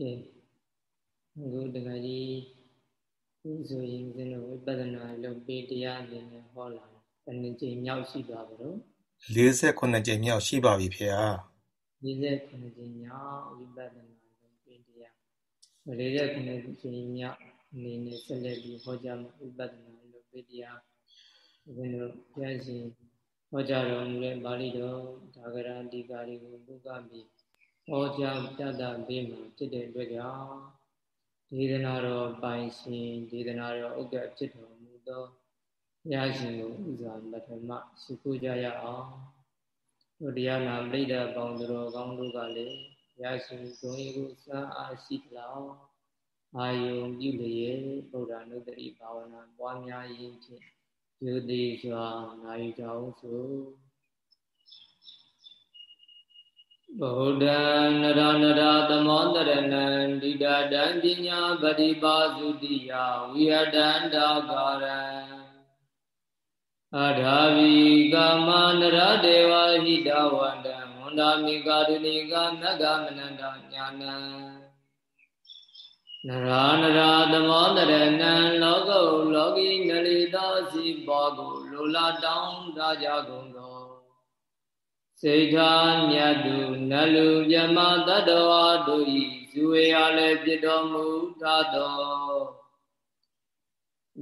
ကဲအခုတခါကြီးဒီဆိုရင်ဦးဇင်းတို့ဝိပဿနာလုပ်ပြီးတရားအနေနဲ့ဟောလာတယ်ဘယ်နှကြိမ်မြောက်ရှိသွားပါတော့48ကြိမ်မြောက်ရှိပါပြီဖေဟာ48ကြိမ်မြောက်ဝိပဿနာလုပ်ပြီးတရား48ကြိမ်မြောက်အနေနဲ့ဆက်လက်ပြီးဟောကြားမှာဝိပဿနာလုပ်ပြီးတရားဦးဇင်းတို့ဘုရားရှင်ဟောကြားတော်မူတဲ့ပါဠိတော်ဒါဂရအဓိကာတွေကိုပုဂ္ဂပြီး ဟောကြားပြသပေးမှာဖြစ်တဲ့အတွက်ကြောင့်ဒေသနာတော်ပိုင်ရှင်ဒေသနာတော်ဥက္ကဋ္ဌဖြစ်တော်မူသောဘုရားရှင်ကိုဥစွာပထမရှိခိုးကြရအောင်တို့တရားနာပြိဋ္ဌာပေါင်းတော်ကောင်းတို့ကလည်းဘုရားရှင်ဂုဏ်ဤကိုစားအားရှိသလောက်အာယုံပြုလျက်ဗုဒ္ဓနုတ္တိဘာဝနာပွားများရင်းဖြင့်ယုတိစွာနာယူကြအောင်ဆို ဗုဒ္ဓံနရနရသမောတရဏံဒိဋ္ဌတံပညာပฏิပါစုတိယဝိဟတန္တာကာရံအထာဝီကာမနရဒေဝဟိတဝန္တံဝန္ဒာမိကာရုဏိကမဂ္ဂမနန္တညာနံနရနရသမောတရဏံလောကုလောကီနလိတောစီဘောကိုလိုလားတောင်းတကြကုန်သော စိတ်ထားမြတ်သူနလူမြမတတ္တဝါတို့ဤဇူဝေအားလည်းပြတော်မူထသော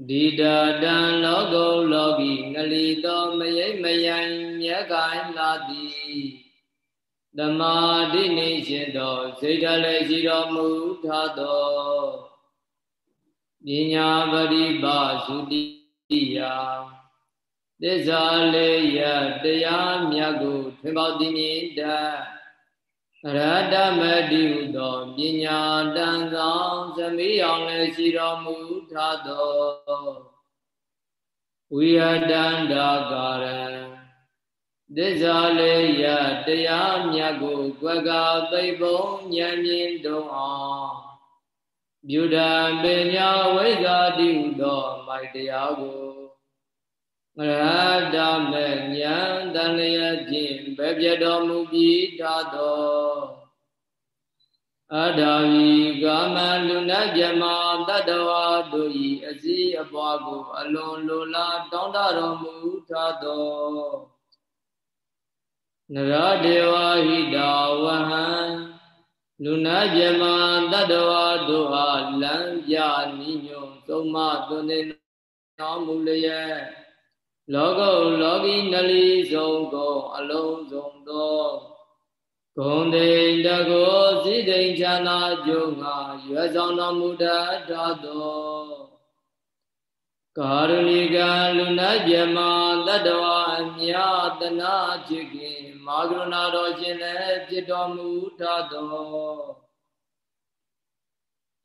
ဒီတတံလောကုလောကီနလီသောမယိမယံမြက်ကိုင်းလာသည်ဓမ္မာတိနေရှင်တော်စိတ်ထားလည်းရှိတော်မူထသောပညာပရိပါစုတိယ သစ္စာလေးရတရားမြတ်ကိုထွင်ပေါသိမြင်တတ်ရတ္တမတိဟုသောပညာတန်ဆောင်သမိအောင်လည်းရှိတော်မူထသောဝိယတန္တာကာရံသစ္စာလေးရတရားမြတ်ကိုကွက်ကသိပုံဉာဏ်မြင်တုံအောင်ပြုဒံပညာဝိဇ္ဇာတိဟုသောမိုက်တရားကို ရတမေဉာဏ်တန်လျက်ဖြင့်ဘယ်ပြတော်မူပြီးသာသောအထာဝီကာမလူနာမြမတတ္တဝါတို့၏အစည်းအပွားကိုအလွန်လိုလားတောင်းတတော်မူထသောနရဒေဝဟိတာဝဟံလူနာမြမတတ္တဝါတို့အားလမ်းပြနိညွန်သုံးမသွန်နေတော်မူလျက် လောကုလောကီနလီဆုံးကုန်အလုံးစုံသောဂုံတိန်တကောစိတိန်ချာနာကျုံငါရွယ်ဆောင်တော်မူတတ်သောကာရုဏိကလူနာပြမတတ္တဝအမြတနာချစ်ခင်မာကရုဏာတော်ရှင်လည်းဖြစ်တော်မူထသော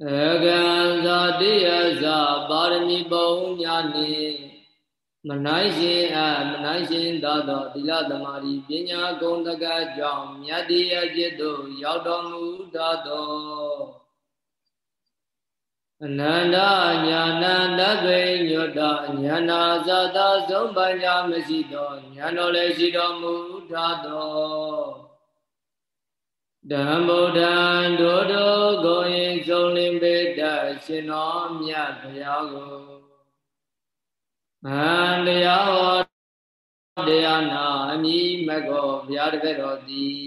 အကံဇာတိယဇာပါရမီပုံညာနှင့် မနိုင်ရှင်အမနိုင်ရှင်သောသောသီလသမารီပညာဂုဏ်တကားကြောင့်မြတ်တရားဖြစ်သို့ရောက်တော်မူသောသောအနန္တညာဏတသွေညွတ်တော်ညာနာဇာတာသုံးပါးရာမရှိသောညာတော်လည်းရှိတော်မူသောဓမ္ဗုဒ္ဓံဒုဒ္ဓကိုရင်ဆုံးလင်းပေတရှင်တော်မြတ်ဘုရားကို မဟာတရားဟောတရားနာအမိမကောဘုရားတပည့်တော်သည်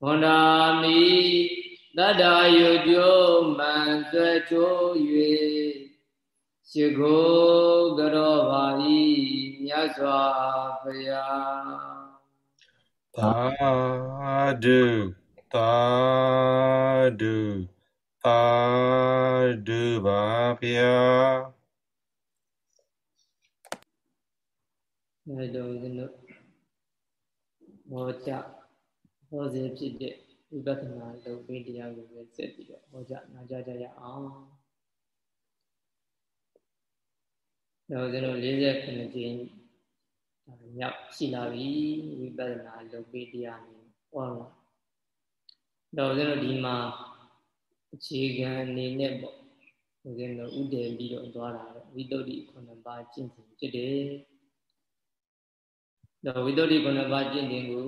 ဘွန်ဓာမိတတ္တာယုကျိုးမံဆွဲချိုး၍ရှိခိုးကြောပါဤမြတ်စွာဘုရားသာဓုသာဓုသာဓုပါဗျာ အဲတော့ဦးဇင်းတို့ဟောကြဟောစေဖြစ်တဲ့ဝိပဿနာလုပ်ပြီးတရားကိုပဲဆက်ပြီးတော့ဟောကြနာကြကြရအောင်တော့ဦးဇင်းတို့49ကြိမ်မြောက်ရှိလာပြီဝိပဿနာလုပ်ပြီးတရားနဲ့ဟောလာတော့ဦးဇင်းတို့ဒီမှာအခြေခံအနေနဲ့ပေါ့ဦးဇင်းတို့ဥတည်ပြီးတော့သွားတာဝိတ္တုဒီ9ပါးကျင့်စဉ်ဖြစ်တယ် တော့ဝိတ္တုဒီခုနှစ်ပါးကျင့်ခြင်းကို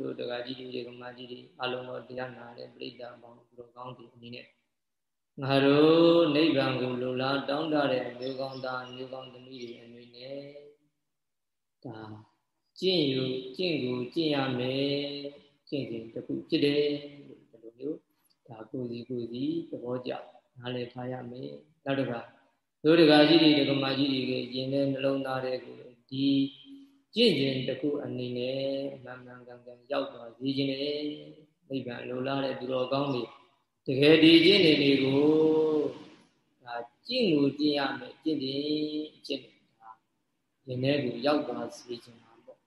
တို့တက္ကကြီးတွေကမကြီးတွေအလုံးတော်တရားနာတဲ့ပြိဿပေါင်းဘုရောကောင်းတွေအနေနဲ့ငါတို့နိဗ္ဗာန်ကိုလိုလားတောင်းတတဲ့မျိုးကောင်းသားမျိုးကောင်းသမီးတွေအမျိုးနဲ့ဒါကျင့်ယူကျင့်ကိုကျင့်ရမယ်ကျင့်စဉ်တစ်ခုဖြစ်တယ်လို့ဒီလိုမျိုးဒါကိုစီကိုစီသဘောကျနားလည်ထားရမယ်နောက်တစ်ခါတို့တကာကြီးတွေဒကမာကြီးတွေကယင်တဲ့နှလုံးသားတွေကိုဒီ ကျင့်စဉ်တစ်ခုအနေနဲ့မှန်မှန်ကန်ကန်ရောက်သွားစေခြင်းနဲ့နိဗ္ဗာန်လိုလားတဲ့သူတော်ကောင်းတွေတကယ်ဒီကျင့်နေတွေကိုဒါကျင့်ကိုကျင့်ရမယ်ကျင့်တယ်ကျင့်ဒါယင်တဲ့ကိုရောက်သွားစေခြင်းပါပေါ့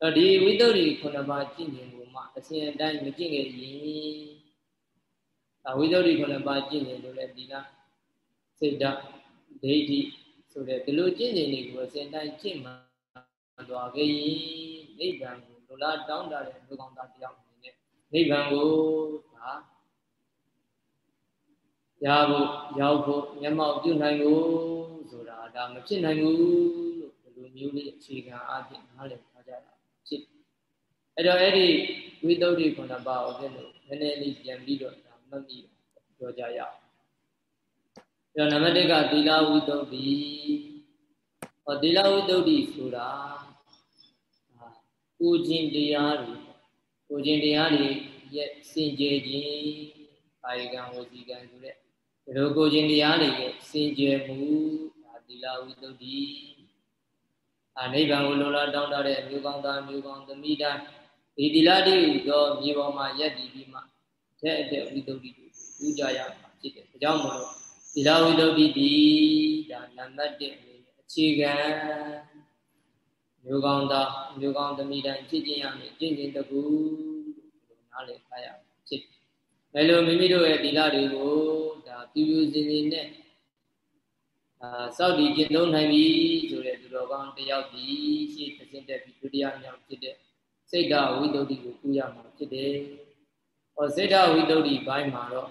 အဲ့ဒီဝိတ္တုတွေခုနှစ်ပါးကျင့်ခြင်းကိုမှအစဉ်အတိုင်းမကျင့်ခဲ့ရင်ဒါဝိတ္တုတွေခုနှစ်ပါးကျင့်ခြင်းလို့လည်းဒီလားစိတ်ဓာတ်ဒိဋ္ဌိဆိုတဲ့ဒီလိုကျင့်ခြင်းတွေကိုအစဉ်တိုင်းကျင့်မှ သွားခဲ့ရင်နိဗ္ဗာန်ကိုလိုလားတောင်းတတဲ့လူကောင်းသားတယောက်အနေနဲ့နိဗ္ဗာန်ကိုဒါရဖို့ရောက်ဖို့မျက်မှောက်ပြုနိုင်ဖို့ဆိုတာဒါမဖြစ်နိုင်ဘူးလို့ဒီလိုမျိုးလေးအခြေခံအဖြစ်နားလည်ထားကြတာဖြစ်အဲ့တော့အဲ့ဒီဝိသုဒ္ဓိခုနပါအောင်လို့နည်းနည်းလေးပြန်ပြီးတော့ဒါမှတ်ပြီးပြောကြရအောင်အဲ့တော့နံပါတ်1ကသီလဝိသုဒ္ဓိ ဟောသီလဝိသုဒ္ဓိဆိုတာကိုခြင်းတရားတွေကိုခြင်းတရားတွေရဲ့စင်ကြယ်ခြင်းကာယကံဝစီကံဆိုတဲ့ဒီလိုကိုခြင်းတရားတွေရဲ့စင်ကြယ်မှုဒါသီလဝိသုဒ္ဓိအာနိဗ္ဗာန်ကိုလုံလောက်တောင်းတတဲ့မျိုးကောင်းသားမျိုးကောင်းသမီးတိုင်းဒီသီလတိဟူသောမြေပေါ်မှာယက်တည်ပြီးမှတဲ့အတဲ့ဝိသုဒ္ဓိကိုပူဇော်ရမှာဖြစ်တယ်ဒါကြောင့်မို့လို့သီလဝိသုဒ္ဓိဒီဒါနံပါတ်1အ ခြေခံမျိုးကောင်းသားမျိုးကောင်းသမီးတိုင်းဖြစ်ခြင်းရမယ်ကျင့်ခြင်းတကူလို့နားလည်ထားရဖြစ်ဘယ်လိုမိမိတို့ရဲ့သီလတွေကိုဒါပြူပြူစင်စင်နဲ့အာစောက်တည်ကျင့်သုံးနိုင်ပြီဆိုတဲ့သူတော်ကောင်းတယောက်ဒီရှေ့သင်တက်ပြီးဒုတိယမြောက်ဖြစ်တဲ့စိတ်ဓာဝိတ္တုကိုကူရမှာဖြစ်တယ်။ဟောစိတ်ဓာဝိတ္တုဘိုင်းမှာတော့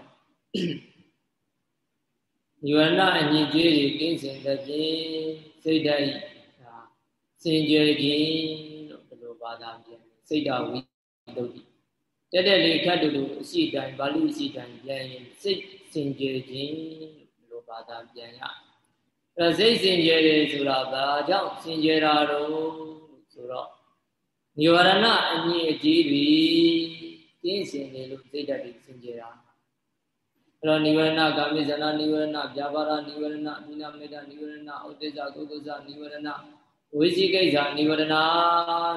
ညဝရဏအညစ်အကြေးတွေကင်းစင်တဲ့ဖြင့်စိတ်ဓာတ်ဒါစင်ကြယ်ခြင်းလို့ဘယ်လိုဘာသာပြန်စိတ်ဓာဝိတုဒ္ဓိတက်တက်လေးခတ်တူတူအရှိတိုင်းပါဠိအရှိတိုင်းပြန်ရင်စိတ်စင်ကြယ်ခြင်းလို့ဘယ်လိုဘာသာပြန်ရအဲစိတ်စင်ကြယ်တယ်ဆိုတာဘာကြောင့်စင်ကြယ်တာတော့ဆိုတော့និဝရဏအညစ်အကြေးတွေကင်းစင်နေလို့စိတ်ဓာတ်တွေစင်ကြယ်တာ အဲ့တော့နိဝရဏကာမိဇဏနိဝရဏဗျာပါဒနိဝရဏမိနာမေတ္တာနိဝရဏဥဒိစ္စကုကုဇနိဝရဏဝိသိကိစ္စနိဝရဏ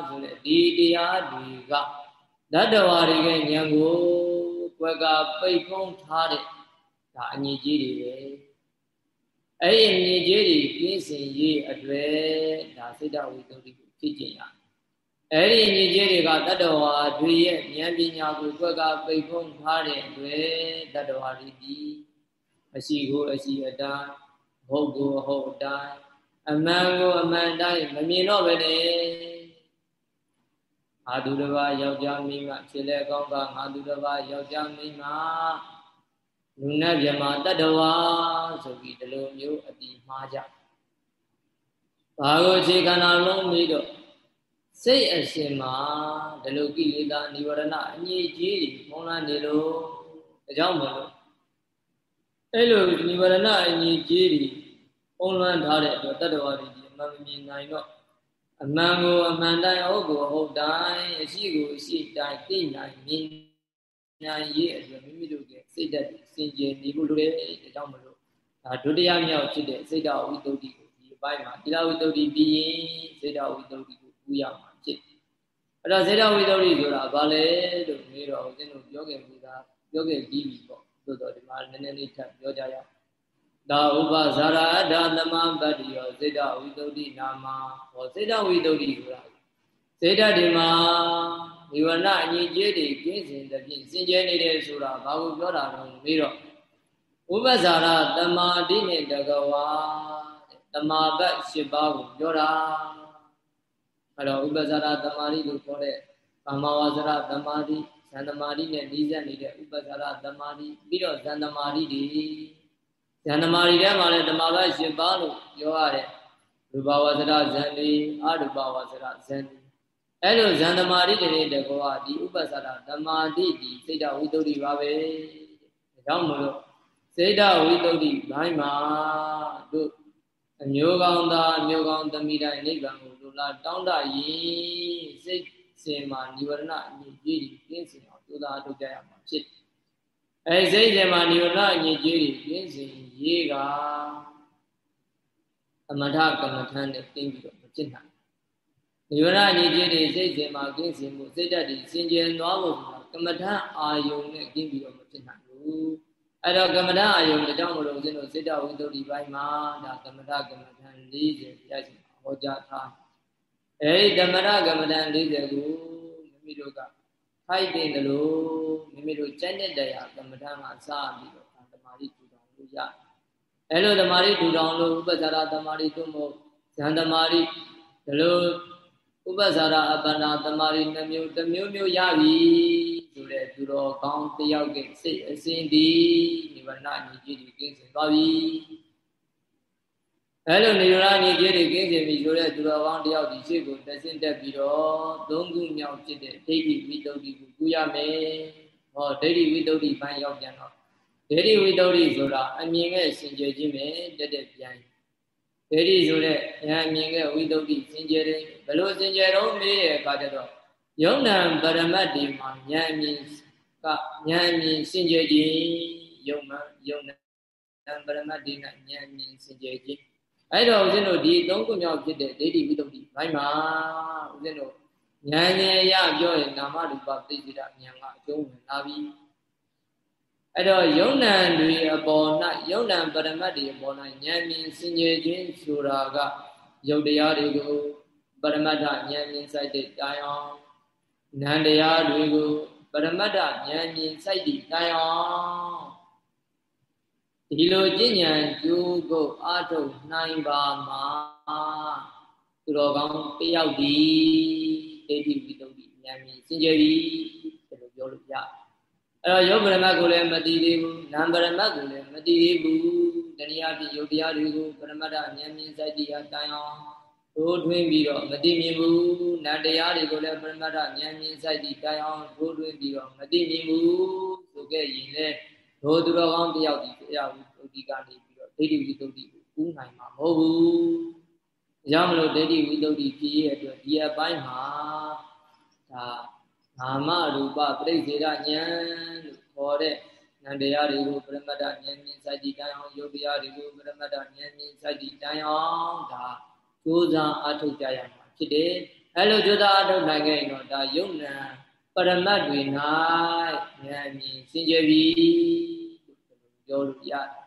ဆိုတဲ့ဒီတရားတွေကဓာတ္တဝါတွေရဲ့ဉာဏ်ကိုကွက်ကပိတ်ဖုံးထားတဲ့ဒါအညစ်အကြေးတွေပဲအဲ့ဒီအညစ်အကြေးတွေပြင်းစင်ရေးအတွေ့ဒါစိတ်တဝိတ္တိကိုဖြစ်ကျင်ရ အဲ့ဒီညစ်ကြေးတွေကတတ္တဝါတွေရဲ့ဉာဏ်ပညာကိုကွက်ကပိတ်ဖုံးထားတဲ့အတွက်တတ္တဝါတွေဒီအရှိကိုအရှိအတိုင်းဟုတ်ကိုဟုတ်အတိုင်းအမှန်ကိုအမှန်တိုင်းမမြင်တော့ပဲလေငါသူတစ်ပါးယောက်ျားမိန်းမဖြစ်လဲကောင်းကငါသူတစ်ပါးယောက်ျားမိန်းမလူနဲ့မြမတတ္တဝါဆိုပြီးဒီလိုမျိုးအတိမှားကြဘာကိုအခြေခံတာလုံးပြီးတော့ စိတ်အရှင်မှာဒီလိုကိလေသာនិဝရဏအငြိကြီးတွေဖုံးလာနေလို့ဒါကြောင့်မလို့အဲ့လိုនិဝရဏအငြိကြီးတွေဖုံးလွှမ်းထားတဲ့အတွက်တတ္တဝါတွေဒီအမှန်မမြင်နိုင်တော့အမှန်ကိုအမှန်တိုင်းဟုတ်ကိုဟုတ်တိုင်းအရှိကိုအရှိတိုင်းသိနိုင်မြင်နိုင်ရဲ့အတွက်မိမိတို့ရဲ့စိတ်ဓာတ်စင်ကြယ်နေဖို့လိုတယ်ဒါကြောင့်မလို့ဒါဒုတိယမြောက်ဖြစ်တဲ့စိတ်ဓာတ်ဝိတ္တုဒီကိုဒီအပိုင်းမှာသီလဝိတ္တုဒီပြီးရင်စိတ်ဓာတ်ဝိတ္တုဒီ ကိုကူးရမှာဖြစ်အဲ့တော့စေတဝိတ္တုဆိုတာဘာလဲလို့မေးတော့ဦးဇင်းတို့ပြောခဲ့ပြီသားပြောခဲ့ပြီးပြီပေါ့သို့တော့ဒီမှာနည်းနည်းလေးထပ်ပြောကြရအောင်ဒါဥပဇာရအဒသမပတ္တိယောစေတဝိတ္တုနာမဟောစေတဝိတ္တုဆိုတာစေတဒီမှာဒီဝရအညီကျေးတွေကျင်းစင်တဲ့ဖြင့်စင်ကြဲနေတယ်ဆိုတာဘာကိုပြောတာတော့မေးတော့ဥပဇာရတမာတိနဲ့တကဝါတမာဘတ်၈ပါးကိုပြောတာ အဲ့တော့ဥပဇာရတမာတိလို့ခေါ်တဲ့ကာမဝါဇရတမာတိဇန်တမာတိနဲ့နှီးစပ်နေတဲ့ဥပဇာရတမာတိပြီးတော့ဇန်တမာတိတွေဇန်တမာတိထဲမှာလည်းတမာဘ၈ပါးလို့ပြောရတယ်ရူပဝါဇရဇန်တွေအရူပဝါဇရဇန်တွေအဲ့လိုဇန်တမာတိတွေတကောဒီဥပဇာရတမာတိဒီစိတ်တဝိတ္တုပါပဲဒါကြောင့်မလို့စေတဝိတုဒ္ဓိဘိုင်းမှာတို့အမျိုးကောင်းသားအမျိုးကောင်းသမီးတိုင်းနိဗ္ဗာန်ကို လူလာတောင်းတရင်စိတ်စင်မှာនិဝရဏအညီကြီးကြီးပြင်းစင်အောင်ကြိုးစားထုတ်ကြရမှာဖြစ်အဲစိတ်စင်မှာនិဝရဏအညီကြီးကြီးပြင်းစင်ရေးကအမထကမ္မထမ်းနဲ့တင်းပြီးတော့မဖြစ်နိုင်နိဝရဏအညီကြီးတွေစိတ်စင်မှာကင်းစင်မှုစိတ်ဓာတ်တွေစင်ကြယ်သွားဖို့ကမ္မထအာယုံနဲ့ကင်းပြီးတော့မဖြစ်နိုင်ဘူးအဲ့တော့ကမ္မထအာယုံကြောင့်မလို့ဦးဇင်းတို့စိတ်တဝိတ္တုဒီပိုင်းမှာဒါကမ္မထကမ္မထ40ရရှိဟောကြားထား အဲဒီကမ္မထကမ္မထ40ကိုမိမိတို့ကထိုက်တင်တယ်လို့မိမိတို့စက်တဲ့တရားကမ္မထမှာစပြီးတော့သမာဓိထူထောင်လို့ရအဲလိုသမာဓိထူထောင်လို့ဥပ္ပဇာရသမာဓိသို့မဟုတ်ဇန်သမာဓိဒီလိုဥပ္ပဇာရအပ္ပနာသမာဓိနှမျိုးတစ်မျိုးမျိုးရပြီဆိုတဲ့သူတော်ကောင်းတယောက်ကစိတ်အစဉ်ဒီနိဗ္ဗာန်ညီကြီးတွေကင်းစင်သွားပြီ အဲလိုနိဗ္ဗာန်ညီကြီးတွေကင်းစင်ပြီဆိုတဲ့သူတော်ကောင်းတယောက်ဒီရှေ့ကိုတက်ဆင်းတက်ပြီးတော့သုံးခုမြောက်ဖြစ်တဲ့ဒိဋ္ဌိဝိတ္တုကိုကူရမယ်ဟောဒိဋ္ဌိဝိတ္တုဘိုင်းရောက်ပြန်တော့ဒိဋ္ဌိဝိတ္တုဆိုတာအမြင်နဲ့ရှင်ကြယ်ခြင်းပဲတက်တက်ပြန်ဒိဋ္ဌိဆိုတဲ့ဉာဏ်မြင်တဲ့ဝိတ္တုရှင်ကြယ်တယ်ဘယ်လိုရှင်ကြယ်တော့မေးတဲ့အခါကျတော့ယုံနံပရမတ်ဒီမှာဉာဏ်မြင်ကဉာဏ်မြင်စင်ကြယ်ခြင်းယုံမှယုံနံပရမတ်ဒီကဉာဏ်မြင်စင်ကြယ်ခြင်း အဲ့တော့ဦးဇင်းတို့ဒီသုံးခုမြောက်ဖြစ်တဲ့ဒိဋ္ဌိဝိတ္တုဘိုင်းမှာဦးဇင်းတို့ဉာဏ်ဉာဏ်ရပြောရင်နာမရူပသိတိရဉာဏ်ကအကျုံးဝင်လာပြီအဲ့တော့ယုံနံတွေအပေါ်၌ယုံနံပရမတ်တွေအပေါ်၌ဉာဏ်မြင်စင်ကြယ်ခြင်းဆိုတာကယုတ်တရားတွေကိုပရမတ္ထဉာဏ်မြင်စိုက်တဲ့တိုင်းအောင်နန္တရားတွေကိုပရမတ္ထဉာဏ်မြင်စိုက်တည်တိုင်အောင် ဒီလိုကျင့်ဉာဏ်ကျိုးကိုအာထုတ်နိုင်ပါမှာသူတော်ကောင်းတယောက်ဒီဒိဋ္ဌိဝိတုဒ္ဓိဉာဏ်မြင်စင်ကြယ်ပြီဒီလိုပြောလို့ရအဲ့တော့ယောပရမတ်ကိုလည်းမတည်သေးဘူးနာမ်ပရမတ်ကိုလည်းမတည်သေးဘူးတနည်းအားဖြင့်ယုတ်တရားတွေကိုပရမတ္ထဉာဏ်မြင်စိုက်တည်တိုင်အောင်ထိုးထွင်းပြီးတော့မတိမြင်ဘူးနတ်တရားတွေကိုလည်းပရမတ္ထဉာဏ်မြင်စိုက်တည်တိုင်အောင်ထိုးထွင်းပြီးတော့မတိမြင်ဘူးဆိုခဲ့ရင်လေ ဒိုသူတော်ကောင်းတယောက်ဒီတရားဝိသုဒ္ဓိကနေပြီးတော့ဒိဋ္ဌိဝိသုဒ္ဓိကိုကူးနိုင်မှာမဟုတ်ဘူး။ဒါကြောင့်မလို့ဒိဋ္ဌိဝိသုဒ္ဓိဖြစ်ရဲ့အတွက်ဒီအပိုင်းမှာဒါနာမရူပပြိစေရဉာဏ်လို့ခေါ်တဲ့နန္တရားတွေကိုပရမတ္ထဉာဏ်မြင်စိုက်တည်တိုင်အောင်ယုတ်တရားတွေကိုပရမတ္ထဉာဏ်မြင်စိုက်တည်တိုင်အောင်ဒါကြိုးစားအထုတ်ကြရမှာဖြစ်တယ်အဲလိုကြိုးစားအထုတ်နိုင်ခဲ့ရင်တော့ဒါယုံနာ ပရမတ်တွေ၌ဉာဏ်မြင်စင်ကြယ်ပြီပြောလို့ရတယ်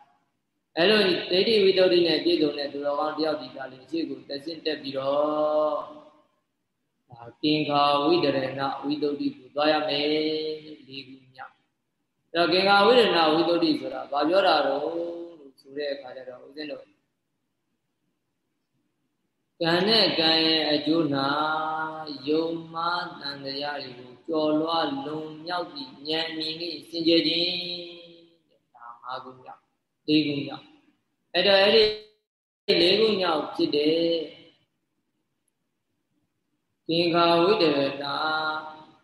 အဲလိုဒိဋ္ဌိဝိတ္တုနဲ့ပြည့်စုံတဲ့သူတော်ကောင်းတယောက်ဒီကလေးရှေ့ကိုတက်ဆင့်တက်ပြီးတော့ဒါကင်္ခာဝိတရဏဝိတ္တုကိုသွားရမယ်လေးခုမြောက်အဲတော့ကင်္ခာဝိတရဏဝိတ္တုဆိုတာဘာပြောတာတော့လို့ဆိုတဲ့အခါကျတော့ဦးဇင်းတို့ကံနဲ့ကံရဲ့အကျိုးနာယုံမာတန်တရားတွေကို ကြော်လွှားလုံမြောက်ပြီးဉာဏ်မြင်ပြီးစင်ကြယ်ခြင်းဒါ၅ခုမြောက်၄ခုမြောက်အဲ့တော့အဲ့ဒီ၄ခုမြောက်ဖြစ်တဲ့သင်္ခါဝိတရဏ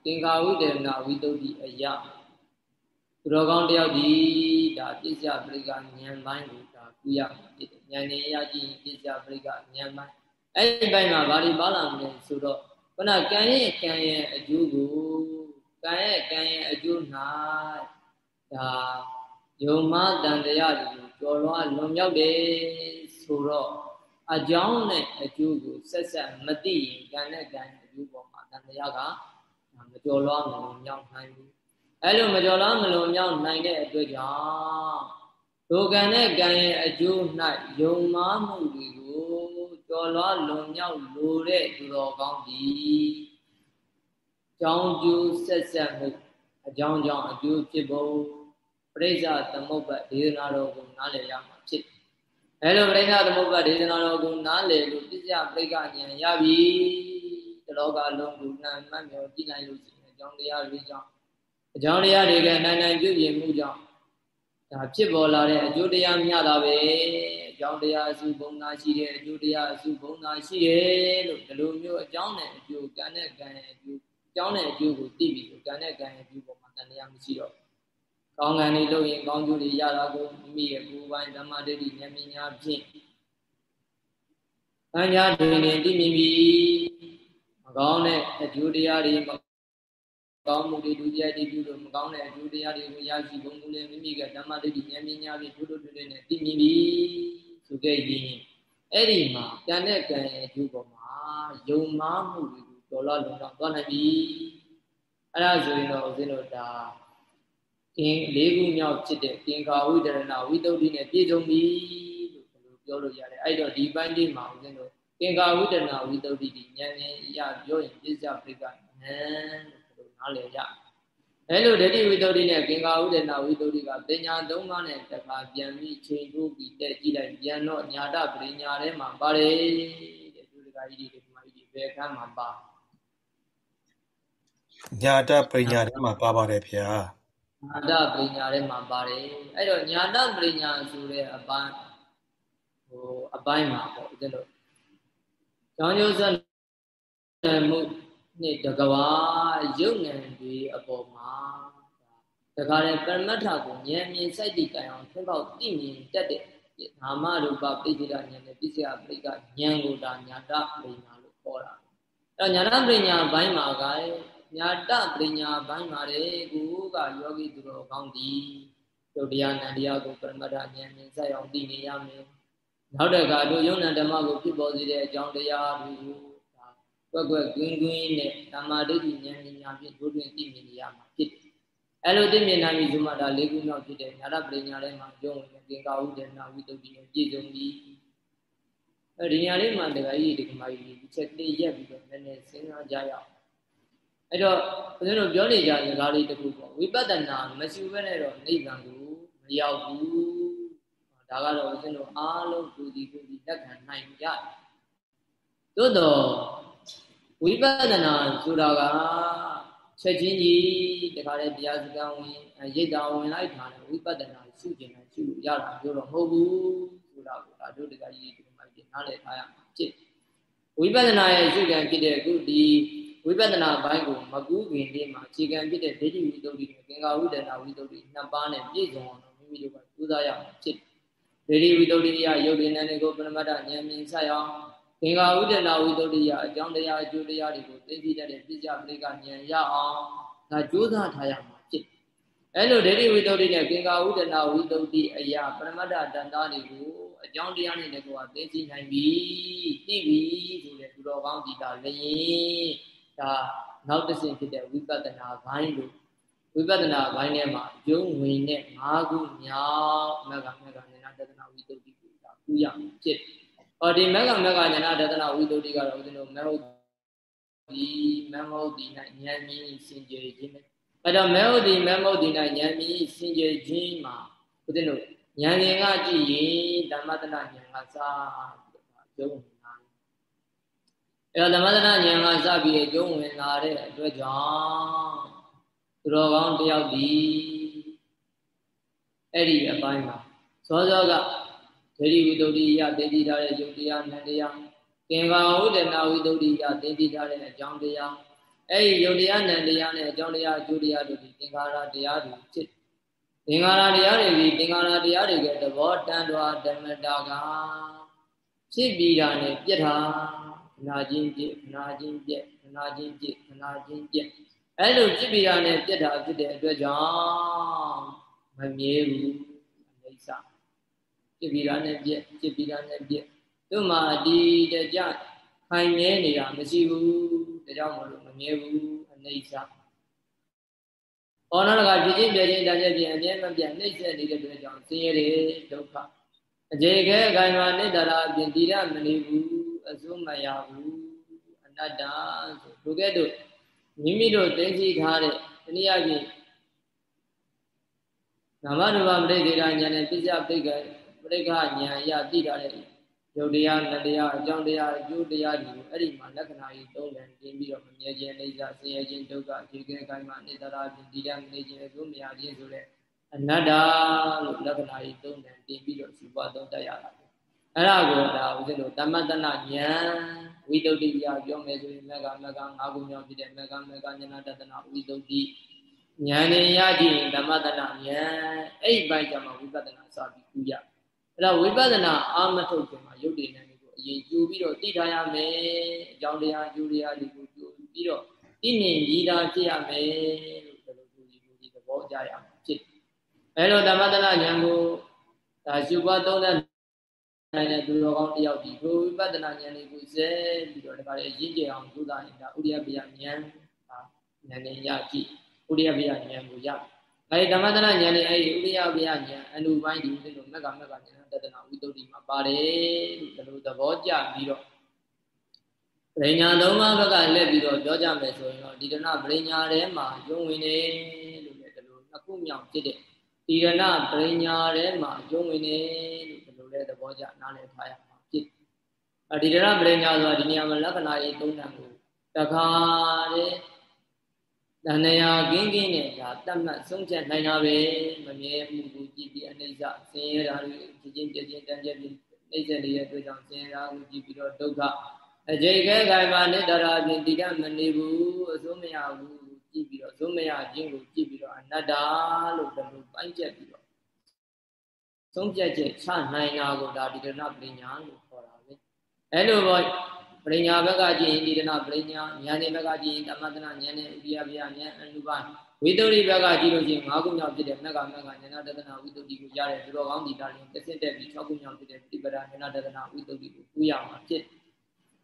သင်္ခါဝိတရဏဝိတုဒ္ဓိအယသူတော်ကောင်းတယောက်ဒီဒါပြစ္ဆပရိကဉာဏ်ပိုင်းကိုဒါကုရမှာဖြစ်တယ်ဉာဏ်နဲ့ရကြည့်ပြစ္ဆပရိကဉာဏ်ပိုင်းအဲ့ဒီဘက်မှာဘာတွေပါလာမလဲဆိုတော့ ခုနကံရဲ့ကံရဲ့အကျိုးကိုကံရဲ့ကံရဲ့အကျိုး၌ဒါယုံမတန်တရားတွေကိုကြော်လွှားလွန်မြောက်တယ်ဆိုတော့အကြောင်းနဲ့အကျိုးကိုဆက်ဆက်မသိရင်ကံနဲ့ကံရဲ့အကျိုးပေါ်မှာတန်တရားကမကြော်လွှားမလွန်မြောက်နိုင်ဘူးအဲ့လိုမကြော်လွှားမလွန်မြောက်နိုင်တဲ့အတွက်ကြောင့်ဒုက္ခနဲ့ကံရဲ့အကျိုး၌ယုံမှားမှုတွေကို ကျော်လွားလွန်မြောက်လိုတဲ့သူတော်ကောင်းဒီကြောင်းကျိုးဆက်ဆက်မှုအကြောင်းကြောင့်အကျိုးဖြစ်ဖို့ပရိစ္ဆသမုပ္ပါဒေသနာတော်ကိုနားလည်ရမှာဖြစ်အဲလိုပရိစ္ဆသမုပ္ပါဒေသနာတော်ကိုနားလည်လို့ပြစ္ဆပရိက္ခဉာဏ်ရပြီတလောကလုံးကိုနှံမှတ်မြော်ကြည့်လိုက်လို့ရှိရင်အကြောင်းတရားတွေကြောင့်အကြောင်းတရားတွေကနိုင်နိုင်ပြုပြင်မှုကြောင့်ဒါဖြစ်ပေါ်လာတဲ့အကျိုးတရားများတာပဲအ ကြောင်းတရားအစုဘုံသာရှိတယ်အကျိုးတရားအစုဘုံသာရှိတယ်လို့ဒီလိုမျိုးအကြောင်းနဲ့အကျိုးကံနဲ့ကံရဲ့အကျိုးအကြောင်းနဲ့အကျိုးကိုသိပြီးကံနဲ့ကံရဲ့အကျိုးပေါ်မှာတန်တရားမရှိတော့ကောင်းကံတွေလုပ်ရင်ကောင်းကျိုးတွေရတာကိုမိမိရဲ့ကိုယ်ပိုင်ဓမ္မဒိဋ္ဌိဉာဏ်ပညာဖြင့်အညာတွင်တွင်သိမြင်ပြီးမကောင်းတဲ့အကျိုးတရားတွေမကောင်းမှုတွေဒုတိယတည်ပြုလို့မကောင်းတဲ့အကျိုးတရားတွေကိုရရှိဘုံကူလည်းမိမိကဓမ္မဒိဋ္ဌိဉာဏ်ပညာဖြင့်တို့တို့တွေနဲ့သိမြင်ပြီး ဆိုခဲ့ရင်အဲ့ဒီမှာတန်တဲ့ကံရဲ့အကျိုးပေါ်မှာယုံမှားမှုတွေကိုတော်လာလုံတော့သွားနိုင်ပြီအဲ့ဒါဆိုရင်တော့ဦးဇင်းတို့ဒါကင်းလေးခုမြောက်ဖြစ်တဲ့ကင်္ခာဝိတရဏဝိတုဒ္ဓိနဲ့ပြည့်စုံပြီလို့ပြောလို့ရတယ်အဲ့တော့ဒီပိုင်းလေးမှာဦးဇင်းတို့ကင်္ခာဝိတရဏဝိတုဒ္ဓိဒီဉာဏ်နဲ့အရာပြောရင်ပြစ္ဆပရိကဉာဏ်လို့နားလည်ရ အဲလိုဒိဋ္ဌိဝိတုဒ္ဓိနဲ့ကင်္ခာဝိတရဏဝိတုဒ္ဓိကပညာသုံးပါးနဲ့တခါပြန်ပြီးချိန်ထိုးပြီးတက်ကြည့်လိုက်ပြန်တော့ညာတပရိညာထဲမှာပါတယ်တဲ့သူတကာကြီးဒီမှာကြီးဘယ်ခန်းမှာပါညာတပညာထဲမှာပါပါတယ်ဗျာညာတပညာထဲမှာပါတယ်အဲ့တော့ညာတပညာဆိုတဲ့အပိုင်းဟိုအပိုင်းမှာပေါ့ဦးဇင်းတို့ကျောင်းကျိုးဆက်မှု နှစ်တကဘာရုပ်ဉာဏ်တွေအပေါ်မှာတခါလေပရမတ္ထကိုဉာဏ်မြင်စိုက်တည်တိုင်အောင်ထွန်းပေါက်သိမြင်တတ်တဲ့နာမရူပပိဋိဒဉာဏ်နဲ့ပစ္စယပရိကဉာဏ်ကိုဒါညာတပညာလို့ခေါ်တာအဲညာတပညာဘိုင်းမှာကညာတပညာဘိုင်းမှာလေကိုကယောဂီသူတော်ကောင်းသည်ဒုတိယနန္တရားကိုပရမတ္ထဉာဏ်မြင်စိုက်အောင်သိနေရမယ်နောက်တခါတို့ယုံနာဓမ္မကိုဖြစ်ပေါ်စေတဲ့အကြောင်းတရားတွေကို ကွက်ကွက်ကွင်းကွင်းနဲ့ဓမ္မဒိဋ္ဌိဉာဏ်ဉာဏ်ဖြင့်တို့တွင်သိမြင်နေရမှာဖြစ်တယ်အဲလိုသိမြင်နိုင်ပြီဆိုမှဒါလေးခုမြောက်ဖြစ်တဲ့ညာရပရိညာထဲမှာယုံဝင်သင်္ကာဟုဒေနာဝိတုဒ္ဓိနဲ့ပြည့်စုံပြီအဲဒီညာလေးမှာတခါကြီးဒီကမာကြီးဒီချက်လေးရက်ပြီးတော့နည်းနည်းစဉ်းစားကြရအောင်အဲ့တော့ဘုရားတို့ပြောနေကြစကားလေးတစ်ခုပေါ့ဝိပဿနာမရှိဘဲနဲ့တော့နိဗ္ဗာန်ကိုမရောက်ဘူးဒါကတော့ဦးဇင်းတို့အားလုံးကိုဒီကိုဒီလက်ခံနိုင်ကြတယ်သို့တော့ ဝိပဿနာဆိုတာကချက်ချင်းကြီးတခါလေတရားစကားဝင်ရိတ်တာဝင်လိုက်တာလေဝိပဿနာရှုကျင်တယ်ရှုရတာပြောတော့မဟုတ်ဘူးဆိုတာကိုဒါတို့တကကြီးဒီမှာဒီနားလည်ထားရမှာဖြစ်ဝိပဿနာရဲ့ရှုခံဖြစ်တဲ့အခုဒီဝိပဿနာဘိုင်းကိုမကူးခင်လေးမှာအခြေခံဖြစ်တဲ့ဒိဋ္ဌိဝိတ္တုတွေသင်္ကာဝိဒနာဝိတ္တုတွေနှစ်ပါးနဲ့ပြည့်စုံအောင်မိမိတို့ကကြိုးစားရမှာဖြစ်ဒေဒီဝိတ္တုရိယယုတ်ဒီနန္ဒီကိုပရမတ္တဉာဏ်မြင်ဆက်အောင် သင်္ဃာဝိတ္တနာဝိတ္တုရိယအကြောင်းတရားအကျိုးတရားတွေကိုသိသိတတ်တဲ့ပြစ္ဆပရိကဉာဏ်ရအောင်ဒါကြိုးစားထားရမှာဖြစ်အဲ့လိုဒေဒီဝိတ္တုရိနဲ့သင်္ဃာဝိတ္တနာဝိတ္တုတိအရာပရမတ္တတန်သားတွေကိုအကြောင်းတရားနဲ့တကွာသိသိနိုင်ပြီသိပြီဆိုတဲ့သူတော်ကောင်းဒီတာလည်းဒါနောက်တစ်ဆင့်ဖြစ်တဲ့ဝိပဿနာဘိုင်းလို့ဝိပဿနာဘိုင်းထဲမှာယုံဝင်တဲ့၅ခုမြောက်မကမကဉာဏတဒနာဝိတ္တုတိကိုဒါကူရဖြစ်။ အော်ဒီမကမကဉာဏတဒနာဝိတ္တုတိကတော့ဦးဇင်းတို့မဟုတ်ဒီမမဟုတ်ဒီ၌ဉာဏ်မြင်စင်ကြယ်ခြင်းပဲ။အဲ့တော့မဟုတ်ဒီမဟုတ်ဒီ၌ဉာဏ်မြင်စင်ကြယ်ခြင်းမှာဦးဇင်းတို့ဉာဏ်ဉာဏ်ကကြည့်ရင်ဓမ္မတနာဉာဏ်ကစားယုံနာ။အဲ့တော့ဓမ္မတနာဉာဏ်ကစပြီးအကျုံးဝင်လာတဲ့အတွက်ကြောင့်သူတော်ကောင်းတယောက်ဒီအဲ့ဒီအပိုင်းမှာစောစောက ဒေဒီဝိတ္တုရိယဒေတိထားတဲ့ယုတ်တရားနတ်တရားကင်္ဘာဝိတနာဝိတ္တုရိယဒေတိထားတဲ့အကြောင်းတရားအဲ့ဒီယုတ်တရားနတ်တရားနဲ့အကြောင်းတရားအကျိုးတရားတို့ဒီသင်္ခါရတရားတွေဖြစ်သင်္ခါရတရားတွေဒီသင်္ခါရတရားတွေကသဘောတန်တော်ဓမ္မတာကဖြစ်ပြီးတာနဲ့ပြက်တာခဏချင်းပြက်ခဏချင်းပြက်ခဏချင်းပြက်ခဏချင်းပြက်အဲ့လိုဖြစ်ပြီးတာနဲ့ပြက်တာဖြစ်တဲ့အတွက်ကြောင့်မမြဲဘူးအိဋ္ဌ ဖြစ်ပြီးတာနဲ့ပြက်ဖြစ်ပြီးတာနဲ့ပြက်သူ့မှာဒီတကြခိုင်မြဲနေတာမရှိဘူးဒါကြောင့်မလို့မမြဲဘူးအိဋ္ဌဘောနရကဖြစ်ချင်းပြချင်းတန်ချက်ပြင်အမြဲမပြတ်နှိမ့်ဆက်နေတဲ့အတွက်ကြောင့်ဆင်းရဲတဲ့ဒုက္ခအခြေခဲအခိုင်မာနိတ္တရာအပြင်တည်ရမနေဘူးအစိုးမရဘူးအနတ္တဆိုဒုက္ကဲ့တို့မိမိတို့သိသိထားတဲ့တနည်းအားဖြင့်နာမရူပပရိဒေရဉာဏ်နဲ့ပြစ္ဆပရိက ပရိက္ခဉာဏ်အရာသိတာတဲ့ယုတ်တရားနတရားအကြောင်းတရားအကျိုးတရားတွေကိုအဲ့ဒီမှာလက္ခဏာကြီးသုံးတယ်တင်ပြီးတော့မမြဲခြင်းအိဋ္ဌဆင်းရဲခြင်းဒုက္ခအခြေခဲကိုင်းမှာအနိတ္တရာဖြင့်ဒီတမနေခြင်းအကျိုးမရခြင်းဆိုတဲ့အနတ္တလို့လက္ခဏာကြီးသုံးတယ်တင်ပြီးတော့စုပွားသုံးတတ်ရတာအဲ့ဒါကိုဒါဦးဇင်းတို့တမတနာဉာဏ်ဝိတုဒ္ဓိယပြောမယ်ဆိုရင်မကမက၅ခုမြောက်ဖြစ်တဲ့မကမကဉာဏတတနာဝိတုဒ္ဓိဉာဏ်နဲ့ရကြည့်ဓမ္မတနာဉာဏ်အဲ့ဒီဘိုက်ကြမှာဝိပဿနာစပြီးကူရ အဲ့တော့ဝိပဿနာအာမထုတ်ခင်မှာယုတ်တည်နေကိုအရင်ယူပြီးတော့သိထားရမယ်အကြောင်းတရားယူတရားတွေကိုယူပြီးတော့သိမြင်ကြီးတာဖြစ်ရမယ်လို့ဘယ်လိုယူယူဒီသဘောကြရမှာဖြစ်အဲ့လိုဓမ္မတနာဉာဏ်ကိုဒါရှုပွားသုံးတဲ့နိုင်တဲ့သူတော်ကောင်းတယောက်ဒီကိုဝိပဿနာဉာဏ်လေးကိုစဲပြီးတော့ဒါကလည်းရင့်ကြအောင်ကြိုးစားနေတာဥရိယပယဉာဏ်ဟာဉာဏ်နဲ့ရကြည့်ဥရိယပယဉာဏ်ကိုရ အဲဒီဓမ္မတနာဉာဏ်နဲ့အဲဒီဥရိယပယဉာဏ်အနုပိုင်းဒီလိုမက်ကမက်ကဉာဏ်တဒနာဝိတုဒ္ဓိမှာပါတယ်လို့ဒီလိုသဘောကျပြီးတော့ပရိညာသုံးပါးဘက်ကလက်ပြီးတော့ပြောကြမယ်ဆိုရင်တော့ဒီဒနာပရိညာထဲမှာယုံဝင်နေလို့လည်းဒီလိုနှစ်ခုမြောက်ဖြစ်တဲ့ဒီဒနာပရိညာထဲမှာယုံဝင်နေလို့ဒီလိုလည်းသဘောကျနားလည်ထားရမှာဖြစ်အဲဒီဒနာပရိညာဆိုတာဒီနေရာမှာလက္ခဏာရေးသုံးတယ်ကိုတခါတည်း တဏှာကင်းကင်းနဲ့ဒါတတ်မှတ်ဆုံးဖြတ်နိုင်တာပဲမမြဲမှုကိုကြည့်ပြီးအနိစ္စဆင်းရဲတာတွေကြည်ချင်းကြည်ချင်းတန်ကြပြီးနှိမ့်ဆက်နေတဲ့အတွက်ကြောင့်ဆင်းရဲတာကိုကြည့်ပြီးတော့ဒုက္ခအကျိကဲခိုင်ပါနိတရာဖြင့်တည်တတ်မနေဘူးအစိုးမရဘူးကြည့်ပြီးတော့အစိုးမရခြင်းကိုကြည့်ပြီးတော့အနတ္တလို့ဘယ်လိုပိုင်းချက်ပြီးတော့ဆုံးဖြတ်ချက်ချနိုင်တာကိုဒါဒီဒနာပညာလို့ခေါ်တာပဲအဲလိုပေါ့ ပရိညာဘက်ကကြည့်ရင်ဒီဒနာပရိညာဉာဏ်နဲ့ဘက်ကကြည့်ရင်တမတနာဉာဏ်နဲ့ဥပိယပြဉာဏ်အနုပါဝိတ္တိဘက်ကကြည့်လို့ရှိရင်၅ခုမြောက်ဖြစ်တဲ့မက္ကမက္ကဉာဏတဒနာဝိတ္တိကိုရတဲ့သူတော်ကောင်းဒီတာလင်းတစ်ဆင့်တက်ပြီး၆ခုမြောက်ဖြစ်တဲ့ပြိပဒဉာဏတဒနာဝိတ္တိကိုကူးရမှာဖြစ်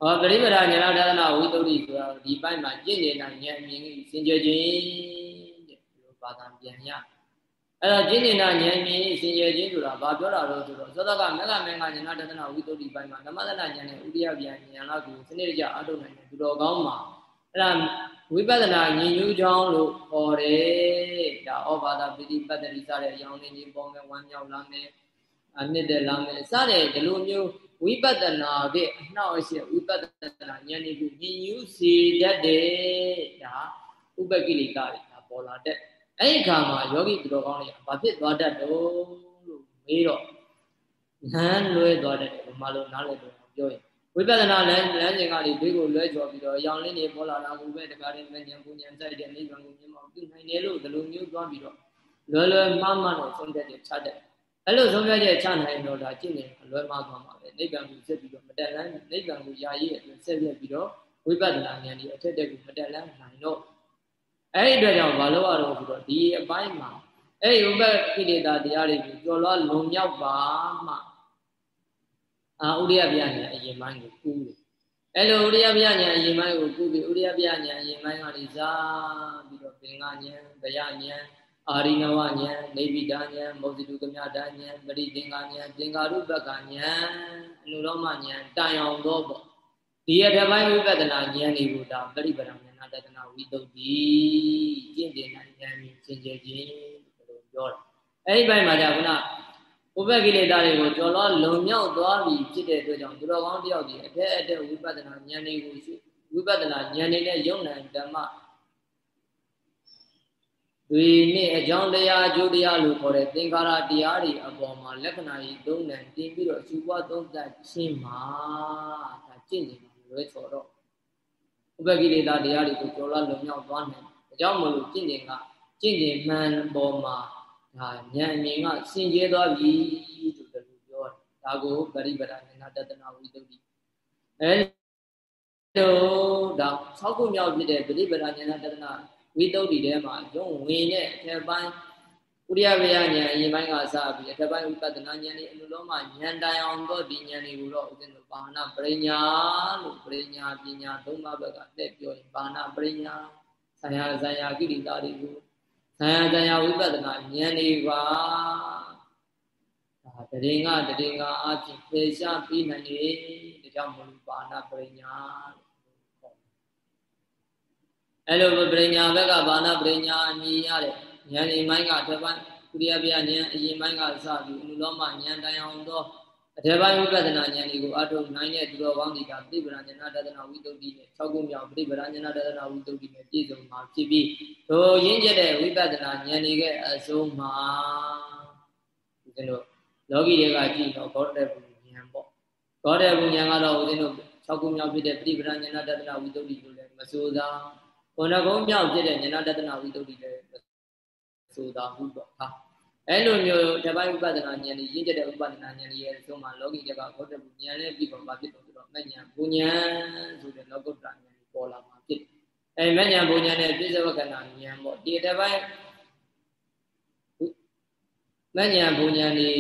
ဟောပရိပဒဉာဏတဒနာဝိတ္တိဆိုတာဒီပိုင်းမှာကျင့်နေတာဉာဏ်အမြင်ကြီးစင်ကြယ်ခြင်းတဲ့ဒီလိုဘာသာပြန်ရ အဲ့တော့ကျင့်နေတာဉာဏ်မြင်စင်ကြယ်ခြင်းဆိုတာဘာပြောတာလို့ဆိုတော့သောတကမက္ကမက္ကဉာဏတဒနာဝိတ္တိပိုင်းမှာဓမ္မတနာဉာဏ်နဲ့ဥဒိယပြန်ဉာဏ်လောက်ကိုစနစ်တကျအထုတ်နိုင်တဲ့သူတော်ကောင်းမှာအဲ့ဒါဝိပဿနာဉာဏ်ညူးကြောင်းလို့ခေါ်တယ်ဒါဩဘာဒပိဋိပတ္တိစတဲ့အကြောင်းလေးကြီးပေါ်မယ်ဝမ်းမြောက်လာမယ်အနှစ်သက်လာမယ်စတဲ့ဒီလိုမျိုးဝိပဿနာကအနှောက်အယှက်ဝိပဿနာဉာဏ်တွေကိုဉာဏ်ညူးစေတတ်တယ်ဒါဥပကိလေသာတွေဒါပေါ်လာတဲ့ အဲ့ဒီခါမှာယောဂီသူတော်ကောင်းတွေကဘာဖြစ်သွားတတ်တော့လို့မေးတော့လမ်းလွဲသွားတတ်တယ်ဘယ်မှာလို့နားလည်လို့ပြောရင်ဝိပဿနာလမ်းလမ်းစဉ်ကနေဘေးကိုလွဲကျော်ပြီးတော့ရောင်လင်းနေပေါ်လာတာကိုပဲတကားရင်မဉဏ်ပူဉဏ်စိုက်တဲ့နိဗ္ဗာန်ကိုမြင်အောင်ပြုနိုင်တယ်လို့ဒီလိုမျိုးသွားပြီးတော့လွယ်လွယ်မှားမှန်တော့ဆုံးဖြတ်ချက်ချတတ်အဲ့လိုဆုံးဖြတ်ချက်ချနိုင်တော့ဒါကျင့်နေလွယ်မှားသွားမှာပဲနိဗ္ဗာန်ကိုဆက်ပြီးတော့မတက်လန်းနိဗ္ဗာန်ကိုယာရည်အတွက်ဆက်လက်ပြီးတော့ဝိပဿနာဉာဏ်ဒီအထက်တက်ကိုမတက်လန်းနိုင်တော့ အဲ့ဒီအတွက်ကြောင့်မလုပ်ရတော့ဘူးတော့ဒီအပိုင်းမှာအဲ့ဒီဥပ္ပကိလေသာတရားတွေကိုကျော်လွှားလုံမြောက်ပါမှအာဥရိယဗျာဉာဏ်အရင်ပိုင်းကိုကူးတယ်အဲ့လိုဥရိယဗျာဉာဏ်အရင်ပိုင်းကိုကူးပြီးဥရိယဗျာဉာဏ်အရင်ပိုင်းကနေစားပြီးတော့ပင်ကဉာဏ်ဗျာဉာဏ်အာရိနဝဉာဏ်နေဗိဒဉာဏ်မောဇိတုကမြတဉာဏ်ပရိသင်္ကာဉာဏ်သင်္ကာရုပ္ပကဉာဏ်အနုရောမဉာဏ်တိုင်အောင်တော့ပေါ့ဒီအထက်ပိုင်းဝိပဿနာဉာဏ်တွေကိုဒါပရိပဒဉာ ဏတဒနာဝိတုဒ္ဓိကျင့်တင်နိုင်ဉာဏ်မြင်စင်ကြယ်ခြင်းလို့ပြောတာအဲ့ဒီဘက်မှာじゃခုနဥပ္ပကိလေသာတွေကိုကျော်လွှားလုံမြောက်သွားပြီဖြစ်တဲ့အတွက်ကြောင့်သူတော်ကောင်းတယောက်ဒီအထက်အထက်ဝိပဿနာဉာဏ်တွေကိုရှိဝိပဿနာဉာဏ်တွေနဲ့ယုံနိုင်ဓမ္မတွေနဲ့အကြောင်းတရားအကျိုးတရားလို့ခေါ်တဲ့သင်္ခါရတရားတွေအပေါ်မှာလက္ခဏာကြီးသုံးတယ်တင်ပြီးတော့အကျူပွားသုံးသပ်ခြင်းမှာဒါကျင့်နေမှာလွဲချော်တော့ ဥပ္ပကိလေသာတရားတွေကိုကျော်လွှားလုံမြောက်သွားနိုင်ဒါကြောင့်မလို့ကျင့်ခြင်းကကျင့်ခြင်းမှန်ပေါ်မှာဒါဉာဏ်အမြင်ကစင်ကြဲသွားပြီလို့တလူပြောတယ်ဒါကိုပရိပဒနာတတနာဝိတုဒ္ဓိအဲလိုဒါ6ခုမြောက်ဖြစ်တဲ့ပရိပဒဉာဏတတနာဝိတုဒ္ဓိထဲမှာယုံဝင်တဲ့အထက်ပိုင်း ဥရိယဝေယဉာဏ်အရင်ပိုင်းကစပြီးအထက်ပိုင်းဝိပဿနာဉာဏ်ဤအလိုလုံးမှာဉာဏ်တိုင်အောင်တော့ဒီဉာဏ်တွေကိုတော့ဥစဉ်လို့ဘာနာပရိညာလို့ပရိညာပညာသုံးပါးဘက်ကတက်ပြောရင်ဘာနာပရိညာဆံရဆံရကိရိတာတွေကိုဆံရဆံရဝိပဿနာဉာဏ်တွေပါဒါတရင်ကတရင်ကအဖြစ်ဖေရှားပြီးနိုင်လေဒါကြောင့်မလို့ဘာနာပရိညာအဲ့လိုပရိညာဘက်ကဘာနာပရိညာအမြင်ရတဲ့ ဉာဏ်ဒီမိုင်းကတစ်ပိုင်းကုရိယပြဉာဏ်အရင်ပိုင်းကစပြီးအနုလောမဉာဏ်တိုင်အောင်သောအထေပိုင်းဝိပဿနာဉာဏ်တွေကိုအထုနိုင်တဲ့သူတော်ကောင်းတွေကပြိပရဉာဏတဒနာဝိတုဒ္ဓိနဲ့၆ခုမြောက်ပြိပရဉာဏတဒနာဝိတုဒ္ဓိနဲ့ပြည့်စုံမှာဖြစ်ပြီးထိုရင်းကျက်တဲ့ဝိပဿနာဉာဏ်တွေရဲ့အဆုံးမှာဦးဇင်းတို့လောကီတွေကကြည့်တော့ဂေါတဘူဉာဏ်ပေါ့ဂေါတဘူဉာဏ်ကတော့ဦးဇင်းတို့၆ခုမြောက်ဖြစ်တဲ့ပြိပရဉာဏတဒနာဝိတုဒ္ဓိလို့လည်းမဆိုးသာဘုံနှကုံးမြောက်ဖြစ်တဲ့ဉာဏတဒနာဝိတုဒ္ဓိလည်း ဆိုတာဟုတ်ပေါ့ဟာအဲ့လိုမျိုးတပိုင်းဥပဒနာဉာဏ်ကြီးရင့်ကျက်တဲ့ဥပဒနာဉာဏ်ကြီးရဲ့အဆုံးမှာလောကီတက်ကဘုဒ္ဓဘုဉာဏ်နဲ့ပြီးတော့ဘာဖြစ်လို့ဆိုတော့မဉဏ်ဘုဉာဏ်ဆိုတဲ့လောကုတ္တရာဉာဏ်ပေါ်လာမှာဖြစ်အဲမဉဏ်ဘုဉာဏ်နဲ့ပြစ္ဆဝကနာဉာဏ်ပေါ့ဒီတပိုင်းမဉဏ်ဘုဉာဏ်นี่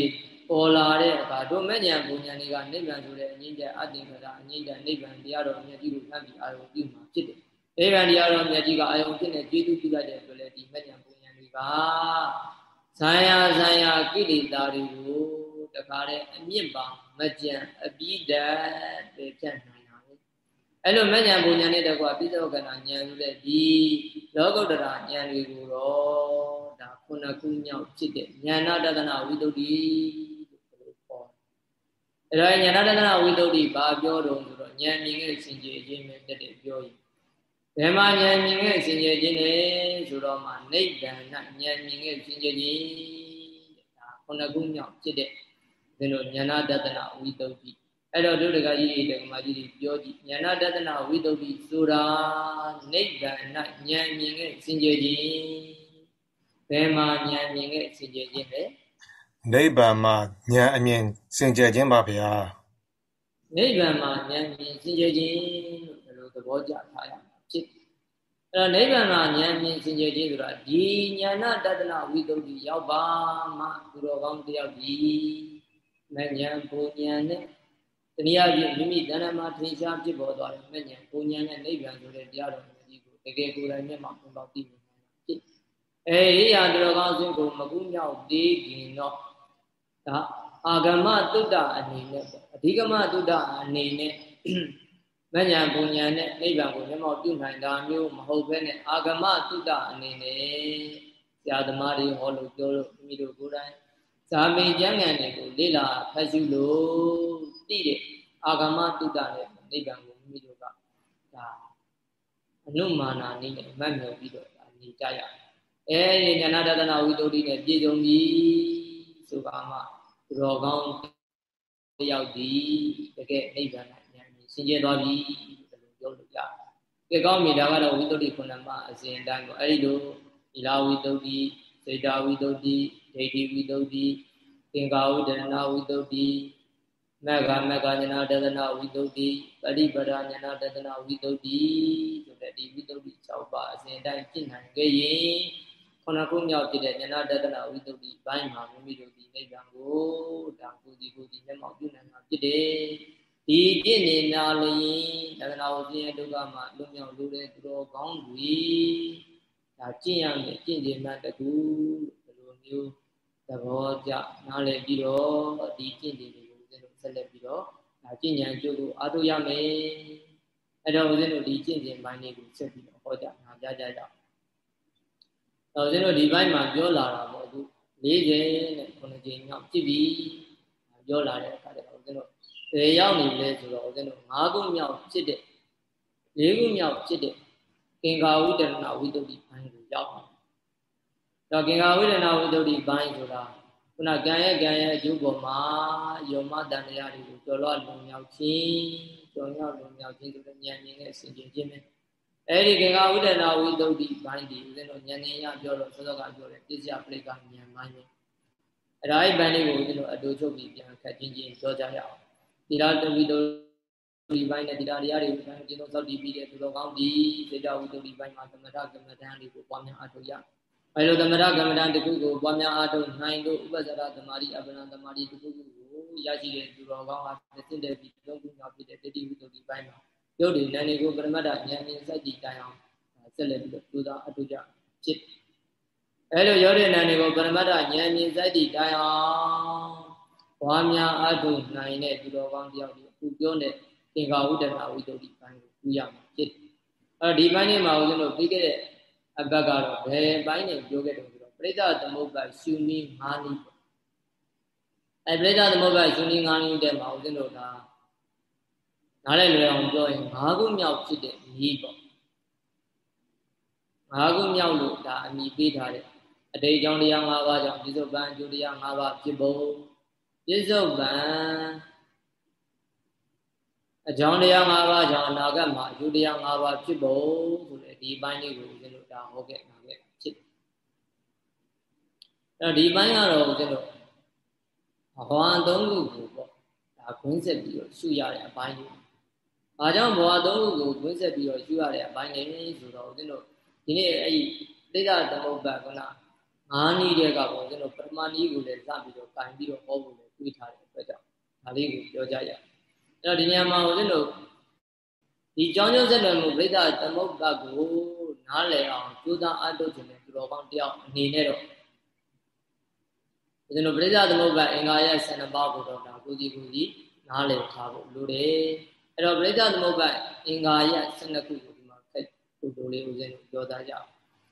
ပေါ်လာတဲ့အခါတို့မဉဏ်ဘုဉာဏ်တွေကနိဗ္ဗာန်ဆိုတဲ့အငြိမ့်တဲ့အတ္တိကရာအငြိမ့်တဲ့နိဗ္ဗာန်တရားတော်မြတ်ကြီးကိုဖန်ပြီးအာရုံပြုမှာဖြစ်တယ်နိဗ္ဗာန်တရားတော်မြတ်ကြီးကအာရုံဖြစ်နေကျေးဇူးပြုလိုက်တဲ့အတွက်လည်းဒီမဉဏ်ဘုဉာဏ်တွေ ကဇာယဇာယကိလေသာတွေကိုတခါတည်းအမြင့်ပါမကြံအပြီးတတ်ပဲဖြတ်နိုင်တာလေအဲ့လိုမဉဏ်ဘုဉာဏ်နဲ့တကွာပိဿဝကနာဉာဏ်ဆိုတဲ့ဒီလောကုတ္တရာဉာဏ်တွေကိုတော့ဒါခုနခုမြောက်ဖြစ်တဲ့ဉာဏတဒနာဝိတုဒ္ဓိလို့ခေါ်တယ်အဲ့တော့ဉာဏတဒနာဝိတုဒ္ဓိဘာပြောတော့ဆိုတော့ဉာဏ်မြင်ခဲ့စင်ကြယ်ခြင်းပဲတက်တဲ့ပြောရင် ဘယ်မှာဉာဏ်မြင်ခဲ့စင်ကြယ်ခြင်းလဲဆိုတော့မှနိဗ္ဗာန်၌ဉာဏ်မြင်ခဲ့စင်ကြယ်ခြင်းဒါခုနခုမြောက်ဖြစ်တဲ့ဒီလိုဉာဏတဒနာဝိတုဒ္ဓိအဲ့တော့ဒုဒကကြီးတွေဒကမကြီးတွေပြောကြည့်ဉာဏတဒနာဝိတုဒ္ဓိဆိုတာနိဗ္ဗာန်၌ဉာဏ်မြင်ခဲ့စင်ကြယ်ခြင်းဘယ်မှာဉာဏ်မြင်ခဲ့စင်ကြယ်ခြင်းလဲနိဗ္ဗာန်မှာဉာဏ်အမြင်စင်ကြယ်ခြင်းပါဗျာနိဗ္ဗာန်မှာဉာဏ်မြင်စင်ကြယ်ခြင်းလို့ဒီလိုသဘောကျထားရမှာဖြစ်အဲ့ တော့နိဗ္ဗာန်မှာဉာဏ်မြင်စင်ကြယ်ခြင်းဆိုတာဒီဉာဏတဒနာဝိတုဒ္ဓိရောက်ပါမှသူတော်ကောင်းတယောက်ဒီမဉဏ်ဘုံဉဏ်နဲ့တနည်းအားဖြင့်မိမိတဏ္ဍမှာထင်ရှားဖြစ်ပေါ်သွားတဲ့မဉဏ်ဘုံဉဏ်နဲ့နိဗ္ဗာန်ဆိုတဲ့တရားတော်ကြီးကိုတကယ်ကိုယ်တိုင်မျက်မှောက်ပုံပေါက်သိမြင်နိုင်တာဖြစ်အဲဒီဟာသူတော်ကောင်းစဉ်ကိုမကူးမြောက်သေးခင်တော့ဒါအာဂမတုဒ္ဒအနေနဲ့ပေါ့အဓိကမတုဒ္ဒအနေနဲ့ မဉ္ဇဉ်ပုံညာနဲ့နိဗ္ဗာန်ကိုမျက်မှောက်ပြုနိုင်တာမျိုးမဟုတ်ဘဲနဲ့အာဂမတုဒ္ဒအနေနဲ့ဆရာသမားတွေဟောလို့ပြောလို့မိမိတို့ကိုယ်တိုင်ဇာမေကျမ်းဂန်တွေကိုလေ့လာဖတ်ရှုလို့သိတဲ့အာဂမတုဒ္ဒနဲ့နိဗ္ဗာန်ကိုမိမိတို့ကဒါအနုမာနာနည်းနဲ့မှတ်မြော်ပြီးတော့နေကြရတယ်အဲဒီဉာဏတဒနာဝိတ္တုနဲ့ပြည့်စုံပြီဆိုပါမှသူတော်ကောင်းတယောက်ဒီတကယ်နိဗ္ဗာန်နဲ့ဉာဏ်ကြီး စင်ကြယ်သွားပြီလို့ပြောလို့ရတယ်။ကဲကောင်းပြီဒါကတော့ဝိတ္တုခုနမအစဉ်အတိုင်းပေါ့အဲဒီလိုဒီလာဝိတ္တုစေတဝိတ္တုဒိဋ္ဌိဝိတ္တုသင်္ကာဝိတရဏဝိတ္တုမဂ္ဂမဂ္ဂဉာဏတဒနာဝိတ္တုပရိပဒဉာဏတဒနာဝိတ္တုဆိုတဲ့ဒီဝိတ္တု6ပါးအစဉ်အတိုင်းဖြစ်နိုင်ခဲ့ရင်ခொနခုမြောက်ဖြစ်တဲ့ဉာဏတဒနာဝိတ္တုဘိုင်းမှာမိမိတို့ဒီနိဗ္ဗာန်ကိုဒါကိုဒီကိုဒီမျက်မှောက်ပြုနိုင်မှာဖြစ်တယ် ဒီပြည့်နေများလျင်တဒနာဝိတ္တုရဲ့ဒုက္ခမှာလွတ်မြောက်လို့တဲ့သူတော်ကောင်းတွေဒါကျင့်ရမယ်ကျင့်ကြံမှတကူဘယ်လိုမျိုးသဘောကျနားလည်ပြီးတော့ဒီကျင့်ကြံတွေကိုဦးဇင်းတို့ဆက်လက်ပြီးတော့ဒါကျင့်ကြံကြိုးကိုအားထုတ်ရမယ်အဲ့တော့ဦးဇင်းတို့ဒီကျင့်ကြံပိုင်းလေးကိုဆက်ပြီးတော့ဟောကြားနာကြားကြရအောင်တော့ဦးဇင်းတို့ဒီဘက်မှာပြောလာတာပေါ့အခု40နဲ့9ကြိမ်မြောက်ဖြစ်ပြီပြောလာတဲ့အခါကျတော့ဦးဇင်းတို့ ဘယ်ရောက်နေလဲဆိုတော့ဦးဇင်းတို့5ခုမြောက်ဖြစ်တဲ့၄ခုမြောက်ဖြစ်တဲ့ကင်္ကာဝိတ္တနာဝိတ္တုဘိုင်းကိုရောက်အောင်တော့ကင်္ကာဝိတ္တနာဝိတ္တုဘိုင်းဆိုတာခုနကံရဲ့ကံရဲ့အကျိုးပေါ်မှာယောမတန်တရားတွေကိုကျော်လွှတ်လုံမြောက်ခြင်းကျော်မြောက်လုံမြောက်ခြင်းဆိုတဲ့ဉာဏ်မြင်တဲ့အစဉ်ချင်းပဲအဲ့ဒီကေကဝိဒနာဝိသုဒ္ဓိဘိုင်းဒီဦးဇင်းတို့ဉာဏ်ဉာဏ်ရပြောတော့သောသောကပြောတယ်ပြစ္ဆယပရိက္ခဉာဏ်ဘိုင်းပဲအဲ့ဒါအဲ့ဘိုင်းလေးကိုဦးဇင်းတို့အတူချုပ်ပြီးပြန်ခတ်ချင်းချင်းပြောကြရအောင် တိရတဝိသုဒီဘိုင်းနဲ့တရားတရားတွေကိုပြန်ကျင့်လို့သောက်တည်ပြီးတဲ့သူတော်ကောင်းဒီစေတဝိသုဒ္ဓိဘိုင်းမှာသမထကမ္မဋ္ဌာန်းတွေကိုပွားများအထောက်ရအဲလိုသမထကမ္မဋ္ဌာန်းတစ်ခုကိုပွားများအထောက်နိုင်လို့ဥပဇ္ဇရသမารိအပ္ပနာသမารိတစ်ခုကိုရရှိတဲ့သူတော်ကောင်းဟာသင်တဲ့ပြီးသုံးခုမြောက်ဖြစ်တဲ့တတိဝိသုဒ္ဓိဘိုင်းမှာရုပ်တွေနာနေကိုပရမတ္တဉာဏ်ဉာဏ်စိုက်ကြည့်တိုင်အောင်ဆက်လက်ပြီးတော့ပူဇော်အထုကြဖြစ်အဲလိုရုပ်တွေနာနေကိုပရမတ္တဉာဏ်ဉာဏ်စိုက်ကြည့်တိုင်အောင် ဘွားများအထုနိုင်တဲ့သူတော်ကောင်းတယောက်ဒီအခုပြောတဲ့သင်္ကာဝုဒ္ဒနာဝိတ္တုဒီပိုင်းကိုပြရမှာဖြစ်အဲဒီပိုင်းလေးမှာဦးဇင်းတို့ပြီးခဲ့တဲ့အဘက်ကတော့ဘယ်ပိုင်းနဲ့ပြောခဲ့တယ်ဆိုတော့ပရိသသမုပ္ပါရှုနည်း၅နည်းပေါ့အဲပရိသသမုပ္ပါရှုနည်း၅နည်းတဲ့မှာဦးဇင်းတို့ဒါနားလည်လွယ်အောင်ပြောရင်၅ခုမြောက်ဖြစ်တဲ့ဤပေါ့၅ခုမြောက်လို့ဒါအမိပေးထားတယ်အတိတ်ကြောင့်တရား၅ပါးကြောင့်ပြစ္ဆုတ်ပံအကျိုးတရား၅ပါးဖြစ်ဖို့ ပြစ္ဆုတ်ပံအကြောင်းတရား၅ပါးကြောင့်အနာဂတ်မှာအကျိုးတရား၅ပါးဖြစ်ဖို့ဆိုတဲ့ဒီပိုင်းလေးကိုဦးဇင်းတို့ဒါဟောခဲ့နာခဲ့ဖြစ်အဲ့တော့ဒီဘိုင်းကတော့ဦးဇင်းတို့ဘဝသုံးခုကိုပေါ့ဒါခွင်းဆက်ပြီးတော့ရှုရတဲ့အပိုင်းတွေ။ဘာကြောင့်ဘဝသုံးခုကိုခွင်းဆက်ပြီးတော့ရှုရတဲ့အပိုင်းလဲဆိုတော့ဦးဇင်းတို့ဒီနေ့အဲ့ဒီသိဒ္ဓသမုပ္ပါကနာငါးနည်းတဲ့ကပေါ့ဦးဇင်းတို့ပထမနည်းကိုလည်းစပြီးတော့ကင်ပြီးတော့ဟောဖို့လည်း တွေးထားတဲ့အတွက်ကြောင့်ဒါလေးကိုပြောကြရအောင်။အဲ့တော့ဒီနေရာမှာဦးဇင်းတို့ဒီကြောင်းကျိုးဆက်လွယ်မှုပြိဿသမုပ္ပါကိုနားလည်အောင်ကြိုးစားအထုတ်ခြင်းနဲ့သူတော်ကောင်းတယောက်အနေနဲ့တော့ဒီလိုပြိဿသမုပ္ပါအင်္ဂါရဲ့12ပါးကိုတော့ဒါကိုကြီးကိုကြီးနားလည်ထားဖို့လိုတယ်အဲ့တော့ပြိဿသမုပ္ပါအင်္ဂါရဲ့12ခုကိုဒီမှာခက်ကိုတို့လေးဦးဇင်းပြောသားကြအောင်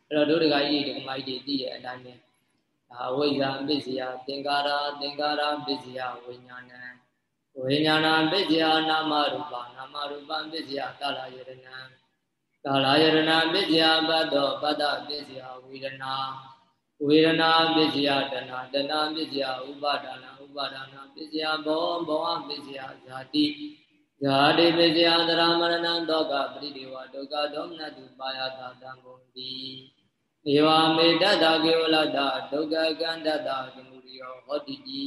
အဲ့တော့တို့တကကြီးဒီကမိုက်တွေသိတဲ့အတိုင်းပဲ ဒါဝိဇ္ဇာပစ္စယသင်္ကာရသင်္ကာရပစ္စယဝိညာဏံဝိညာဏပစ္စယနာမရူပနာမရူပပစ္စယကာလယရဏံကာလယရဏပစ္စယဘတ်တော်ဘတ်တပစ္စယဝေဒနာဝေဒနာပစ္စယတဏတဏပစ္စယဥပါဒနာဥပါဒနာပစ္စယဘောဘောပစ္စယဇာတိဇာတိပစ္စယသရမရဏံဒုက္ခပရိဒေဝဒုက္ခဒေါမနတုပါယတာတံဘုံတိေ ဝမေတ္တကေဝလတ္တဒုက္ခကန္တတသမှုရိယောဟောတိတိ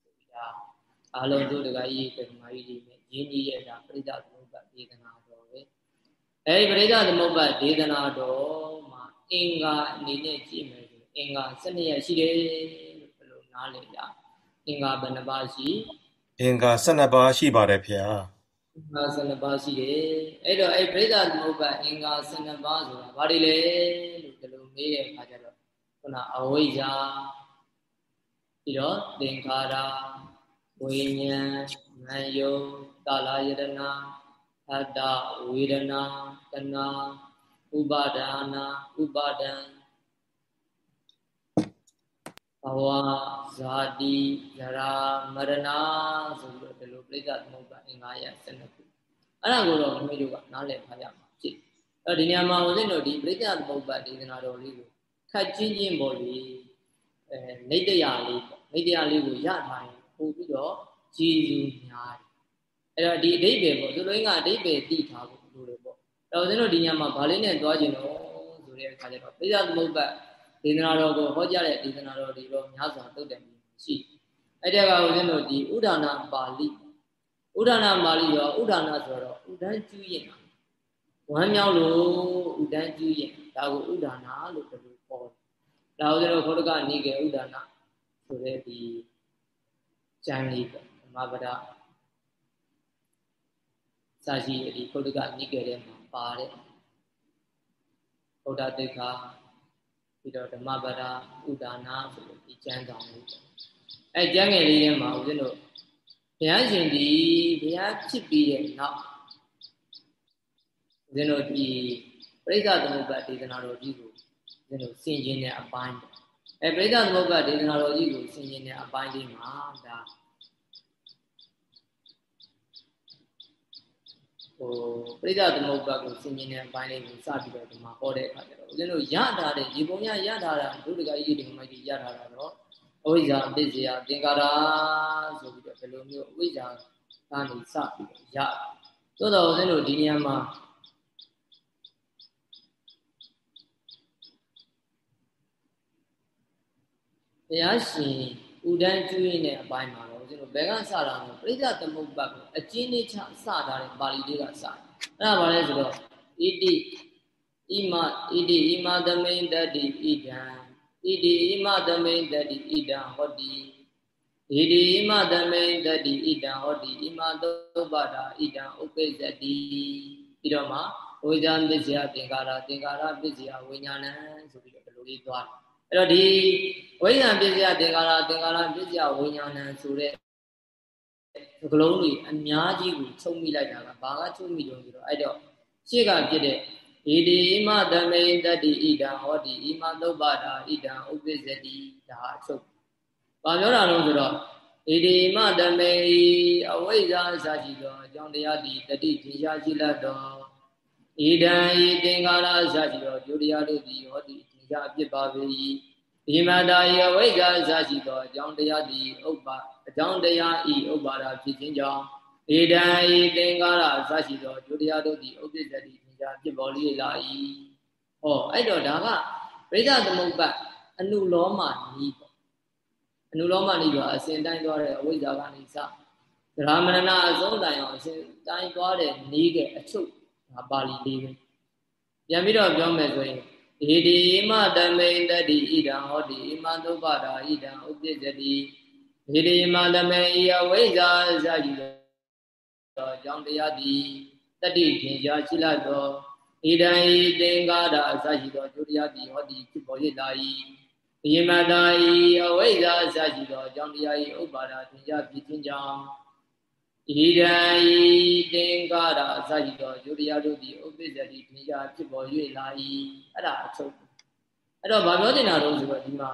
ဆိုတာအလုံးတို့တကကြီးကမကြီးတွေနဲ့ရင်းကြီးရဲ့ဒါပရိသသမုပ္ပါဒေသနာတော်ပဲအဲဒီပရိသသမုပ္ပါဒေသနာတော်မှာအင်္ဂါအနေနဲ့ကြည့်မယ်ဆိုအင်္ဂါ12ရက်ရှိတယ်လို့ဘယ်လိုနားလည်ကြအင်္ဂါဘယ်နှပါရှိအင်္ဂါ12ပါးရှိပါတယ်ဗျာအ င်္ဂါ12ပါးရှိတယ်အဲ့တော့အဲ့ပရိသသမုပ္ပါအင်္ဂါ12ပါးဆိုတာဘာတွေလဲလို့ဒီလိုမေးတဲ့အခါကျတော့ခုနအဝိဇ္ဇာပြီးတော့သင်္ခါရဝိညာဉ်မယုကာလယတနာအတ္တဝေဒနာတဏဥပါဒါနာဥပါဒံ ဘဝဇာတိဇရာမရဏဆိုပြီးတော့ဒီလိုပြိဿသမုပ္ပါအင်္ဂါရ12ခုအဲ့ဒါကိုတော့မိမိတို့ကနားလည်ထားရမှာဖြစ်အဲ့ဒီနေရာမှာဦးဇင်းတို့ဒီပြိဿသမုပ္ပါဒေသနာတော်လေးကိုခတ်ချင်းချင်းပေါ်လေအဲနေတရာလေးပေါ့နေတရာလေးကိုရထားရင်ပို့ပြီးတော့ကြည်စုများတယ်အဲ့တော့ဒီအဓိပ္ပာယ်ပေါ့သူတို့ကအဓိပ္ပာယ်သိထားဖို့လိုတယ်ပေါ့အဲ့တော့ဦးဇင်းတို့ဒီညမှာဗာလေးနဲ့တွားကျင်တော့ဆိုတဲ့အခါကျတော့ပြိဿသမုပ္ပါ ဒေသနာတော်ကိုဟောကြားတဲ့ဒေသနာတော်တွေတော့များစွာတုတ်တယ်ရှိအဲ့ဒါကဦးဇင်းတို့ဒီဥဒါနာပါဠိဥဒါနာပါဠိရောဥဒါနာဆိုတော့ဥဒန်းကျူးရင်ဝမ်းမြောက်လို့ဥဒန်းကျူးရင်ဒါကိုဥဒါနာလို့ပြောလို့ခေါ်တယ်ဒါဦးဇင်းတို့ခေါတကနေကေဥဒါနာဆိုတဲ့ဒီကျမ်းလေးပေါ့ဓမ္မပဒစာရှိဒီခေါတကနေကေထဲမှာပါတဲ့ဘုဒ္ဓတိခါ ပြီးတော့ဓမ္မပဒဥဒါနာဆိုလို့ဒီကျမ်းဆောင်လေးအဲကျမ်းငယ်လေးထဲမှာဦးဇင်းတို့ဘုရားရှင်ဒီဘုရားဖြစ်ပြီးတဲ့နောက်ဦးဇင်းတို့ဒီပရိသသမုပ္ပါဒေသနာတော်ကြီးကိုဦးဇင်းတို့ဆင်ခြင်တဲ့အပိုင်းအဲပရိသသမုပ္ပါဒေသနာတော်ကြီးကိုဆင်ခြင်တဲ့အပိုင်းလေးမှာဒါ ဟိုပရိသသမုပ္ပါကိုဆင်ခြင်တဲ့အပိုင်းလေးကိုစပြီးတော့ဒီမှာဟောတဲ့အခါကျတော့ဦးဇင်းတို့ရထားတဲ့ဒီပုံရရထားတာဒုဒကကြီးဒီမိုက်ကြီးရထားတာတော့အဝိဇ္ဇာပစ္စယသင်္ကာရဆိုပြီးတော့ဒီလိုမျိုးအဝိဇ္ဇာကနေစပြီးတော့ရသို့တော်ဦးဇင်းတို့ဒီနေရာမှာဘုရားရှင်ဥဒန်းကျွေးတဲ့အပိုင်းမှာတော့ ဦးဇင်းတို့ဘယ်ကစတာလဲပရိသသမုပ္ပတ်ကိုအကျဉ်းလေးချစထားတဲ့ပါဠိလေးကစတယ်အဲ့ဒါဘာလဲဆိုတော့ဣတိဣမဣတိဣမသမိန်တတိဣဒံဣတိဣမသမိန်တတိဣဒံဟောတိဣတိဣမသမိန်တတိဣဒံဟောတိဣမသုပ္ပတာဣဒံဥပ္ပိသတိပြီးတော့မှဝိဇ္ဇာပစ္စယသင်္ကာရသင်္ကာရပစ္စယဝိညာဏံဆိုပြီးတော့ဒီလိုလေးသွားတယ် အဲ့တော့ဒီဝိညာဉ်ပစ္စယသင်္ကာရသင်္ကာရပစ္စယဝိညာဏံဆိုတဲ့စကလုံးတွေအများကြီးကိုချုပ်မိလိုက်တာကဘာကချုပ်မိတုံးဆိုတော့အဲ့တော့ရှေ့ကပြတဲ့ဣတိဣမသမေတတိဣဒံဟောတိဣမသုပ္ပတာဣဒံဥပ္ပစ္စတိဒါအချုပ်။ဘာပြောတာလဲဆိုတော့ဣတိဣမသမေအဝိဇ္ဇာအစရှိသောအကြောင်းတရားသည်တတိထင်ရှားရှိလတ်သောဣဒံဤသင်္ကာရအစရှိသောကျိုးတရားတို့သည်ဟောတိ ထင်ရှားဖြစ်ပါပေ၏။ဒီမတာယအဝိဇ္ဇာအစရှိသောအကြောင်းတရားသည်ဥပ္ပါအကြောင်းတရားဤဥပ္ပါဒဖြစ်ခြင်းကြောင့်ဣဒံဤသင်္ကာရအစရှိသောကျိုးတရားတို့သည်ဥပ္ပစ္စတိဒါဖြစ်ပေါ်လေးလာ၏ဟောအဲ့တော့ဒါကပရိသသမုပ္ပတ်အနုလောမနီးပေါ့အနုလောမနိဗ္ဗာန်အစဉ်တိုင်းသွားတဲ့အဝိဇ္ဇာကနေစသရမဏနာအဆုံးတိုင်အောင်အစဉ်တိုင်းသွားတဲ့နေတဲ့အချုပ်ဒါပါဠိလေးပဲပြန်ပြီးတော့ပြောမယ်ဆိုရင် ဣတိမတမိန်တတိဣဒံဟောတိဣမသုပ္ပတာဣဒံဥပ္ပစ္စတိဣတိမတမိန်ဤအဝိဇ္ဇာစရှိသောအကြောင်းတရားသည်တတိထင်ရှားရှိလာသောဣဒံဤသင်္ကာရအစရှိသောကျိုးတရားသည်ဟောတိဖြစ်ပေါ်ရလာ၏ဣမတာဤအဝိဇ္ဇာအစရှိသောအကြောင်းတရား၏ဥပ္ပါဒထင်ရှားဖြစ်ခြင်းကြောင့် ဣဒံဤသင်္ကာရအစရှိသောကျိုးတရားတို့သည်ဥပ္ပစ္စတိထင်ရှားဖြစ်ပေါ်၍လာ၏အဲ့ဒါအချုပ်အဲ့တော့ဘာပြောနေတာတော့ဆိုတော့ဒီမှာ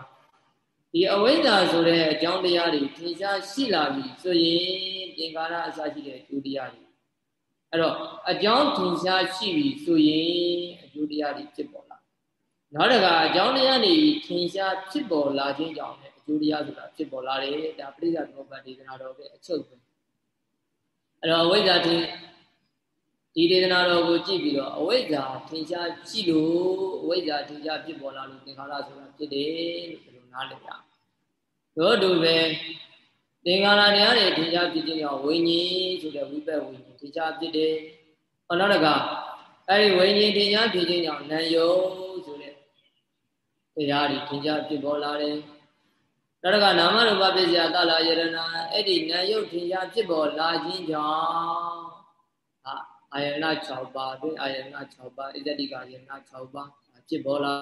ဒီအဝိဇ္ဇာဆိုတဲ့အကြောင်းတရားတွေထင်ရှားရှိလာပြီဆိုရင်သင်္ကာရအစရှိတဲ့ကျိုးတရားတွေအဲ့တော့အကြောင်းထင်ရှားရှိပြီဆိုရင်အကျိုးတရားတွေဖြစ်ပေါ်လာနောက်တကအကြောင်းတရားတွေထင်ရှားဖြစ်ပေါ်လာခြင်းကြောင့်လည်းအကျိုးတရားဆိုတာဖြစ်ပေါ်လာတယ်ဒါပရိသတ်သမုပ္ပါဒေသနာတော်ပဲအချုပ်ပဲ အဲ့တော့အဝိဇ္ဇာထင်ဒီဒေသနာတော်ကိုကြည့်ပြီးတော့အဝိဇ္ဇာထင်ရှားရှိလို့အဝိဇ္ဇာထင်ရှားဖြစ်ပေါ်လာလို့သင်္ခါရဆိုတာဖြစ်တယ်လို့ဒီလိုနားလည်ရတို့တို့ပဲသင်္ခါရတရားတွေထင်ရှားဖြစ်ခြင်းကြောင့်ဝိညာဉ်ဆိုတဲ့ဝိပက်ဝိညာဉ်ထင်ရှားဖြစ်တယ်။ဟောနောက်တကအဲ့ဒီဝိညာဉ်ထင်ရှားဖြစ်ခြင်းကြောင့်နာယုဆိုတဲ့တရားတွေထင်ရှားဖြစ်ပေါ်လာတယ်။ နောက်တကနာမရူပပစ္စယတလာယရဏအဲ့ဒီနာယုထင်ရှားဖြစ်ပေါ်လာခြင်းကြောင့်အာအာယနာ6ပါးတွင်အာယနာ6ပါးဣဇတိကာယနာ6ပါးဖြစ်ပေါ်လာ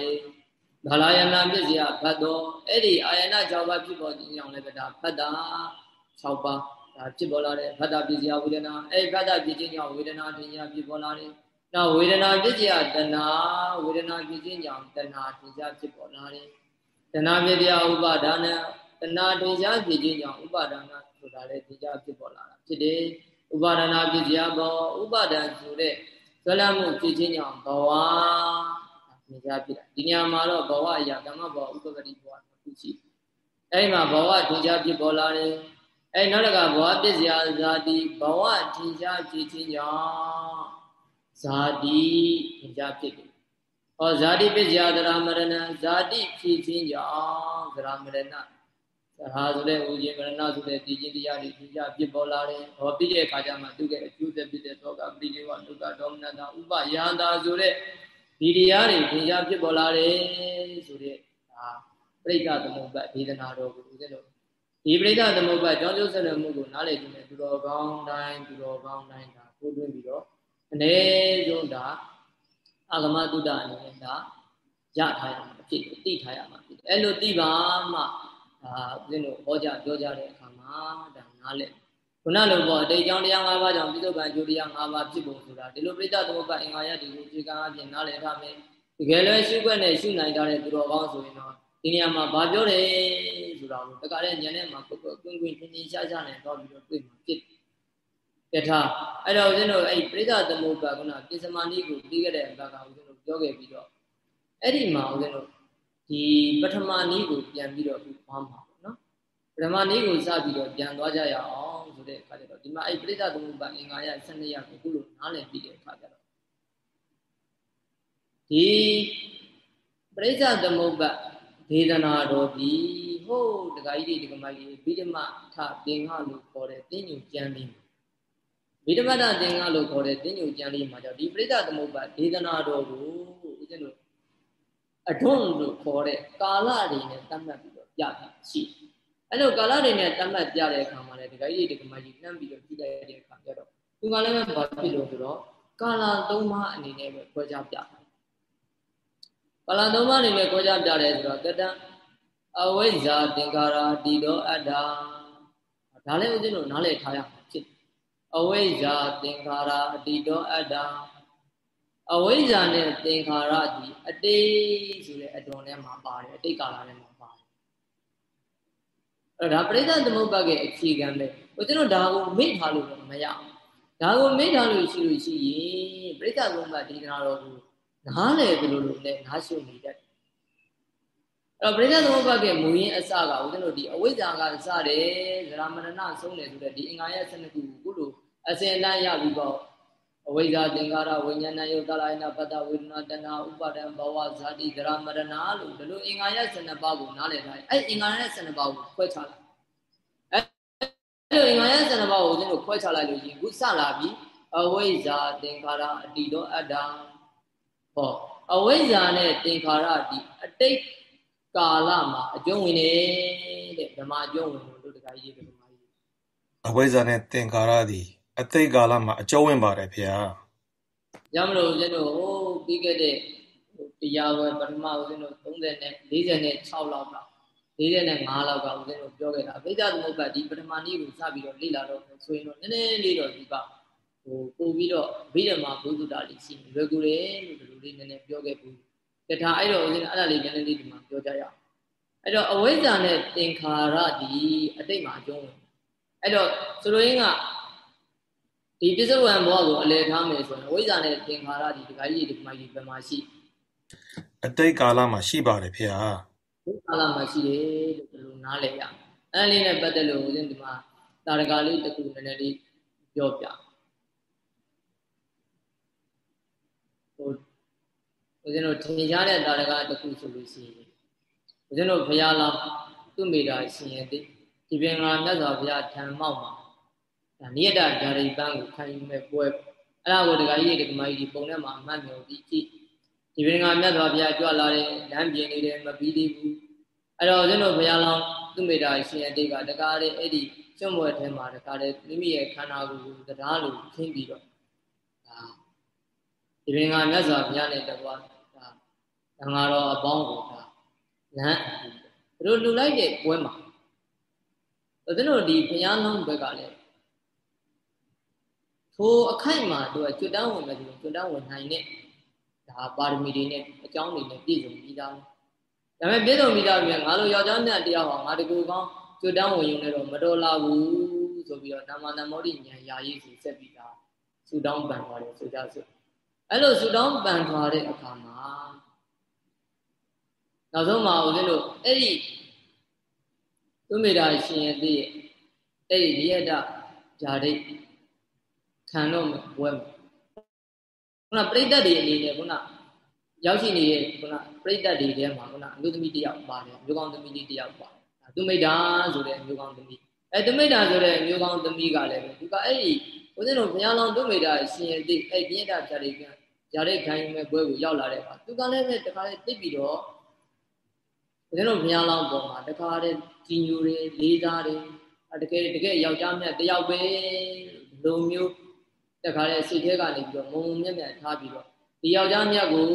တယ်။ဘာလာယနာပစ္စယဘတ်တော်အဲ့ဒီအာယနာ6ပါးဖြစ်ပေါ်ခြင်းကြောင့်လည်းဒါဘတ်တာ6ပါးဒါဖြစ်ပေါ်လာတဲ့ဘတ်တာပစ္စယဝေဒနာအဲ့ဘတ်တာဖြစ်ခြင်းကြောင့်ဝေဒနာထင်ရှားဖြစ်ပေါ်လာတယ်။နောက်ဝေဒနာပစ္စယတဏဝေဒနာဖြစ်ခြင်းကြောင့်တဏထင်ရှားဖြစ်ပေါ်လာတယ်။ တဏပစ္စယဥပါဒါနတဏထင်ရှားဖြစ်ခြင်းကြောင့်ဥပါဒါနဆိုတာလည်းထင်ရှားဖြစ်ပေါ်လာတာဖြစ်တယ်။ဥပါဒနာပစ္စယဘောဥပါဒံဆိုတဲ့ဇလမှုဖြစ်ခြင်းကြောင့်ဘဝထင်ရှားဖြစ်တာဒီညမှာတော့ဘဝအရာဓမ္မဘဝဥပပတိဘဝတစ်ခုရှိအဲ့မှာဘဝထင်ရှားဖြစ်ပေါ်လာတယ်အဲ့နောက်တကဘဝပစ္စယဇာတိဘဝထင်ရှားဖြစ်ခြင်းကြောင့်ဇာတိထင်ရှားဖြစ်တယ် ဟောဇာတိပစ္စယသရမရဏဇာတိဖြစ်ခြင်းကြောင့်သရမရဏသဟာဆိုတဲ့ဥခြင်းမရဏဆိုတဲ့ဒီခြင်းတရားတွေထင်ရှားဖြစ်ပေါ်လာတယ်ဟောပြီးတဲ့အခါကျမှသူကအကျိုးသက်ဖြစ်တဲ့သောကပရိဒေဝဒုက္ခဒေါမနတာဥပယန္တာဆိုတဲ့ဒီတရားတွေထင်ရှားဖြစ်ပေါ်လာတယ်ဆိုတဲ့ဒါပြိဋ္ဌသမုပ္ပါဒေသနာတော်ကိုဦးဇင်းတို့ဒီပြိဋ္ဌသမုပ္ပါကြောင်းကျိုးဆက်နမှုကိုနားလည်ကြည့်မယ်သူတော်ကောင်းတိုင်းသူတော်ကောင်းတိုင်းဒါကိုတွင်းပြီးတော့အ ਨੇ ဆုံးဒါ အာဂမတုဒ္ဒအနေနဲ့ဒါရထားရမှာဖြစ်တယ်သိထားရမှာဖြစ်တယ်အဲ့လိုသိပါမှဒါဦးဇင်းတို့ဟောကြားပြောကြတဲ့အခါမှာဒါနားလည်ခုနလိုပေါ့အတိတ်ကြောင့်တရား၅ပါးကြောင့်ပြစ္ဆုတ်ကံကျိုးတရား၅ပါးဖြစ်ဖို့ဆိုတာဒီလိုပြိဿသမုပ္ပါအင်္ဂါရဒီကိုအခြေခံအပြင်နားလည်ထားမယ်တကယ်လည်းရှုွက်နဲ့ရှုနိုင်တဲ့သူတော်ကောင်းဆိုရင်တော့ဒီနေရာမှာဘာပြောတယ်ဆိုတာကိုတခါတည်းဉာဏ်နဲ့မှာကိုကိုကွင်းကွင်းထင်ထင်ရှားရှားနဲ့တော့ပြီးတော့တွေ့မှာဖြစ်တ ယ်ထားအဲ့တော့ဦးဇင်းတို့အဲ့ပြိဿသမုပ္ပါကနာပိစမာနိကိုပြီးခဲ့တဲ့အခါကဦးဇင်းတို့ပြောခဲ့ပြီးတော့အဲ့ဒီမှာဦးဇင်းတို့ဒီပထမနည်းကိုပြန်ပြီးတော့ဘာမှာပေါ့နော်ပထမနည်းကိုစပြီးတော့ပြန်သွားကြရအောင်ဆိုတဲ့အခါကျတော့ဒီမှာအဲ့ပြိဿသမုပ္ပါအင်္ဂါရ12ရပ်ကိုခုလိုနားလည်ပြီးတဲ့အခါကျတော့ဒီပရိစ္ဆသမုပ္ပါဒေသနာတော်ဒီဟုတ်တခါကြီးဒီကမကြီးဗိဓမထသင်္ဃလို့ခေါ်တဲ့တင်းညူကျမ်းလေး ဗိဓမထသင်္ဃလို့ခေါ်တဲ့တင်းညူကျမ်းလေးမှာကြောင့်ဒီပရိစ္ဆသမုပ္ပါဒေသနာတော်ကိုဦးဇင်းတို့အထွန်းလို့ခေါ်တဲ့ကာလတွေနဲ့တတ်မှတ်ပြီးတော့ပြတာရှိအဲ့လိုကာလတွေနဲ့တတ်မှတ်ပြတဲ့အခါမှာလည်းဒီကကြီးဒီကမကြီးနှမ်းပြီးတော့ကြည့်လိုက်တဲ့အခါကျတော့သူကလည်းဘာဖြစ်လို့ဆိုတော့ကာလသုံးပါးအနေနဲ့ပဲခွဲခြားပြတာကာလသုံးပါးအနေနဲ့ခွဲခြားပြတယ်ဆိုတော့တတံအဝိဇ္ဇာသင်္ခါရတိတောအတ္တဒါလည်းဦးဇင်းတို့နားလည်ထားရမှာဖြစ် အဝိဇ္ဇာသင်္ခါရအတိတောအတ္တအဝိဇ္ဇာနဲ့သင်္ခါရဒီအတိတ်ဆိုတဲ့အတော်ထဲမှာပါတယ်အတိတ်ကာလထဲမှာပါတယ်အဲ့ဒါပရိသတ်သမုပ္ပါရဲ့အခြေခံပဲဦးဇင်းတို့ဒါကိုမေ့ထားလို့မရအောင်ဒါကိုမေ့ထားလို့ရှိလို့ရှိရင်ပရိသတ်သမုပ္ပါဒေသနာတော်ကိုနားလည်ဘယ်လိုလုပ်လဲနားရှုနေတတ်အဲ့တော့ပရိသတ်သမုပ္ပါကမူရင်းအစကဦးဇင်းတို့ဒီအဝိဇ္ဇာကစတယ်ဇရာမရဏဆုံးတယ်ဆိုတဲ့ဒီအင်္ဂါရ12ခုကိုခုလို အစဉ်အတန်းရပြီးတော့အဝိဇ္ဇာသင်္ခါရဝိညာဏယုတ်တလာယနာပတ္တဝေဒနာတဏှာဥပါဒံဘဝဇာတိဒရမရဏလို့ဒီလိုအင်္ဂါရက်12ပါးကိုနားလည်ထားတယ်အဲ့အင်္ဂါရက်12ပါးကိုခွဲခြားလိုက်အဲ့လိုအင်္ဂါရက်12ပါးကိုဦးဇင်းတို့ခွဲခြားလိုက်လို့ရှင်ခုစလာပြီအဝိဇ္ဇာသင်္ခါရအတိတောအတ္တဟောအဝိဇ္ဇာနဲ့သင်္ခါရဒီအတိတ်ကာလမှာအကျုံးဝင်နေတဲ့ဓမ္မအကျုံးဝင်လို့တခါကြီးဒီဓမ္မကြီးအဝိဇ္ဇာနဲ့သင်္ခါရသည် အတိတ်ကာလမှာအကျုံးဝင်ပါတယ်ဖေဟာရမလို့ဦးဇင်းတို့ဟိုပြီးခဲ့တဲ့တရားဝဲပထမဦးဇင်းတို့30နဲ့46လောက်က45လောက်ကဦးဇင်းတို့ပြောခဲ့တာအဘိဓါသမုပ္ပါဒီပထမနည်းကိုစပြီးတော့လေ့လာတော့ဆိုရင်တော့နည်းနည်းလေးတော့ဒီကဟိုပို့ပြီးတော့ဗိဓမာဘုဒ္ဓတာလေးရှိလွယ်ကူတယ်လို့ဒီလိုလေးနည်းနည်းပြောခဲ့ဘူးတခါအဲ့တော့ဦးဇင်းအဲ့ဒါလေးနည်းနည်းလေးဒီမှာပြောကြရအောင်အဲ့တော့အဝိဇ္ဇာနဲ့သင်္ခါရဒီအတိတ်မှာအကျုံးဝင်အဲ့တော့ဆိုလိုရင်းက ဒီပစ္စုပန်ဘဝကိုအလယ်ထားမယ်ဆိုရင်ဝိဇ္ဇာနဲ့သင်္ခါရဒီဒီကကြီးဒီမိုင်းဒီဘယ်မှာရှိအတိတ်ကာလမှာရှိပါတယ်ဖေဟာဒီကာလမှာရှိတယ်လို့ဒီလိုနားလည်ရအဲ့လေးနဲ့ပတ်သက်လို့ဦးဇင်းဒီမှာတာရကလေးတစ်ခုနည်းနည်းလေးပြောပြဟိုဦးဇင်းတို့ထင်ရှားတဲ့တာရကတစ်ခုဆိုလို့ရှိရင်ဦးဇင်းတို့ဘုရားလောင်းသူ့မိတာရှင်ရဲ့ဒီပင်ကမြတ်စွာဘုရားထံမောက်မှာ ဒါနိယတဓာရိပန်းကိုခံယူမဲ့ပွဲအဲ့ဒါကိုဒကာကြီးဒကာမကြီးပုံထဲမှာအမှတ်မြော်ပြီးကြည့်ဒီပင်ကမြတ်စွာဘုရားကြွလာတဲ့လမ်းပြင်နေတယ်မပြီးသေးဘူးအဲ့တော့ဦးဇင်းတို့ဘုရားလောင်းသူ့မိတာရှင်ရဲ့တိတ်ကဒကာတဲ့အဲ့ဒီကျွတ်မွဲထဲမှာဒကာတဲ့မိမိရဲ့ခန္ဓာကိုယ်ကိုတရားလိုခင်းပြီးတော့ဒါဒီပင်ကမြတ်စွာဘုရားနဲ့တကွာဒါသံဃာတော်အပေါင်းကိုဒါလမ်းသူတို့လူလိုက်တဲ့ပွဲမှာဦးဇင်းတို့ဒီဘုရားလုံးဘက်ကလည်း ထိုအခိုက်မှာသူကကျွတ်တန်းဝင်မယ်ဆိုရင်ကျွတ်တန်းဝင်နိုင်တဲ့ဒါပါရမီတွေနဲ့အကြောင်းတွေနဲ့ပြည့်စုံပြီးသားဒါပေမဲ့ပြည့်စုံပြီးသားပြန်ငါလိုယောက်ျားမြတ်တရားဟောငါတကူကောင်းကျွတ်တန်းဝင်ရုံနဲ့တော့မတော်လာဘူးဆိုပြီးတော့နာမနာမောတိဉာဏ်ယာရေးစီဆက်ပြီးသားဆူတောင်းပန်သွားတယ်ဆိုကြစို့အဲ့လိုဆူတောင်းပန်သွားတဲ့အခါမှာနောက်ဆုံးမှာဦးဇင်းတို့အဲ့ဒီသူမေတာရှင်ရဲ့တည်းအဲ့ဒီနိယတဓာတိ ခံတော့မယ်ဘွဲမယ်ခုနပြိတ္တတွေအနေနဲ့ခုနရောက်ရှိနေတဲ့ခုနပြိတ္တတွေထဲမှာခုနအမျိုးသမီးတယောက်ပါတယ်မျိုးကောင်းသမီးလေးတယောက်ပါသူမိတ်တာဆိုတဲ့မျိုးကောင်းသမီးအဲသူမိတ်တာဆိုတဲ့မျိုးကောင်းသမီးကလည်းသူကအဲ့ဒီဦးဇင်းတို့ဘုရားလောင်းသူမိတ်တာရှင်ရဲ့တိအဲ့ပြင်းတာဖြာတွေကຢာတဲ့ခိုင်းမဲ့ဘွဲကိုရောက်လာတဲ့အခါသူကလည်းပဲတခါလေးတိတ်ပြီးတော့ဦးဇင်းတို့ဘုရားလောင်းပေါ်မှာတခါလေးကြီးညိုတွေလေးစားတွေတကယ်တကယ်ယောက်ျားမြတ်တယောက်ပဲလုံမျိုး တခါလေစိတ်ထဲကနေပြီးတော့မုံမုံမြက်မြက်ထားပြီးတော့ဒီယောက်ျားမြတ်ကို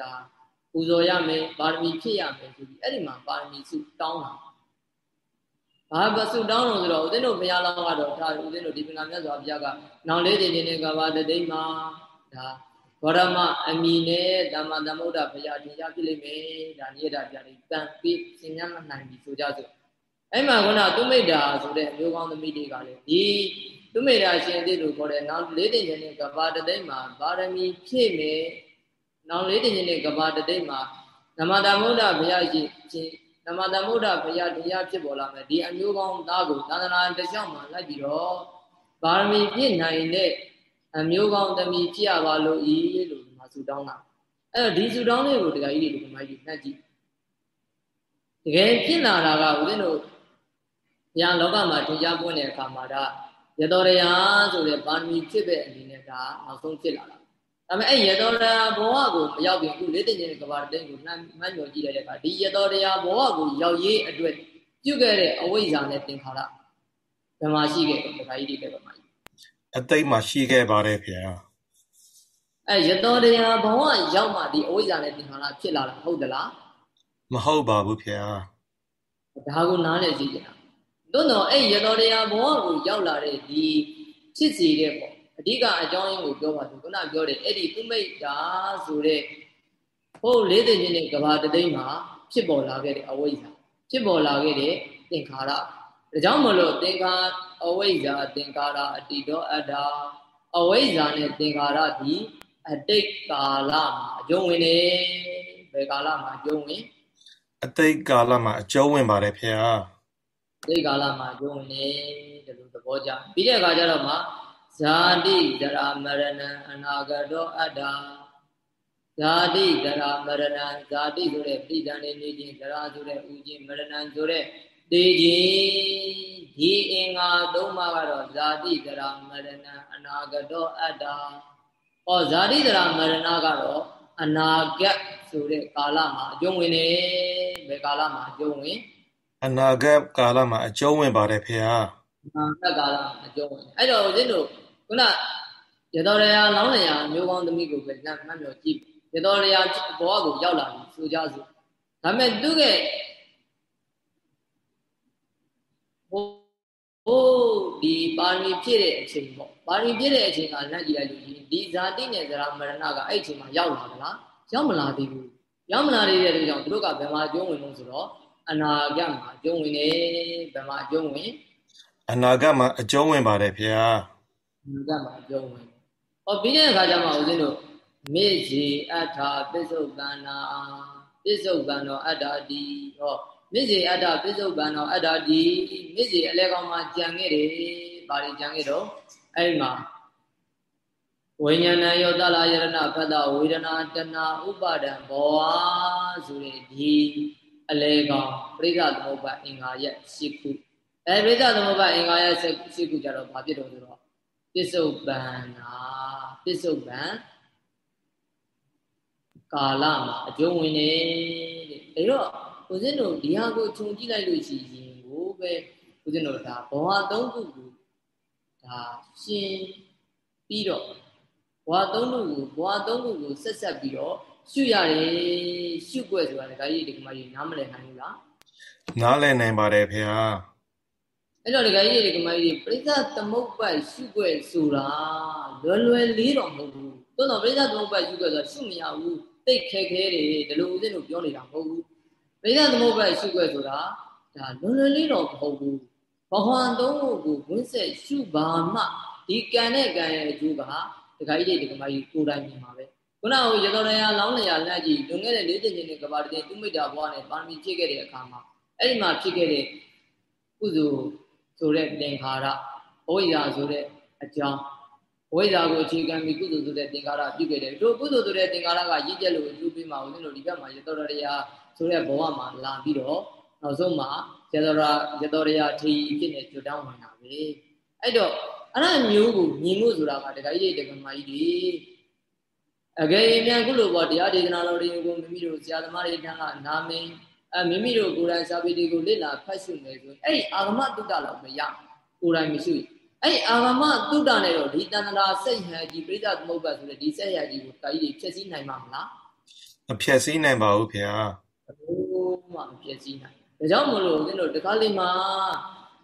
ဒါပူဇော်ရမယ်ပါရမီဖြည့်ရမယ်ဆိုပြီးအဲ့ဒီမှာပါရမီစုတောင်းတာဘာပစုတောင်းလို့ဆိုတော့ဦးဇင်းတို့ဘုရားလောင်းကတော့ဒါဦးဇင်းတို့ဒီပင်ကမြတ်စွာဘုရားကနောင်လေးတင်ခြင်းနဲ့ကဘာတတိမှာဒါဘောရမအမိနဲ့ဓမ္မသမုဒ္ဒဘုရားတင်ကြပြလိမ့်မယ်ဒါနိယတာပြလိတန်ပြီးသင်ညမနိုင်ပြီဆိုကြစို့အဲ့မှာခုနသူမိတ်တာဆိုတဲ့အမျိုးကောင်းသမီးတွေကလည်းဒီ သူမေရာရှင်သေးလို့ခေါ်တယ်နောက်လေးတင်ခြင်းနဲ့ကဘာတသိမ့်မှာပါရမီဖြည့်မယ်နောက်လေးတင်ခြင်းနဲ့ကဘာတသိမ့်မှာနမတမုဒ္ဒဘုရားရှင်ရှင်နမတမုဒ္ဒဘုရားတရားဖြစ်ပေါ်လာမယ်ဒီအမျိုးကောင်းသားကိုသာသနာတစ်လျှောက်မှာလိုက်ပြီးတော့ပါရမီပြည့်နိုင်တဲ့အမျိုးကောင်းသမီးဖြစ်ရပါလို့ဤလို့ဒီမှာဆုတောင်းတာအဲ့တော့ဒီဆုတောင်းလေးကိုတရားကြီးတွေဒီမှာကြီးနှက်ကြည့်တကယ်ဖြစ်လာတာကဦးဇင်းတို့ဘုရားလောကမှာထင်ရှားပွင့်တဲ့အခါမှာဒါ ရတောရယာဆိုတဲ့ပါဏီဖြစ်တဲ့အနေနဲ့ဒါနောက်ဆုံးဖြစ်လာတာဒါပေမဲ့အဲ့ရတောရယာဘဝကိုမရောက်ပြင်ခုလေးတင်ခြင်းကဘာတိန်ကိုနှမ်းမှတ်ညော်ကြည့်တဲ့အခါဒီရတောရယာဘဝကိုရောက်ရေးအတွက်ပြုခဲ့တဲ့အဝိဇ္ဇာနဲ့သင်္ခါရဘယ်မှာရှိခဲ့တယ်တခါကြီးတွေလည်းဘယ်မှာအတိတ်မှာရှိခဲ့ပါတယ်ခင်ဗျာအဲရတောရယာဘဝရောက်မှဒီအဝိဇ္ဇာနဲ့သင်္ခါရဖြစ်လာတာဟုတ်သလားမဟုတ်ပါဘူးခင်ဗျာဒါကိုနားလည်ကြည့်ကြတာ သို့တော့အဲ့ရတော်တရားဘဝကိုရောက်လာတဲ့ဒီဖြစ်စီတဲ့ပေါ့အဓိကအကြောင်းရင်းကိုပြောပါသူခုနပြောတယ်အဲ့ဒီသူမိတ်တာဆိုတဲ့ဟုတ်လေးသိချင်းနဲ့ကဘာတသိန်းမှာဖြစ်ပေါ်လာခဲ့တဲ့အဝိဇ္ဇာဖြစ်ပေါ်လာခဲ့တဲ့သင်္ခါရဒါကြောင့်မလို့သင်္ခါအဝိဇ္ဇာသင်္ခါရအတိတောအတ္တာအဝိဇ္ဇာနဲ့သင်္ခါရဒီအတိတ်ကာလမှာအကျုံးဝင်နေဘယ်ကာလမှာအကျုံးဝင်အတိတ်ကာလမှာအကျုံးဝင်ပါတယ်ဖေဟာ သိကာလမှာကျုံနေတယ်လို့သဘောကျပြီးတဲ့အခါကျတော့မှဇာတိဒရာမရဏံအနာဂတောအတ္တာဇာတိဒရာမရဏံဇာတိဆိုတဲ့ပြိတ္တန်နေနေခြင်းဒရာဆိုတဲ့ဥခြင်းမရဏံဆိုတဲ့တေခြင်းဒီအင်္ဂါသုံးပါးကတော့ဇာတိဒရာမရဏံအနာဂတောအတ္တာဟောဇာတိဒရာမရဏကတော့အနာဂတ်ဆိုတဲ့ကာလမှာအကျုံးဝင်နေဘယ်ကာလမှာအကျုံးဝင် အနာဂတ်ကာလမှာအကျုံးဝင်ပါတယ်ဖေဟာအနာဂတ်ကာလမှာအကျုံးဝင်အဲ့တော့ဦးဇင်းတို့ခုနရတော်ရယာလောင်းလျာမျိုးကောင်းသမီးကိုပဲလက်မှတ်မျိုးကြည့်ရတော်ရယာဘောကိုရောက်လာပြီဆိုကြစို့ဒါပေမဲ့သူကဟိုဟိုဒီပါရမီပြည့်တဲ့အချိန်ပေါ့ပါရမီပြည့်တဲ့အချိန်ကလက်ကြည့်လိုက်လို့ရှိရင်ဒီဇာတိနဲ့ဇရာမရဏကအဲ့အချိန်မှာရောက်လာသလားရောက်မလာသေးဘူးရောက်မလာသေးတဲ့အတွက်ကြောင့်သူတို့ကဘယ်မှာအကျုံးဝင်လို့ဆိုတော့ အနာဂတ်မှာအကျုံးဝင်နေဘယ်မှာအကျုံးဝင်အနာဂတ်မှာအကျုံးဝင်ပါတယ်ဖေဟာအနာဂတ်မှာအကျုံးဝင်ဟောပြီးတဲ့အခါကျမှဦးဇင်းတို့မေဇေအထာပစ္စုပန်နာပစ္စုပန်တော်အတ္တတိဟောမြစ်စီအတ္တပစ္စုပန်တော်အတ္တဒီမြစ်စီအလဲကောင်မှာကြံခဲ့တယ်။ဘာတွေကြံခဲ့တော့အဲ့ဒီမှာဝိညာဏယောတလာယရဏဖတ်တာဝေဒနာတဏဥပါဒံဘောဝဆိုတဲ့ဒီ အလဲကောင်ပြိဿသမုပ္ပါအင်္ဂါရက်၈ခုအဲပြိဿသမုပ္ပါအင်္ဂါရက်၈ခုကြတော့ဘာဖြစ်တော့ဆိုတော့ပစ္စုပန်နာပစ္စုပန်ကာလမှာအကျုံးဝင်နေတဲ့အဲတော့ဦးဇင်းတို့ဒီဟာကိုခြုံကြည့်လိုက်လို့ရှိရင်ကိုပဲဦးဇင်းတို့ဒါဘဝသုံးခုကိုဒါရှင်းပြီးတော့ဘဝသုံးခုကိုဘဝသုံးခုကိုဆက်ဆက်ပြီးတော့ ရှုရတယ်ရှုွက်ဆိုတာဒါကြီးဒီကမကြီးနားမလည်နိုင်ဘူးလားနားလည်နိုင်ပါတယ်ဖေဟာအဲ့တော့ဒီကကြီးဒီကမကြီးပြိဿသမုပ္ပတ်ရှုွက်ဆိုတာလွယ်လွယ်လေးတော့မဟုတ်ဘူးသို့တော့ပြိဿသမုပ္ပတ်ရှုွက်ဆိုတာရှုမရဘူးတိတ်ခဲခဲတွေဒီလိုဦးဇင်းတို့ပြောနေတာမဟုတ်ဘူးပရိသသမုပ္ပါရှုွက်ဆိုတာဒါလွန်လွန်လေးတော့မဟုတ်ဘူးဘဝသုံးခုကိုဝင်းဆက်ရှုပါမှဒီကံနဲ့ကံရဲ့အကျိုးကဒကာကြီးတွေဒကာမကြီးကိုယ်တိုင်မြင်ပါပဲ ခုနကရတော်ရရလောင်းလျာလက်ကြီးလွန်ခဲ့တဲ့၄ချိန်ချင်းကဘာတည်းသူမိတ္တာဘဝနဲ့ပါရမီဖြည့်ခဲ့တဲ့အခါမှာအဲ့ဒီမှာဖြစ်ခဲ့တဲ့ကုသိုလ်ဆိုတဲ့သင်္ခါရဘဝိရာဆိုတဲ့အကြောင်းဝိဇ္ဇာကိုအခြေခံပြီးကုသိုလ်ဆိုတဲ့သင်္ကာရပြုခဲ့တယ်တို့ကုသိုလ်ဆိုတဲ့သင်္ကာရကရည်ကျက်လို့အကျိုးပေးမှာဦးဇင်းတို့ဒီဘက်မှာရတော်ရရဆိုတဲ့ဘဝမှာလာပြီးတော့နောက်ဆုံးမှာရတော်ရရတော်ရထီဖြစ်နေကြွတောင်းဝင်တာပဲအဲ့တော့အဲ့ဒါမျိုးကိုမြင်မှုဆိုတာကတခါကြီးတက္ကမကြီးတွေ အကယ်၍မြန်ကုလိုပေါ့တရားဒေသနာတော်တွေကိုမိမိတို့ဆရာသမားတွေထံကနာမင်းအမိမိတို့ကိုယ်တိုင်စာပေတွေကိုလေ့လာဖတ်ရှုနေဆိုအဲ့ဒီအာဂမတုတ္တလောက်မရကိုယ်တိုင်မရှိအဲ့အာဂမတုတ္တနဲ့တော့ဒီတဏ္ဍာစိတ်ဟန်ကြီးပြိဿသမုပ္ပါဆိုတဲ့ဒီဆက်ရကြီးကိုတာကြီးတွေဖြည့်ဆည်းနိုင်မှာမလားမဖြည့်ဆည်းနိုင်ပါဘူးခင်ဗျာဘလို့မှမပြည့်စည်နိုင်ဒါကြောင့်မလို့ဦးဇင်းတို့တခါလေးမှာ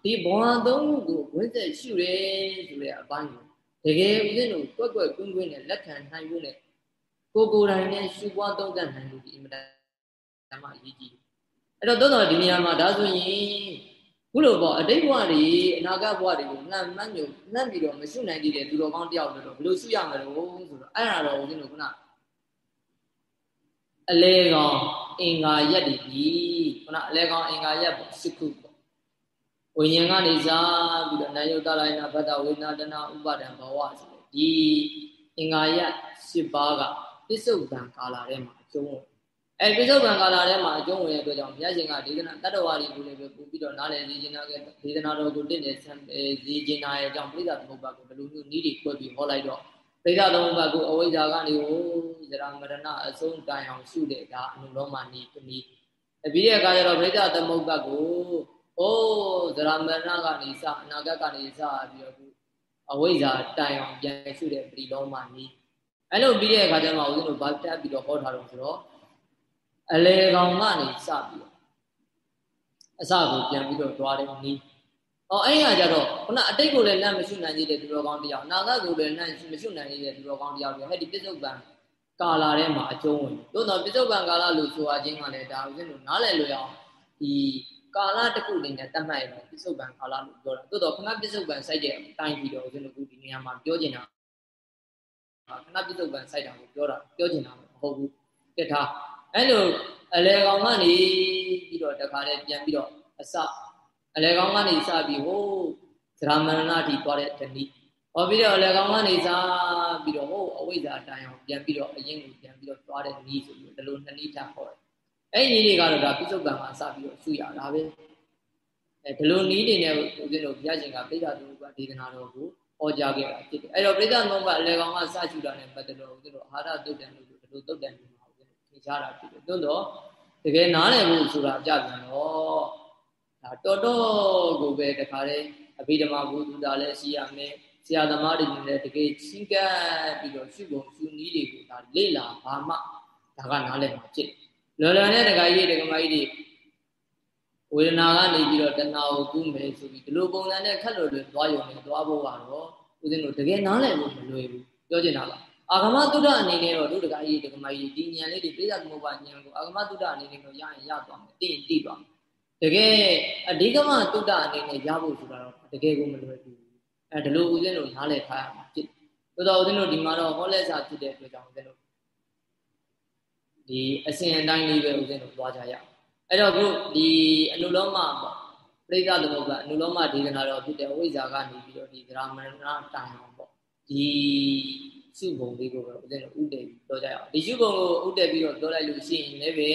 ဒီဘဝသုံးခုကိုဝိဇ္ဇရှုရဲဆိုတဲ့အပိုင်းကိုတကယ်ဦးဇင်းတို့ကွက်ကွက်ကွင်းကွင်းနဲ့လက်ခံနိုင်ဖို့နဲ့ ကိုကိုယ်တိုင်နဲ့ရှုပွားသုံးသပ်နိုင်လို့ဒီအင်မတန်ဓမ္မအရေးကြီးအဲ့တော့တော်တော်ဒီနေရာမှာဒါဆိုရင်ခုလိုပေါ့အတိတ်ဘဝတွေအနာဂတ်ဘဝတွေကိုနှံ့မှန်းညိုနှံ့ပြီးတော့မရှုနိုင်သေးတဲ့သူတော်ကောင်းတယောက်တော့ဘယ်လိုရှုရမလို့ဆိုတော့အဲ့ဒါတော့ဦးဇင်းတို့ခုနအလေကောင်အင်္ဂါရက်တွေဒီခုနအလေကောင်အင်္ဂါရက်ပေါ့စစ်ခုပေါ့ဝိညာဉ်ကနေစားပြီးတော့နာယုတ်တလိုက်နာဘတ်တဝိနာတနာဥပါဒံဘဝဆိုတဲ့ဒီအင်္ဂါရက်၈ပါးက ပစ္စုပန်ကာလထဲမှာအကျုံးဝင်အဲပစ္စုပန်ကာလထဲမှာအကျုံးဝင်တဲ့အတွက်ကြောင့်ဘုရားရှင်ကဒေသနာတတ္တဝါတွေကိုလည်းပဲပို့ပြီးတော့နားလည်နေခြင်းနာကဒေသနာတော်ကိုတင့်တယ်ဆံစီခြင်းနာရဲ့အကြောင်းပြိဿသမုပ္ပါကိုဘယ်လိုမျိုးနည်းတွေခွဲပြီးဟောလိုက်တော့ပိဋကသုံးဘတ်ကိုအဝိဇ္ဇာကနေဟိုဇရာမရဏအဆုံးတိုင်အောင်ရှုတဲ့ဒါအနုလောမနီတနည်းအပြီးတဲ့အခါကျတော့ပိဋကသမုပ္ပတ်ကိုဟိုဇရာမရဏကနေစအနာဂတ်ကနေစပြီးတော့အဝိဇ္ဇာတိုင်အောင်ပြန်ရှုတဲ့ပရိလောမနီ အဲ့လိုပြီးတဲ့အခါကျမှဦးဇင်းတို့ဗတ်တက်ပြီးတော့ဟောထားတော့ဆိုတော့အလေကောင်ကနေစပြီးတော့အစကိုပြန်ပြီးတော့တွားတဲ့နီး။အော်အဲ့ရကြတော့ခုနအတိတ်ကိုလည်းလမ်းမရှိနိုင်သေးတဲ့သူတော်ကောင်းတယောက်အနာဂတ်ကိုလည်းလမ်းမရှိနိုင်သေးတဲ့သူတော်ကောင်းတယောက်တွေဟဲ့ဒီပြစ္ဆုတ်ပံကာလာထဲမှာအကျုံးဝင်။သို့တော့ပြစ္ဆုတ်ပံကာလာလို့ဆိုအချင်းကလည်းဒါဦးဇင်းတို့နားလည်လို့ရအောင်ဒီကာလတစ်ခုအနေနဲ့တတ်မှတ်ရတော့ပြစ္ဆုတ်ပံကာလလို့ပြောတာ။သို့တော့ခဏပြစ္ဆုတ်ပံစိုက်တဲ့အတိုင်းပြီးတော့ဦးဇင်းတို့ဒီနေရာမှာပြောချင်တာ ခဏပြစ္ဆုတ်ပံစိုက်တာကိုပြောတာပြောချင်တာမဟုတ်ဘူး။တက်ထားအဲ့လိုအလေကောင်ကနေပြီးတော့တခါတည်းပြန်ပြီးတော့အစအလေကောင်းကနေစပြီးဟိုသရမဏနာတိသွားတဲ့တဏိဟောပြီးတော့အလကောင်ကနေစားပြီးတော့ဟိုအဝိဇ္ဇာတိုင်အောင်ပြန်ပြီးတော့အရင်ကိုပြန်ပြီးတော့သွားတဲ့နီးဆိုပြီးဒီလိုနှစ်နည်းထားဟောတယ်အဲ့ဒီနီးတွေကတော့ဒါပြစ္ဆုတ်ကံမှာစပြီးတော့ရှုရတာပဲအဲဒီလိုနီးတွေနဲ့ဦးဇင်းတို့ဘုရားရှင်ကပြိဿသူကဒေသနာတော်ကို ဟောကြားခဲ့တာဖြစ်တယ်အဲ့တော့ပြိဿသုံးပါအလကောင်ကစရှုတာနဲ့ပတ်သက်လို့ဦးဇင်းတို့အာဟာရတုတ်တန်လို့ဒီလိုတုတ်တန်ပြီးမှာဦးဇင်းတို့ထင်ရှားတာဖြစ်တယ်သို့တော့တကယ်နားလည်ဖို့ဆိုတာကြပြန်တော့ဒါတော်တော်ကိုပဲတခါတည်းအဘိဓမ္မာဘုဒ္ဓတာလည်းရှိရမယ်ဆရာသမားတွေလည်းတကယ်ချင်းကပ်ပြီးတော့ရှုပုံရှုနည်းတွေကိုဒါလေ့လာဘာမှဒါကနားလည်မှာဖြစ်လော်လော်နဲ့တခါကြီးတက္ကမကြီးတွေ ဝေဒနာကနေပြီးတော့တဏှာကိုကူးမယ်ဆိုပြီးဒီလိုပုံစံနဲ့ခက်လို့လွယ်သွားရုံနဲ့သွားဖို့ကတော့ဦးဇင်းတို့တကယ်နားလည်ဖို့မလွယ်ဘူးပြောချင်တာပါအာဂမတုဒ္ဒအနေနဲ့တော့တို့တကကြီးတက္ကမကြီးဒီဉာဏ်လေးတွေပြိဿသမုပ္ပါဉာဏ်ကိုအာဂမတုဒ္ဒအနေနဲ့တော့ရရင်ရသွားမယ်သိရင်သိသွားမယ်တကယ်အဓိကမတုဒ္ဒအနေနဲ့ရဖို့ဆိုတာတော့တကယ်ကိုမလွယ်ဘူးအဲဒီလိုဦးဇင်းတို့နားလည်ထားရမှာဖြစ်သို့တော်ဦးဇင်းတို့ဒီမှာတော့ဟောလက်စာဖြစ်တဲ့အတွက်ကြောင့်ဦးဇင်းတို့ဒီအစဉ်အတိုင်းလေးပဲဦးဇင်းတို့သွားကြရအောင် အဲ့တော့ခုဒီအနုလောမပေါ့ပရိသသမုပ္ပါအနုလောမဒေသနာတော်ဖြစ်တဲ့ဝိဇ္ဇာကနေပြီးတော့ဒီသရမဏတိုင်အောင်ပေါ့ဒီရှုပုံလေးကိုပဲဦးဇင်းတို့ဥတည်ပြီးပြောကြရအောင်ဒီရှုပုံကိုဥတည်ပြီးတော့ပြောလိုက်လို့ရှိရင်လည်းပဲ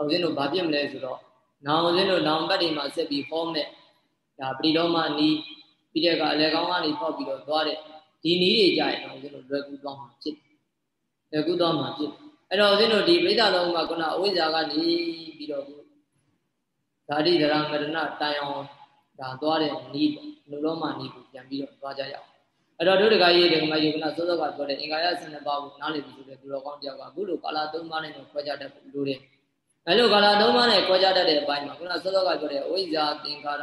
ဦးဇင်းတို့ဘာဖြစ်မလဲဆိုတော့နောင်ဦးဇင်းတို့နောင်ဘက်တွေမှာဆက်ပြီးဟောမဲ့ဒါပရိလောမနီးပြီးတဲ့ကအလဲကောင်းကနေပေါက်ပြီးတော့သွားတဲ့ဒီနီးတွေကြရင်တော့ဦးဇင်းတို့လွယ်ကူသွားမှာဖြစ်လွယ်ကူသွားမှာဖြစ် အဲ့တော့ဦးဇင်းတို့ဒီပိဋကတော်မှာခုနအဝိဇ္ဇာကနေပြီးတော့ဓာတိဒရာမရဏတိုင်အောင်ဒါသွားတဲ့နီးပေါ့လူလုံးမှနီးကိုပြန်ပြီးတော့သွားကြရအောင်အဲ့တော့တို့တကကြီးတွေကမကြီးကစောစောကပြောတဲ့အင်္ဂါရ12ပါးကိုနားလည်ပြီးဆိုတဲ့သူတော်ကောင်းတယောက်ကအခုလိုကာလာ3ပါးနဲ့တော့ခွဲခြားတတ်လို့တဲ့အဲ့လိုကာလာ3ပါးနဲ့ခွဲခြားတတ်တဲ့အပိုင်းမှာခုနစောစောကပြောတဲ့အဝိဇ္ဇာသင်္ခါရ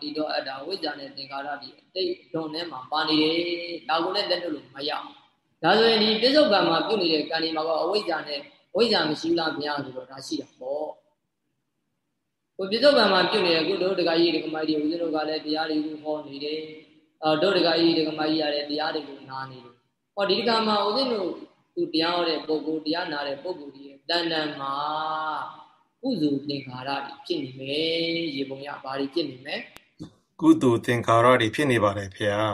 ဒီတော့အဲ့ဒါဝိဇ္ဇာနဲ့သင်္ခါရဒီအတိတ်ဒုံထဲမှာပါနေတယ်ဒါကိုလည်းလက်လွတ်လို့မရအောင် ဒါဆိုရင်ဒီပြစ္ဆုတ်ကံမှာပြုနေတဲ့ကံဒီမှာကအဝိဇ္ဇာနဲ့ဝိဇ္ဇာမရှိလားမရဆိုတော့ဒါရှိတာပေါ့ကိုပြစ္ဆုတ်ကံမှာပြုနေတဲ့ကုတို့တက္ကကြီးဒကမကြီးဦးဇင်းတို့ကလည်းတရားတွေကိုဟောနေတယ်အော်တို့တက္ကကြီးဒကမကြီးရတဲ့တရားတွေကိုနားနေတယ်ဟောဒီကံမှာဦးဇင်းတို့သူတရားဟောတဲ့ပုဂ္ဂိုလ်တရားနာတဲ့ပုဂ္ဂိုလ်ကြီးရဲ့တန်တန်မှာကုသိုလ်သင်္ခါရတွေဖြစ်နေမယ်ရေပုံရဘာတွေဖြစ်နေမယ်ကုသိုလ်သင်္ခါရတွေဖြစ်နေပါတယ်ဖေဟာ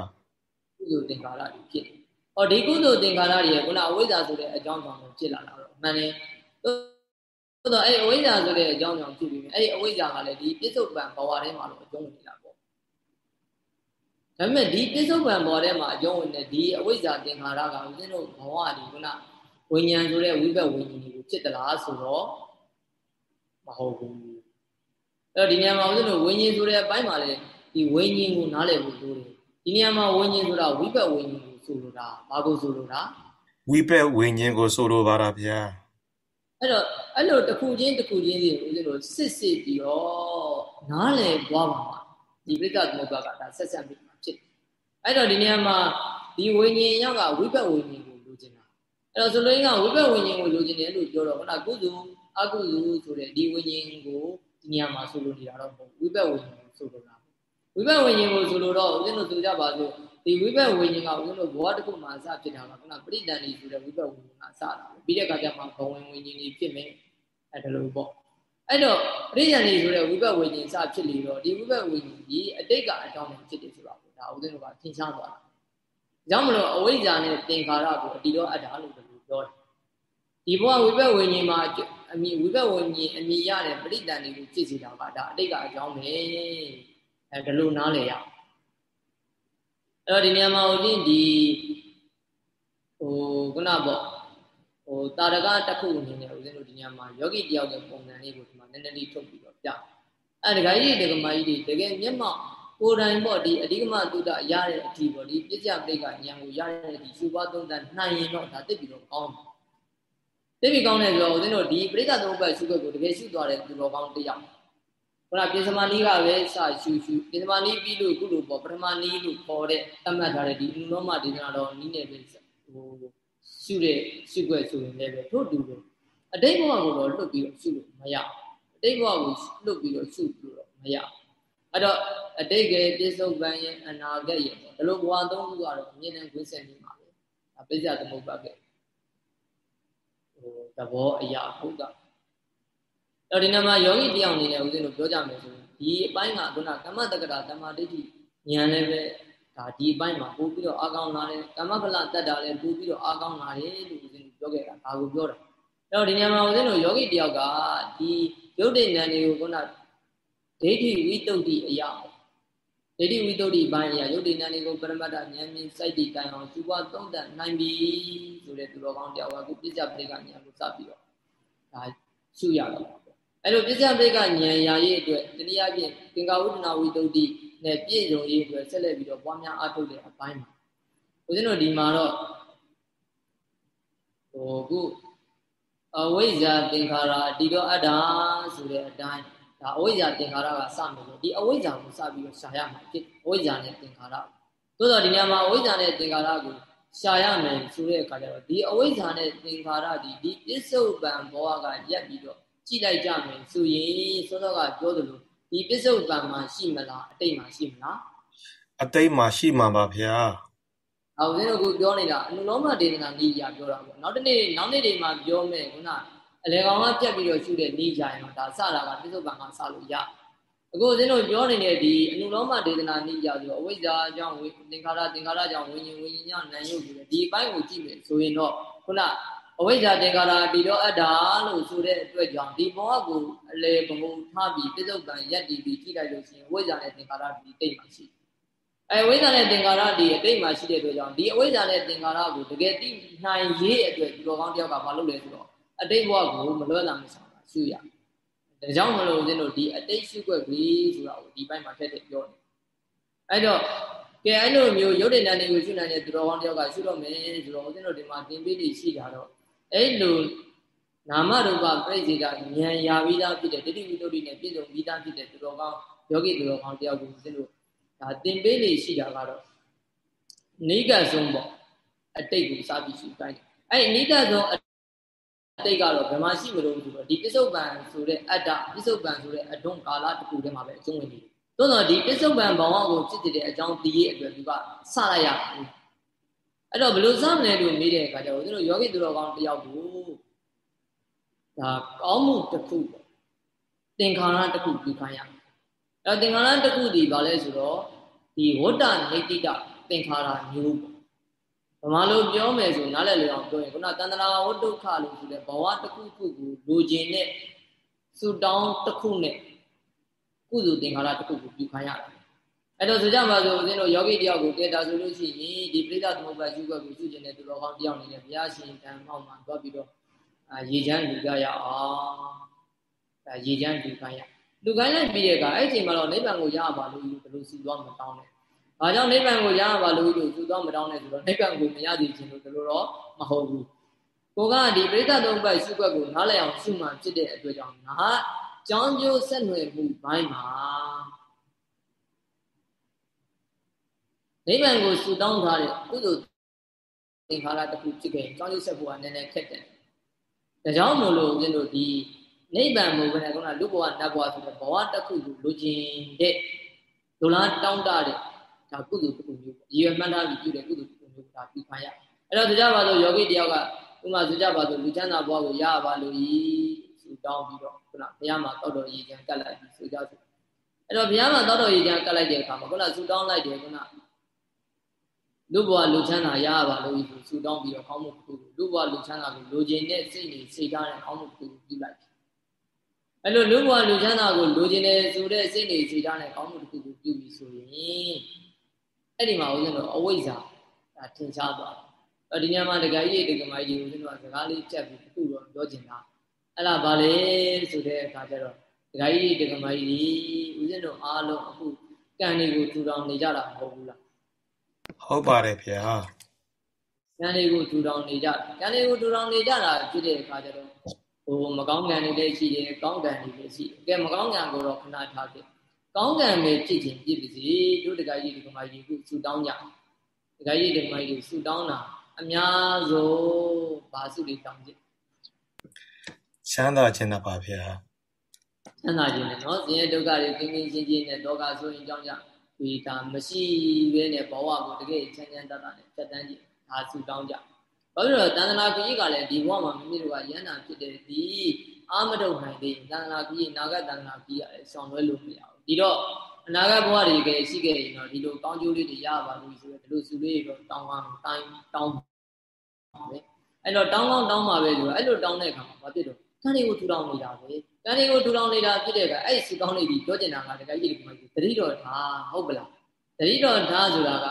ကုသိုလ်သင်္ခါရတွေဖြစ်နေ ဟောဒီကုသိုလ်သင်္ခါရတွေခုနအဝိဇ္ဇာဆိုတဲ့အကြောင်းကြောင့်ဖြစ်လာတာတော့မှန်တယ်သို့တော့အဲ့အဝိဇ္ဇာဆိုတဲ့အကြောင်းကြောင့်ဖြစ်ပြီးအဲ့ဒီအဝိဇ္ဇာကလည်းဒီပြစ္ဆုတ်ပံဘဝထဲမှာလို့အကျုံးဝင်နေတာပေါ့ဒါပေမဲ့ဒီပြစ္ဆုတ်ပံဘဝထဲမှာအကျုံးဝင်တဲ့ဒီအဝိဇ္ဇာသင်္ခါရကဦးဇင်းတို့ဘဝဒီခုနဝိညာဉ်ဆိုတဲ့ဝိဘက်ဝိညာဉ်ကိုဖြစ်သလားဆိုတော့မဟုတ်ဘူးအဲ့တော့ဒီနေရာမှာဦးဇင်းတို့ဝိညာဉ်ဆိုတဲ့အပိုင်းမှာလည်းဒီဝိညာဉ်ကိုနားလည်ဖို့လိုတယ်ဒီနေရာမှာဝိညာဉ်ဆိုတာဝိဘက်ဝိညာဉ်ကို ဆိုလိုတာဘာကိုဆိုလိုတာဝိဘက်ဝိညာဉ်ကိုဆိုလိုပါတာဗျာအဲ့တော့အဲ့လိုတစ်ခုချင်းတစ်ခုချင်းစီဦးဇင်းတို့စစ်စစ်ပြီးတော့နားလည်သွားပါမှာဒီပြိဿသမုပ္ပါကဒါဆက်ဆက်ပြီးမှာဖြစ်အဲ့တော့ဒီနေရာမှာဒီဝိညာဉ်ရောက်ကဝိဘက်ဝိညာဉ်ကိုလိုချင်တာအဲ့တော့ဆိုလိုရင်းကဝိဘက်ဝိညာဉ်ကိုလိုချင်တယ်လို့ပြောတော့ခုနကုသိုလ်အကုသိုလ်ဆိုတဲ့ဒီဝိညာဉ်ကိုဒီနေရာမှာဆိုလိုနေတာတော့မဟုတ်ဝိဘက်ဝိညာဉ်ကိုဆိုလိုတာဝိဘက်ဝိညာဉ်ကိုဆိုလိုတော့ဦးဇင်းတို့ဆိုကြပါစို့ ဒီဝိဘက်ဝိညာဉ်ကဦးဇင်းတို့ဘောတစ်ခုမှာအစဖြစ်တာကခုနပရိဒဏ်ကြီးဆိုတဲ့ဝိဘက်ဝိညာဉ်ကအစတာပြီးတဲ့အခါကျမှဘဝင်ဝိညာဉ်ကြီးဖြစ်မယ်အဲဒါလိုပေါ့အဲ့တော့ပရိဒဏ်ကြီးဆိုတဲ့ဝိဘက်ဝိညာဉ်စဖြစ်လေတော့ဒီဝိဘက်ဝိညာဉ်ကြီးအတိတ်ကအကြောင်းဖြစ်တယ်ဆိုတော့ဒါဦးဇင်းတို့ကထင်ရှားသွားတာကြောင့်မလို့အဝိဇ္ဇာနဲ့သင်္ခါရကိုအတီတော့အပ်တာလို့ပြောတယ်ဒီဘဝဝိဘက်ဝိညာဉ်မှာအမိဝိဘက်ဝိညာဉ်အမိရတဲ့ပရိဒဏ်တွေကိုဖြစ်စီတာကဒါအတိတ်ကအကြောင်းပဲအဲဒီလိုနားလည်ရအဲ့ တော့ဒီနေရာမှာဦးဇင်းဒီဟိုခုနပေါ့ဟိုတာရကတစ်ခုအနေနဲ့ဦးဇင်းတို့ဒီနေရာမှာယောဂီတယောက်ရဲ့ပုံစံလေးကိုဒီမှာနည်းနည်းလေးထုတ်ပြီးတော့ပြအဲ့ဒကာကြီးဒကာမကြီးတွေတကယ်မျက်မှောက်ကိုယ်တိုင်ပေါ့ဒီအဓိကမတုဒ္ဒရတဲ့အထီပေါ့ဒီပြစ္ဆယပိတ်ကဉာဏ်ကိုရတဲ့ဒီရှုပွားသုံးသပ်နိုင်ရင်တော့ဒါသိပြီးတော့ကောင်းတယ်သိပြီးကောင်းတယ်ဆိုတော့ဦးဇင်းတို့ဒီပရိသတ်သုံးပတ်ရှုခွက်ကိုတကယ်ရှုသွားတဲ့သူတော်ကောင်းတစ်ယောက် ခုနပြင်စမာနီးကပဲစရှူရှူပြင်စမာနီးပြီးလို့ခုလိုပေါ့ပထမနီးလို့ခေါ်တဲ့သတ်မှတ်ထားတဲ့ဒီအနုလောမဒေသနာတော်နီးနေပဲဟိုရှုတဲ့ရှုွက်ဆိုရင်လည်းပဲတို့တူလို့အတိတ်ဘဝကိုတော့လွတ်ပြီးတော့ရှုလို့မရအတိတ်ဘဝကိုလွတ်ပြီးတော့ရှုလို့တော့မရအဲ့တော့အတိတ်ကပြစ္ဆုတ်ပန်ရဲ့အနာဂတ်ရဲ့ပေါ့ဒီလိုဘဝသုံးခုကတော့အမြင်နဲ့ဝိဆက်နေမှာပဲအပိစ္ဆာသမုပ္ပါကဟိုသဘောအရာဟုတ်တာ တော့ဒီနေ့မှာယောဂီတယောက်အနေနဲ့ဦးဇင်းတို့ပြောကြမယ်ဆိုရင်ဒီအပိုင်းကခုနကမ္မတက္ကရာတမ္မာဒိဋ္ဌိဉာဏ်လည်းပဲဒါဒီအပိုင်းမှာပို့ပြီးတော့အားကောင်းလာတယ်ကမ္မဖလတတ်တာလည်းပို့ပြီးတော့အားကောင်းလာတယ်လို့ဦးဇင်းပြောခဲ့တာဒါကိုပြောတာအဲ့တော့ဒီညမှာဦးဇင်းတို့ယောဂီတယောက်ကဒီရုပ်တည်ဉာဏ်တွေကိုခုနဒိဋ္ဌိဝိတုဒ္ဓိအရာဒိဋ္ဌိဝိတုဒ္ဓိဘိုင်းအရာရုပ်တည်ဉာဏ်တွေကိုပရမတ္တဉာဏ်မြင်စိုက်တည်တိုင်အောင်သူကသုံးသပ်နိုင်ပြီဆိုတဲ့သူတော်ကောင်းတယောက်ကအခုပြစ္ဆပရိကဉာဏ်ကိုစပြီးတော့ဒါရှုရတော့ အဲ့လိုပြစ္ဆပရိကဉာဏ်ရာရေးအတွက်တနည်းအားဖြင့်သင်္ကာဝုဒနာဝိတုဒ္ဓိနဲ့ပြည့်စုံရေးအတွက်ဆက်လက်ပြီးတော့ပွားများအားထုတ်တဲ့အပိုင်းမှာဦးဇင်းတို့ဒီမှာတော့ဟိုခုအဝိဇ္ဇာသင်္ခါရဒီတော့အတ္တဆိုတဲ့အတိုင်းဒါအဝိဇ္ဇာသင်္ခါရကစမယ်လို့ဒီအဝိဇ္ဇာကိုစပြီးတော့ရှာရမှာဖြစ်အဝိဇ္ဇာနဲ့သင်္ခါရသို့တော့ဒီညမှာအဝိဇ္ဇာနဲ့သင်္ခါရကိုရှာရမယ်ဆိုတဲ့အခါကျတော့ဒီအဝိဇ္ဇာနဲ့သင်္ခါရဒီဒီပစ္စုပန်ဘောကရက်ပြီးတော့ ကြည့်လိုက်ကြမယ်ဆိုရင်စောစောကပြောသလိုဒီပစ္စုပန်မှာရှိမလားအတိတ်မှာရှိမလားအတိတ်မှာရှိမှာပါဗျာအောင်စင်းတို့ကပြောနေတာအနုလောမဒေသနာဤရာပြောတာပေါ့နောက်တနေ့နောက်နေ့တွေမှာပြောမယ်ခုနအလေကောင်ကပြက်ပြီးတော့ရှုတဲ့ဤကြရင်တော့ဒါစတာကပစ္စုပန်ကစလို့ရအခုစင်းတို့ပြောနေတဲ့ဒီအနုလောမဒေသနာဤရာဆိုအဝိဇ္ဇာကြောင့်ဝိသင်္ခါရသင်္ခါရကြောင့်ဝိညာဉ်ဝိညာဉ်ညနာယုတ်ဆိုတဲ့ဒီအပိုင်းကိုကြည့်မယ်ဆိုရင်တော့ခုန အဝိဇ္ဇာသင်္ခါရတည်တော့အတ္တာလို့ဆိုတဲ့အတွက်ကြောင့်ဒီဘောကိုအလေဘုံထားပြီးပြစ္ဆုတ်ပံရက်တည်ပြီးကြည့်လိုက်လို့ရှိရင်ဝိဇ္ဇာနဲ့သင်္ခါရဒီတိတ်မှရှိအဲဝိဇ္ဇာနဲ့သင်္ခါရဒီအတိတ်မှရှိတဲ့အတွက်ကြောင့်ဒီအဝိဇ္ဇာနဲ့သင်္ခါရကိုတကယ်သိနိုင်ရေးအတွက်ဒီလိုကောင်းတယောက်ကမလုပ်လဲဆိုတော့အတိတ်ဘဝကိုမလွဲတာမဆောင်တာရှုရဒါကြောင့်မလို့ဦးဇင်းတို့ဒီအတိတ်ရှုွက်ကြီးဆိုတာကိုဒီဘက်မှာထည့်တဲ့ပြောတယ်အဲ့တော့ကဲအဲ့လိုမျိုးရုပ်တည်နာနေကိုရှုနိုင်တဲ့သူတော်ကောင်းတယောက်ကရှုတော့မယ်ဆိုတော့ဦးဇင်းတို့ဒီမှာသင်ပေးနေရှိတာတော့ အဲ့လိုနာမရူပပြိစေတာဉာဏ်ရာပြီးသားဖြစ်တဲ့ဒိဋ္ဌိဝိတ္တုနဲ့ပြည့်စုံပြီးသားဖြစ်တဲ့သူတော်ကောင်းယောဂီသူတော်ကောင်းတယောက်ကိုစဉ်လို့ဒါသင်ပေးနေရှိတာကတော့နိကဆုံးပေါ့အတိတ်ကိုစပြီးရှိတိုင်းအဲ့နိကဆုံးအတိတ်ကတော့ဘယ်မှာရှိမလို့ဆိုတော့ဒီပစ္စုပန်ဆိုတဲ့အတ္တပစ္စုပန်ဆိုတဲ့အဒုံကာလတစ်ခုတည်းမှာပဲအကျုံးဝင်နေတယ်။သို့တော့ဒီပစ္စုပန်ဘဝကိုဖြစ်တဲ့အကြောင်းတည်ရအတွက်သူကစလိုက်ရဘူး အဲ့တော့ဘယ်လိုစမလဲလို့မေးတဲ့အခါကျတော့သူတို့ယောဂီသူတော်ကောင်းတယောက်ကိုဒါကောင်းမှုတစ်ခုပေါ့သင်္ခါရတစ်ခုပြုခိုင်းရအဲ့တော့သင်္ခါရတစ်ခုဒီဘာလဲဆိုတော့ဒီဝတ္တနေတိတသင်္ခါရမျိုးပေါ့ဗမာလိုပြောမယ်ဆိုနားလည်လည်အောင်ပြောရင်ခုနတန္တရာဝတ္တုခလို့ဆိုတဲ့ဘဝတစ်ခုခုကိုလိုချင်တဲ့စူတောင်းတစ်ခုနဲ့ကုသိုလ်သင်္ခါရတစ်ခုကိုပြုခိုင်းရတယ် အဲ့တော့ဆိုကြပါစို့ဦးဇင်းတို့ယောဂီတယောက်ကိုကဲတာဆိုလို့ရှိရင်ဒီပြိဿသမုပ္ပါရှုခွက်ကိုရှုကျင်တဲ့သူတော်ကောင်းတယောက်နေနဲ့ဘုရားရှင်တန်မောက်မှာသွားပြီးတော့အာရေချမ်းလူကြရအောင်ဒါရေချမ်းလူခိုင်းရလူခိုင်းလိုက်ပြီးတဲ့အခါအဲ့ဒီချိန်မှာတော့နိဗ္ဗာန်ကိုရပါလို့ဘယ်လိုစီသွားမတောင်းနဲ့။ဘာကြောင့်နိဗ္ဗာန်ကိုရပါလို့လို့စီသွားမတောင်းနဲ့ဆိုတော့နိဗ္ဗာန်ကိုမရသေးခြင်းလို့ဒီလိုတော့မဟုတ်ဘူး။ကိုကဒီပြိဿသမုပ္ပါရှုခွက်ကိုနားလည်အောင်ရှုမှဖြစ်တဲ့အတွက်ကြောင့်ငါကြောင်းကျိုးဆက်နွယ်မှုဘိုင်းမှာ နိဗ္ဗာန်ကိုဆူတောင်းထားတဲ့ကုသိုလ်သင်္ခါရတစ်ခုဖြစ်ခဲ့ရင်ကြောင်းကျဆက်ဖို့ကနည်းနည်းခက်တယ်။ဒါကြောင့်မို့လို့ဦးဇင်းတို့ဒီနိဗ္ဗာန်ဘုရားကကလူဘဝနတ်ဘဝဆိုတဲ့ဘဝတစ်ခုကိုလိုချင်တဲ့ဒုလားတောင်းတတဲ့ဒါကုသိုလ်တစ်ခုမျိုးပေါ့။ရည်ရွယ်မှန်းထားပြီးပြုတဲ့ကုသိုလ်တစ်ခုမျိုးဒါပြီးခိုင်းရ။အဲ့တော့ကြကြပါဆိုယောဂီတယောက်ကဥမာကြကြပါဆိုလူချမ်းသာဘဝကိုရပါလို့ဤဆူတောင်းပြီးတော့ခုနဘုရားမှာတောက်တော်ရည်ချမ်းကတ်လိုက်ပြီးဆိုကြဆို။အဲ့တော့ဘုရားမှာတောက်တော်ရည်ချမ်းကတ်လိုက်တဲ့အခါမှာခုနဆူတောင်းလိုက်တယ်ခုန လူဘဝလူချမ်းသာရပါလို့ဒီဆူတောင်းပြီးတော့ကောင်းမှုတစ်ခုလူဘဝလူချမ်းသာကိုလိုချင်တဲ့စိတ်နေစိတ်ထားတဲ့ကောင်းမှုတစ်ခုပြုလိုက်အဲ့လိုလူဘဝလူချမ်းသာကိုလိုချင်တဲ့ဆိုတဲ့စိတ်နေစိတ်ထားတဲ့ကောင်းမှုတစ်ခုကိုပြုပြီးဆိုရင်အဲ့ဒီမှာဦးဇင်းတို့အဝိဇ္ဇာဒါထင်ရှားသွားတယ်ဒီညမှာတက္ကကြီးတက္ကမကြီးဦးဇင်းတို့ကစကားလေးချက်ပြီးတစ်ခုတော့ပြောချင်တာအဲ့ဒါဘာလဲဆိုတဲ့အခါကျတော့တက္ကကြီးတက္ကမကြီးဦးဇင်းတို့အားလုံးအခုကံတွေကိုထူထောင်နေကြတာမဟုတ်ဘူးလား ဟုတ်ပါတယ်ဗျာဉာဏ်တွေကိုထူထောင်နေကြဉာဏ်တွေကိုထူထောင်နေကြတာဖြစ်တဲ့အခါကျတော့ဟိုမကောင်းကံတွေလည်းရှိတယ်ကောင်းကံတွေလည်းရှိတယ်ကဲမကောင်းကံကိုတော့ခဏထားခဲ့ကောင်းကံပဲကြည့်ခြင်းပြည့်ပါစေတို့တကကြီးဒီကမာကြီးကိုဆူတောင်းကြတကကြီးဒီကမာကြီးကိုဆူတောင်းတာအများဆုံးဘာစုတွေတောင်းကြချမ်းသာခြင်းနဲ့ပါဗျာချမ်းသာခြင်းနဲ့နော်ဇင်းရဲ့ဒုက္ခတွေကင်းကင်းရှင်းရှင်းနဲ့ဒုက္ခဆိုရင်ကြောင်းကြ ဒီဒါမရှိဘဲနဲ့ဘဝကိုတကယ်ချမ်းချမ်းသာသာနဲ့ဖြတ်တန်းကြည့်ဒါဆူတောင်းကြဘာလို့လဲတန်တနာကြီးကလည်းဒီဘဝမှာမိမိတို့ကရဟန္တာဖြစ်တဲ့ဒီအာမတုတ်နိုင်သေးတန်တနာကြီးနာဂတန်တနာကြီးကလည်းဆောင်လွဲလို့မရဘူးဒီတော့အနာဂတ်ဘဝတွေကရှိခဲ့ရင်တော့ဒီလိုကောင်းကျိုးလေးတွေရပါလို့ဆိုတော့ဒီလိုစုလေးတွေတော့တောင်းအောင်တိုင်းတောင်းပဲအဲ့တော့တောင်းကောင်းတောင်းပါပဲဆိုတော့အဲ့လိုတောင်းတဲ့အခါမှာဘာဖြစ်တော့ကံတွေကိုထူထောင်နေတာပဲ ကံတွေကိုထူထောင်နေတာဖြစ်တဲ့အခါအဲ့ဒီစုကောင်းလေးကြီးပြောကျင်တာကတကယ်ကြီးဒီမှာတတိတော်ထားဟုတ်ပလားတတိတော်ထားဆိုတာက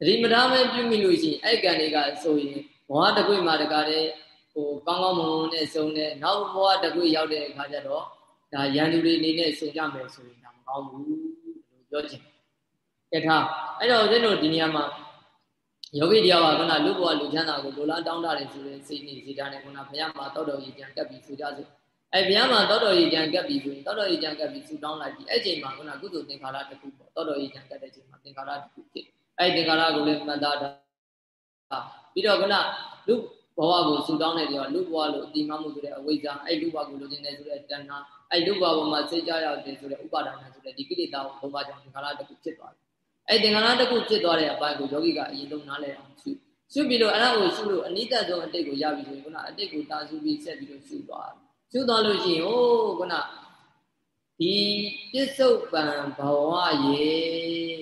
တတိမထားမဲပြုမိလို့ရှိရင်အဲ့ကံတွေကဆိုရင်ဘဝတစ်ခွေမှာတကားတဲ့ဟိုကောင်းကောင်းမွန်မွန်နဲ့စုံတဲ့နောက်ဘဝတစ်ခွေရောက်တဲ့အခါကျတော့ဒါရန်သူတွေအနေနဲ့စုံကြမယ်ဆိုရင်ဒါမကောင်းဘူးလို့ပြောချင်ကဲထားအဲ့တော့ဦးဇင်းတို့ဒီနေရာမှာယောဂီတရားကခုနလူဘဝလူချမ်းသာကိုလိုလားတောင်းတတယ်ဆိုတဲ့စိတ်နေစိတ်ဓာတ်နဲ့ခုနဘုရားမှာတောက်တော်ကြီးကြံကပ်ပြီးဆိုကြစို့ အဲဘုရားမှာတောက်တော်ကြီးကြံကပ်ပြီးဆိုရင်တောက်တော်ကြီးကြံကပ်ပြီးဆူတောင်းလိုက်ပြီးအဲ့ချိန်မှာခုနကုသိုလ်သင်္ခါရတစ်ခုပေါ့တောက်တော်ကြီးကြံကပ်တဲ့ချိန်မှာသင်္ခါရတစ်ခုဖြစ်အဲ့သင်္ခါရကိုလည်းမှတ်သားတာပြီးတော့ခုနလူဘဝကိုဆူတောင်းတဲ့တရားလူဘဝလို့အတိမမှုဆိုတဲ့အဝိဇ္ဇာအဲ့လူဘဝကိုလိုချင်တဲ့ဆိုတဲ့တဏှာအဲ့လူဘဝပေါ်မှာစိတ်ကြရောက်တယ်ဆိုတဲ့ဥပါဒနာဆိုတဲ့ဒီကိလေသာကိုဘုံပါကြောင့်သင်္ခါရတစ်ခုဖြစ်သွားတယ်အဲ့သင်္ခါရတစ်ခုဖြစ်သွားတဲ့အပိုင်းကိုယောဂီကအရင်ဆုံးနားလည်အောင်ရှုရှုပြီးတော့အဲ့ဒါကိုရှုလို့အနိတ္တဆုံးအတိတ်ကိုရပြီဆိုရင်ခုနအတိတ်ကိုတာစုပြီးဆက်ပြီးတော့ရှုသွား ရှုသွားလို့ရှိရင်ဟိုးခုနဒီပစ္စုပန်ဘဝရဲ့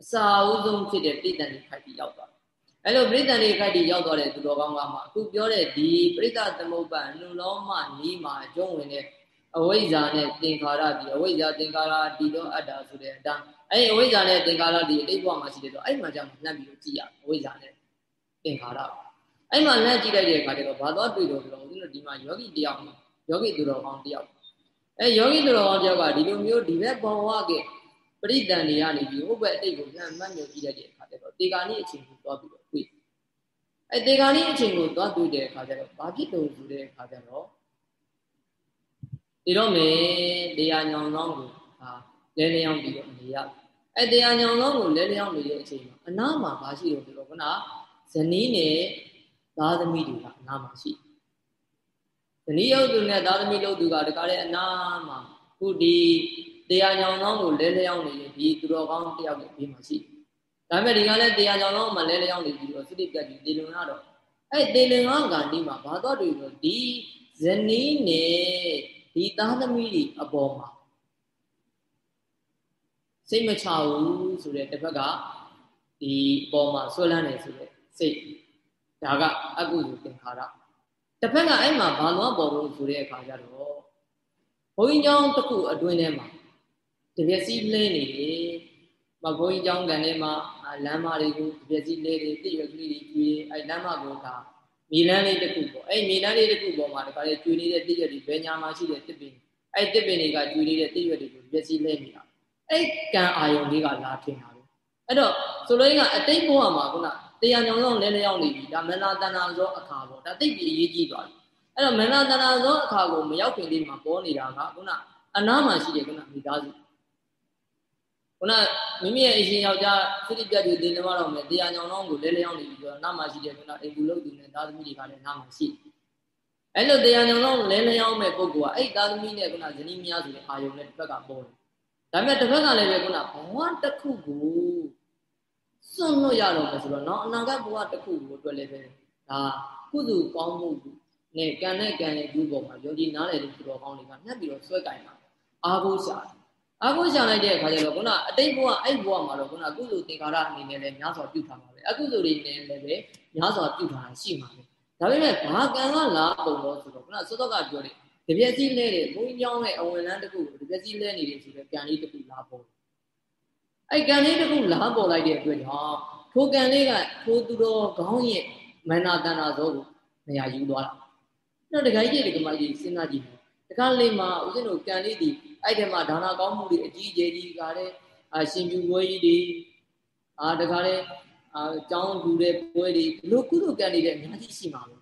အစာအုပ်ဆုံးဖြစ်တဲ့ပြိတ္တန်ဒီခိုက်ပြီးရောက်သွားအဲ့လိုပြိတ္တန်ဒီခိုက်ပြီးရောက်သွားတဲ့သူတော်ကောင်းကမှအခုပြောတဲ့ဒီပြိတ္တသမုပ္ပါနှလုံးမနီးမှာအကျုံးဝင်တဲ့အဝိဇ္ဇာနဲ့သင်္ခါရဒီအဝိဇ္ဇာသင်္ခါရဒီတော့အတ္တဆိုတဲ့အတိုင်းအဲ့အဝိဇ္ဇာနဲ့သင်္ခါရဒီအတိတ်ဘဝမှာရှိတယ်ဆိုအဲ့မှာကြောင့်နှက်ပြီးတော့ကြည့်ရအဝိဇ္ဇာနဲ့သင်္ခါရ အဲ့မှာနှက်ကြည့်လိုက်တဲ့အခါကျတော့ဘာသွားတွေ့တော့ဆိုတော့ဦးဇင်းတို့ဒီမှာယောဂီတယောက်ယောဂီသူတော်ကောင်းတယောက်အဲ့ယောဂီသူတော်ကောင်းတယောက်ကဒီလိုမျိုးဒီဘက်ဘဝကပရိဒဏ်တွေကနေပြီးဟိုဘက်အတိတ်ကိုနှံမှတ်မြင်ကြည့်လိုက်တဲ့အခါကျတော့တေဂာနိအချိန်ကိုသွားပြီးတော့တွေ့အဲ့တေဂာနိအချိန်ကိုသွားတွေ့တဲ့အခါကျတော့ဘာဖြစ်လို့ဆိုတဲ့အခါကျတော့ဒီတော့မေတရားညောင်ဆောင်ကိုဟာလဲလျောင်းပြီးတော့နေရအဲ့တရားညောင်ဆောင်ကိုလဲလျောင်းနေတဲ့အချိန်မှာအနာမှာဘာရှိတော့ဆိုတော့ခုနဇနီးနဲ့ သားသမီးတွေကအနာမှာရှိဇနီးရုပ်သူနဲ့သားသမီးလို့သူကတခါလေအနာမှာခုဒီတရားညောင်ဆောင်ကိုလဲလျောင်းနေရင်ဒီသူတော်ကောင်းတယောက်ရဲ့ဘေးမှာရှိဒါပေမဲ့ဒီကလည်းတရားညောင်ဆောင်မှာလဲလျောင်းနေပြီးတော့စိတ္တိပြတ်ပြီးတေလွန်ရတော့အဲ့တေလွန်ကကဏီမှာဘာတော့တွေ့ဆိုဒီဇနီးနဲ့ဒီသားသမီးတွေအပေါ်မှာစိတ်မချဘူးဆိုတဲ့တစ်ဖက်ကဒီအပေါ်မှာဆွဲလန်းနေဆိုတဲ့စိတ် ဒါကအကုသိုလ်သင်္ခါရတစ်ဖက်ကအဲ့မှာဘာလို့ပေါ်လို့ဆိုတဲ့အခါကျတော့ဘုန်းကြီးကျောင်းတစ်ခုအတွင်းထဲမှာတပြက်စီးလဲနေတယ်မဘုန်းကြီးကျောင်းကန်ထဲမှာလမ်းမတွေကိုတပြက်စီးလဲတယ်တိရွက်ကလေးတွေကျွေးအဲ့လမ်းမကိုဒါမြေလန်းလေးတစ်ခုပေါ့အဲ့မြေလန်းလေးတစ်ခုပေါ်မှာတခါလေကျွေနေတဲ့တိရွက်တွေဘယ်ညာမှာရှိတဲ့တစ်ပင်အဲ့တစ်ပင်တွေကကျွေနေတဲ့တိရွက်တွေကိုမျက်စိလဲနေတာအဲ့ကံအာယုံလေးကလာထင်တာပဲအဲ့တော့ဆိုလိုရင်းကအတိတ်ဘဝမှာခုန တရားညောင်ဆောင်လဲလဲရောက်နေပြီဒါမန္နာတဏ္ဍာဇောအခါပေါ့ဒါသိပြီအရေးကြီးသွားပြီအဲ့တော့မန္နာတဏ္ဍာဇောအခါကိုမရောက်ခင်လေးမှာပေါ်နေတာကခုနအနားမှာရှိတဲ့ခုနမိသားစုခုနမိမိရဲ့အရှင်ယောက်ျားစိတ္တိပြတ်တွေတင်နေမှတော့မယ်တရားညောင်ဆောင်ကိုလဲလဲရောက်နေပြီဆိုတော့နားမှာရှိတဲ့ခုနအိမ်ကူလုတ်သူနဲ့သားသမီးတွေကလည်းနားမှာရှိအဲ့လိုတရားညောင်ဆောင်လဲလဲရောက်မဲ့ပုဂ္ဂိုလ်ကအဲ့သားသမီးနဲ့ခုနဇနီးမယားဆိုတဲ့အာယုံနဲ့တစ်ဖက်ကပေါ်တယ်ဒါပေမဲ့တစ်ဖက်ကလည်းပဲခုနဘဝတစ်ခုကို စွန့်လွတ်ရတော့မယ်ဆိုတော့နော်အနာဂတ်ဘဝတစ်ခုကိုအတွက်လည်းပဲဒါကုသိုလ်ကောင်းမှုနဲ့ကံနဲ့ကံရဲ့ကျိုးပေါ်မှာယုံကြည်နားလည်တဲ့သူတော်ကောင်းတွေကနှက်ပြီးတော့ဆွဲကင်တာအာဟုရှာအာဟုရှာလိုက်တဲ့အခါကျတော့ခုနအတိတ်ဘဝအဲ့ဘဝမှာတော့ခုနကုသိုလ်သင်္ခါရအနေနဲ့လည်းများစွာပြုထားပါပဲအကုသိုလ်တွေနဲ့လည်းပဲများစွာပြုထားတာရှိမှာပဲဒါပေမဲ့ဘာကံကလာပုံတော့ဆိုတော့ခုနစောစောကပြောတယ်တပြက်စီးလဲတယ်ဘုန်းကြီးကျောင်းရဲ့အဝင်လန်းတစ်ခုကိုတပြက်စီးလဲနေတယ်ဆိုတော့ကံလေးတစ်ခုလာပေါ် အဲ့ကံလေးတစ်ခုလာပေါ်လိုက်တဲ့အတွက်ကြောင့်ထိုကံလေးကထိုသူတော်ခေါင်းရဲ့မန္နာတဏ္ဍာဇောကိုနေရာယူသွားတာနောက်တခါကြီးဒီကမကြီးစဉ်းစားကြည့်တခါလေးမှာဦးဇင်းတို့ကံလေးဒီအဲ့ဒီမှာဒါနာကောင်းမှုတွေအကြီးအကျယ်ကြီးကလည်းအရှင်ပြူပွဲကြီးတွေအာတခါလေးအာကျောင်းလူတဲ့ပွဲတွေဘလို့ကုသိုလ်ကံတွေလည်းအများကြီးရှိမှာပဲ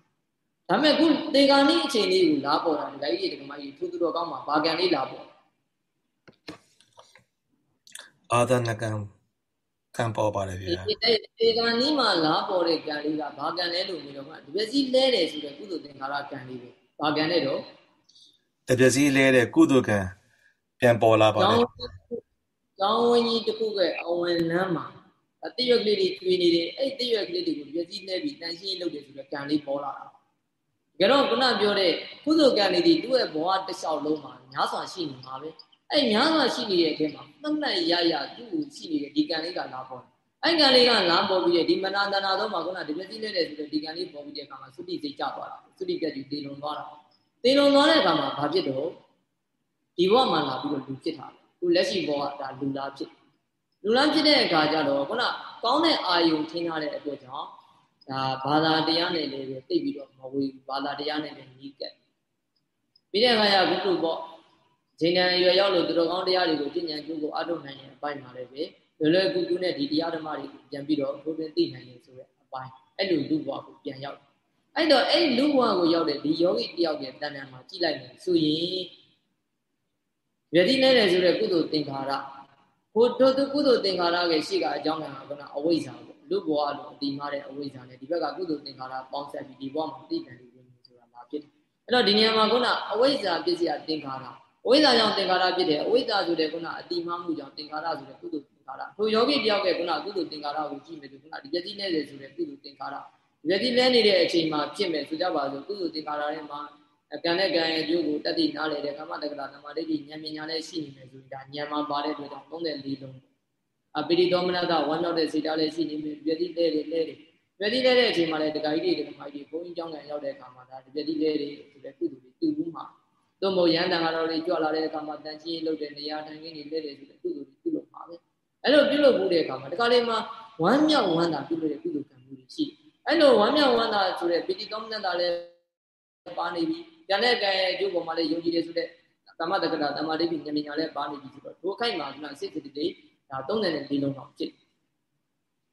ဒါပေမဲ့ခုတေဂာနိအချိန်လေးကိုလာပေါ်တာဒကာကြီးဒီကမကြီးသူသူတော်ကောင်းမှာဘာကံလေးလာပေါ် အာသနကံကံပေါ်ပါတယ်ဗျာဒီတေဂာနိမှာလာပေါ်တဲ့ကံလေးကဘာကံလဲလို့မြင်တော့မှဒီပစီလဲတယ်ဆိုတဲ့ကုသိုလ်သင်္ခါရကံလေးပဲဘာကံလဲတော့တပစီလဲတဲ့ကုသိုလ်ကံပြန်ပေါ်လာပါတယ်ကျောင်းဝင်းကြီးတစ်ခုကအဝင်လမ်းမှာအတိရွက်ကလေးတွေကျွေးနေတယ်အဲ့တိရွက်ကလေးတွေကိုပစီလဲပြီးတန်ရှင်းလုပ်တယ်ဆိုတော့ကံလေးပေါ်လာတာကြတော့ခုနပြောတဲ့ကုသိုလ်ကံတွေဒီသူ့ရဲ့ဘဝတစ်လျှောက်လုံးမှာညာစွာရှိနေမှာပဲ အဲ့များစွာရှိနေတဲ့အထဲမှာမှတ်မှတ်ရရသူ့ကိုရှိနေတဲ့ဒီကံလေးကလာပေါ်အဲ့ကံလေးကလာပေါ်ပြီးဒီမနာတနာတော့မှခုနဒီပစ္စည်းလေးတဲ့ဆိုတဲ့ဒီကံလေးပေါ်ပြီးတဲ့အခါမှာသုတိစိတ်ကြသွားတာသုတိပြတ်ပြီးတည်လုံသွားတာတည်လုံသွားတဲ့အခါမှာဘာဖြစ်တော့ဒီဘဝမှာလာပြီးတော့လူဖြစ်တာခုလက်ရှိဘဝကဒါလူလားဖြစ်လူလားဖြစ်တဲ့အခါကျတော့ခုနကောင်းတဲ့အာယုံထင်းထားတဲ့အတွက်ကြောင့်ဒါဘာသာတရားနဲ့လည်းတိတ်ပြီးတော့မဝေဘူးဘာသာတရားနဲ့လည်းညီးကပ်ပြီးတဲ့အခါကျဘုလိုပေါ့ ဂျိန်နံရွယ်ရောက်လို့သူတော်ကောင်းတရားတွေကိုကျင့်ကြံကြိုးကိုအထုတ်နိုင်ရင်အပိုင်းပါလေပဲလွယ်လွယ်ကူကူနဲ့ဒီတရားဓမ္မတွေပြန်ပြီးတော့ဘုရင်သိနိုင်ရင်ဆိုတဲ့အပိုင်းအဲ့လိုလူဘဝကိုပြန်ရောက်အဲ့တော့အဲ့လူဘဝကိုရောက်တဲ့ဒီယောဂီတယောက်ရဲ့တဏ္ဍာမှာကြည့်လိုက်မယ်ဆိုရင်ယတိနဲ့တယ်ဆိုတဲ့ကုသိုလ်သင်္ခါရဟိုတို့ကုသိုလ်သင်္ခါရရဲ့ရှိကအကြောင်းကကတော့အဝိဇ္ဇာပေါ့လူဘဝလို့အတိမားတဲ့အဝိဇဇ္ဇာနဲ့ဒီဘက်ကကုသိုလ်သင်္ခါရပေါင်းဆက်ပြီးဒီဘဝမှာသိတယ်လို့ဝင်ဆိုတာမှာဖြစ်တယ်အဲ့တော့ဒီနေရာမှာခုနအဝိဇ္ဇာပစ္စည်းသင်္ခါရ အဝိဇ္ဇာကြောင့်သင်္ခါရဖြစ်တယ်အဝိဇ္ဇာဆိုတဲ့ခုနအတိမားမှုကြောင့်သင်္ခါရဆိုတဲ့ကုသိုလ်သင်္ခါရထိုယောဂီတယောက်ကခုနကုသိုလ်သင်္ခါရကိုကြည့်မယ်ဆိုခုနဒီယတိနဲ့လေဆိုတဲ့ကုသိုလ်သင်္ခါရယတိလဲနေတဲ့အချိန်မှာဖြစ်မယ်ဆိုကြပါစို့ကုသိုလ်သင်္ခါရထဲမှာကံနဲ့ကံရဲ့အကျိုးကိုတတိနားလေတဲ့ကမ္မတက္ကရာသမာဓိဉာဏ်ပညာနဲ့ရှိနေမယ်ဆိုရင်ဒါဉာဏ်မှာပါတဲ့အတွက်ကြောင့်34လုံးအပိရိသောမနတဝမ်းမြောက်တဲ့စိတ်ဓာတ်လည်းရှိနေပြီယတိလဲလေလဲလေပြတိလဲတဲ့အချိန်မှာလည်းတခါကြီးတွေတခါကြီးဘုန်းကြီးကျောင်းကရောက်တဲ့အခါမှာဒါပြတိလဲတွေဆိုတဲ့ကုသိုလ်တွေတူဘူးမှာ သို့မဟုတ်ရန်တန်ကတော့တွေကြွလာတဲ့အခါမှာတန်ချင်းလုပ်တဲ့နေရာထိုင်ခင်းတွေလဲတယ်ဆိုတဲ့ကုသိုလ်တွေပြုလုပ်ပါပဲအဲ့လိုပြုလုပ်မှုတဲ့အခါမှာတခါလေးမှာဝမ်းမြောက်ဝမ်းသာပြုလုပ်တဲ့ကုသိုလ်ကံမှုတွေရှိအဲ့လိုဝမ်းမြောက်ဝမ်းသာဆိုတဲ့ပိတိကောမနတာလည်းပါနေပြီဉာဏ်နဲ့ကံရဲ့အကျိုးပေါ်မှာလည်းယုံကြည်တယ်ဆိုတဲ့သမတက္ကတာတမတိပိဉာဏ်ဉာဏ်လည်းပါနေပြီဆိုတော့ဒုခိုက်မှာကစိတ်စိတ်တွေဒါ34လုံးတော့ဖြစ်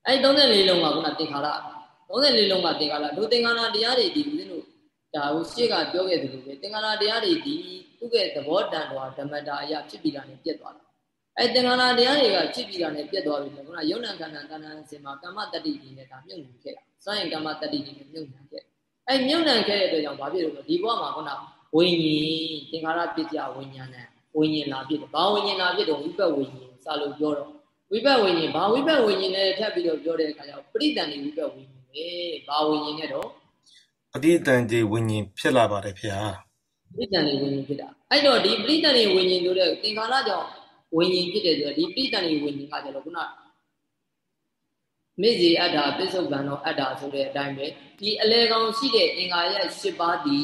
အဲ့34လုံးကခုနသင်္ခါရ34လုံးကသင်္ခါရဒုသင်္ခါရတရားတွေဒီဦးဇင်းတို့ ဒါဟိုရှေ့ကပြောခဲ့သလိုပဲသင်္ခါရတရားတွေဒီသူ့ရဲ့သဘောတန်တော်ဓမ္မတာအရာဖြစ်ပြီးတာနဲ့ပြတ်သွားတယ်အဲသင်္ခါရတရားတွေကဖြစ်ပြီးတာနဲ့ပြတ်သွားပြီလေခုနယုံနာခန္ဓာတဏ္ဍာစင်မှာကမ္မတတ္တိကြီးနဲ့ဒါမြုပ်နှံခဲ့တာစွန့်ရင်ကမ္မတတ္တိကြီးနဲ့မြုပ်နှံခဲ့အဲမြုပ်နှံခဲ့တဲ့အတွက်ကြောင့်ဘာဖြစ်လို့လဲဒီဘဝမှာခုနဝိညာဉ်သင်္ခါရပြစ်ကြဝိညာဏဝိညာဉ်လာဖြစ်တယ်ဘာဝိညာဉ်လာဖြစ်တော့ဝိပက်ဝိညာဉ်စာလို့ပြောတော့ဝိပက်ဝိညာဉ်ဘာဝိပက်ဝိညာဉ်နဲ့ထပ်ပြီးတော့ပြောတဲ့အခါကျတော့ပရိတန်နေဝိပက်ဝိညာဉ်ပဲဘာဝိညာဉ်နဲ့တော့ အတိတန်ကြီးဝိညာဉ်ဖြစ်လာပါတယ်ဖေဟာပရိတန်နေဝိညာဉ်ဖြစ်တာအဲ့တော့ဒီပရိတန်နေဝိညာဉ်ဆိုတဲ့သင်္ခါရကြောင့်ဝိညာဉ်ဖြစ်တယ်ဆိုတော့ဒီပရိတန်နေဝိညာဉ်ကကျတော့ခုနမေဇီအတ္တာပစ္စုပန်တော့အတ္တာဆိုတဲ့အတိုင်းပဲဒီအလေကောင်ရှိတဲ့အင်္ဂါရဲ့၈ပါးဒီ